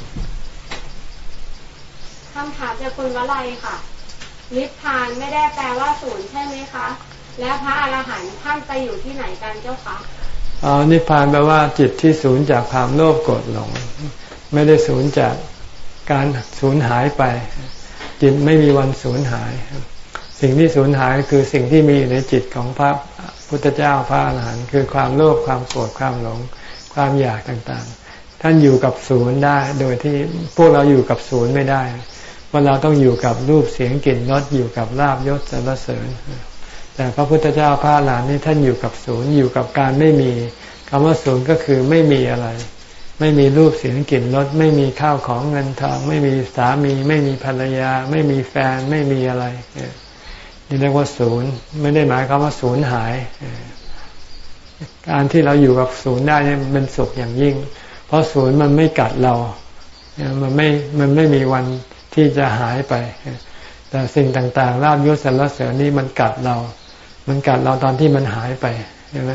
[SPEAKER 6] คำถามจากคุณวลัยค่ะ นิพพานไม่ได้แปลว่าศูนย์ใช่ไหมคะ แล้วพระอรหันต์ท่านไปอยู่ที่ไหนกันเจ้าคะ
[SPEAKER 1] อ๋อนิพพานแปลว่าจิตที่ศูนย์จากความโลภโกรธหลง ไม่ได้ศูนย์จากการศูนย์หายไป จิตไม่มีวันสูญหาย สิ่งที่สูญหายคือสิ่งที่มีในจิตของพระพุทธเจ้าพระอรหันต์คือความโลภความโกรธความหลง ความอยากต่างๆ ท่านอยู่กับศูนย์ได้โดยที่พวกเราอยู่กับศูนย์ไม่ได้ว่าเราต้องอยู่กับรูปเสียงกลิ่นรสอยู่กับลาบยศสรรเสริญ แต่พระพุทธเจ้าพระอรหลานนี่ท่านอยู่กับศูนย์อยู่กับการไม่มีคำว่าศูนย์ก็คือไม่มีอะไร ไม่มีรูปเสียงกลิ่นรสไม่มีข้าวของเงินทอง ไม่มีสามี ไม่มีภรรยา ไม่มีแฟนไม่มีอะไรนี่เรียกว่าศูนย์ ไม่ได้หมายความว่าศูนย์หาย การที่เราอยู่กับศูนย์ได้เนี่ยเป็นสุขอย่างยิ่ง เพราะศูนย์มันไม่กัดเรา มันไม่มันไม่มีวันที่จะหายไป แต่สิ่งต่างๆราบยศสรรเสริญนี่มันกัดเรา มันกัดเราตอนที่มันหายไปใช่ไหม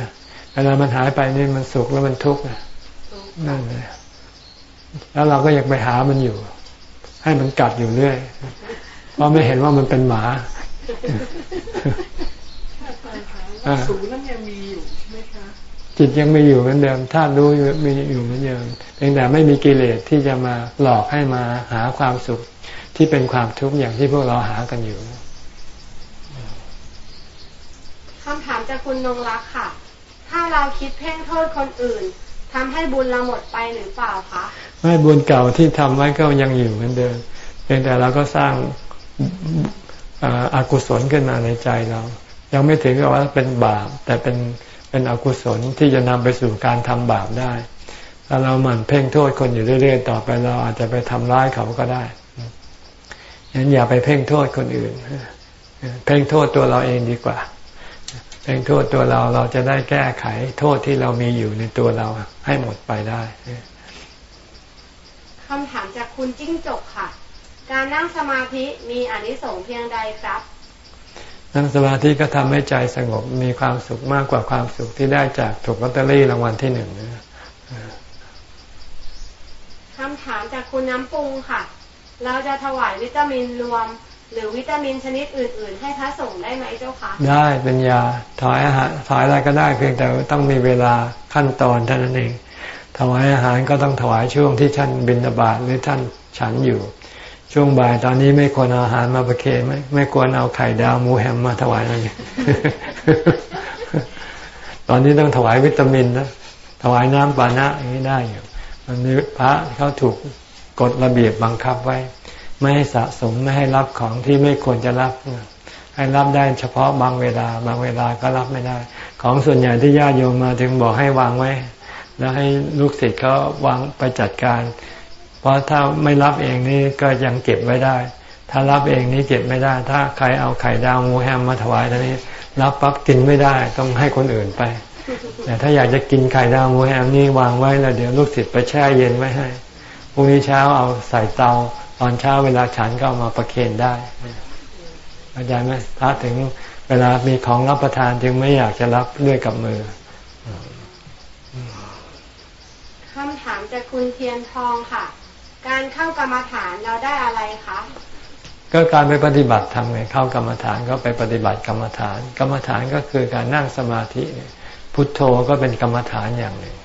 [SPEAKER 1] เวลามันหายไปนี่มันสุขแล้วมันทุกข์ นั่นเลยแล้วเราก็อยากไปหามันอยู่ ให้มันกัดอยู่เรื่อย เพราะไม่เห็นว่ามันเป็นหมา
[SPEAKER 2] สูงนั้นยังมีอยู่ใช่ไหมคะ
[SPEAKER 1] จิตยังไม่อยู่เหมือนเดิมธาตุรู้มีอยู่เหมือนเดิมเพียงแต่ไม่มีกิเลสที่จะมาหลอกให้มาหาความสุขที่เป็นความทุกข์อย่างที่พวกเราหากันอยู่
[SPEAKER 6] คำถามจากคุณนงรักค่ะ ถ้าเราคิดเพ่งโทษคนอื่น ทำให้บุญเราหมดไปหรือเปล่าคะ
[SPEAKER 1] ไม่บุญเก่าที่ทำไว้ก็ยังอยู่เหมือนเดิมเพียงแต่เราก็สร้างอากุศลขึ้นมาในใจเรา ยังไม่ถึงกับว่าเป็นบาป แต่เป็นเป็นอกุศลที่จะนำไปสู่การทำบาปได้ถ้าเราหมั่นเพ่งโทษคนอยู่เรื่อย ๆ ต่อไปเราอาจจะไปทำร้ายเขาก็ได้ฉะนั้นอย่าไปเพ่งโทษคนอื่น เพ่งโทษตัวเราเองดีกว่า เพ่งโทษตัวเราเราจะได้แก้ไขโทษที่เรามีอยู่ในตัวเราให้หมดไปได้
[SPEAKER 6] คำถามจากคุณจิ้งจกค่ะ การนั่งสมาธิมีอนิสงส์เพียงใดครับ
[SPEAKER 1] นั่งสมาธิก็ทำให้ใจสงบมีความสุขมากกว่าความสุขที่ได้จากถูกลอตเตอรี่รางวัลที่หนึ่ง
[SPEAKER 6] คำถามจากคุณน้ำปรุงค่ะ เราจะถวายวิตามินรวม หรือวิตามินชนิดอื่น ๆ ให้พระสงฆ์ได้ไหมเจ้าคะ
[SPEAKER 1] ได้เป็นยาถวายอาหารถวายอะไรก็ได้เพียงแต่ต้องมีเวลาขั้นตอนเท่านั้นเองถวายอาหารก็ต้องถวายช่วงที่ท่านบิณฑบาตหรือท่านฉันอยู่ ช่วงบ่ายตอนนี้ไม่ควรเอาอาหารมาประเคนไม่ไม่ควรเอาไข่ดาวหมูแฮมมาถวายอะไรตอนนี้ต้องถวายวิตามินนะถวายน้ำปานะอย่างนี้ได้อยู่มันนี้พระเขาถูกกฎระเบียบบังคับไว้ ไม่ให้สะสมไม่ให้รับของที่ไม่ควรจะรับ ให้รับได้เฉพาะบางเวลา บางเวลาก็รับไม่ได้ ของส่วนใหญ่ที่ญาติโยมมาถึงบอกให้วางไว้ แล้วให้ลูกศิษย์เขาวางไปจัดการ เพราะถ้าไม่รับเองนี่ก็ยังเก็บไว้ได้ ถ้ารับเองนี่เก็บไม่ได้ ถ้าใครเอาไข่ดาวมูแฮมมาถวายตอนนี้ รับปั๊บกินไม่ได้ต้องให้คนอื่นไปแต่ถ้าอยากจะกินไข่ดาวมูแฮมนี่วางไว้แล้วเดี๋ยวลูกศิษย์ไปแช่เย็นไว้ให้พรุ่งนี้เช้าเอาใส่เตา อนเช้าเวลาฉันก็มาประเคนได้เข้าใจไหมพระถึงเวลามีของรับประทานจึงไม่อยากจะรับด้วยกับมือ
[SPEAKER 6] คำถามจากคุณเทียนทองค่ะ การเข้ากรรมฐานเราได้อะไรคะ
[SPEAKER 1] ก็การไปปฏิบัติทำไงเข้ากรรมฐานก็ไปปฏิบัติกรรมฐาน กรรมฐานก็คือการนั่งสมาธิ พุทโธก็เป็นกรรมฐานอย่างหนึ่ง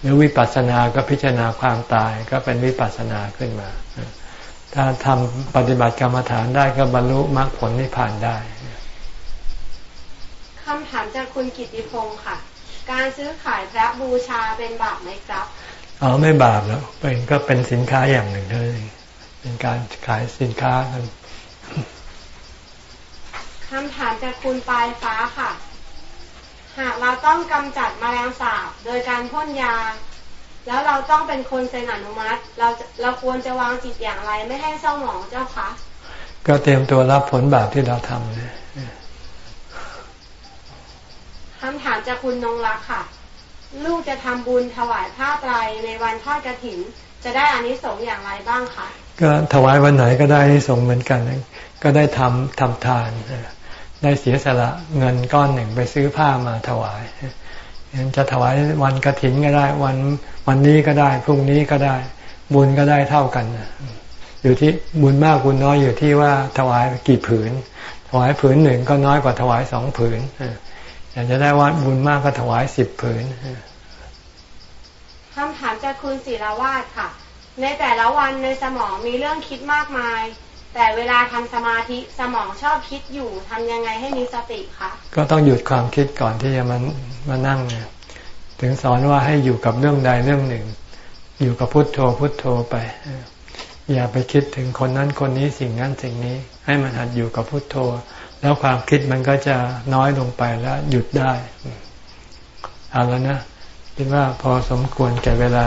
[SPEAKER 1] หรือวิปัสสนาก็พิจารณาความตายก็เป็นวิปัสสนาขึ้นมา ถ้าทำปฏิบัติกรรมฐานได้ก็บรรลุมรรคผลนิพพานได้
[SPEAKER 6] คำถามจากคุณกิติพงศ์ค่ะ การซื้อขายพระบูชาเป็นบาปไหมครับ
[SPEAKER 1] อ๋อไม่บาปแล้วเป็นก็เป็นสินค้าอย่างหนึ่งเลยเป็นการขายสินค้ากัน
[SPEAKER 6] คำถามจากคุณปลายฟ้าค่ะ หากเราต้องกำจัดมแมลงสาบโดยการพ่นยา แล้วเราต้องเป็นคนเซ็นอนุมัติ เราเราควรจะวางจิตอย่างไรไม่ให้เศร้าหมองเจ้าคะ
[SPEAKER 1] ก็เตรียมตัวรับผลบาปที่เราทำเลย
[SPEAKER 6] คำถามจากคุณนงรักค่ะ ลูกจะทำบุญถวายผ้าไตรในวันทอดกระถิน จะได้อานิสงส์อย่างไรบ้างคะ
[SPEAKER 1] ก็ถวายวันไหนก็ได้อานิสงส์เหมือนกัน ก็ได้ทำทำทาน ได้เสียสละเงินก้อนหนึ่งไปซื้อผ้ามาถวายยังจะถวายวันกระถินก็ได้ วันวันนี้ก็ได้ พรุ่งนี้ก็ได้ บุญก็ได้เท่ากันอยู่ที่บุญมากบุญน้อยอยู่ที่ว่าถวายกี่ผืน ถวายผืนหนึ่งก็น้อยกว่าถวายสองผืนอยากจะได้วัดบุญมากก็ถวายสิบผืน
[SPEAKER 6] คำถามจากคุณศิรวาสค่ะ ในแต่ละวันในสมองมีเรื่องคิดมากมาย แต่เวลาทำสมาธิสมองชอบคิดอยู่ทำยังไงให้มีสติคะ
[SPEAKER 1] ก็ต้องหยุดความคิดก่อนที่จะมามานั่งเนี่ยถึงสอนว่าให้อยู่กับเรื่องใดเรื่องหนึ่ง อยู่กับพุทโธพุทโธไป อย่าไปคิดถึงคนนั้นคนนี้สิ่งนั้นสิ่งนี้ ให้มันหัดอยู่กับพุทโธ แล้วความคิดมันก็จะน้อยลงไปแล้วหยุดได้เอาแล้วนะคิดว่าพอสมควรแก่เวลา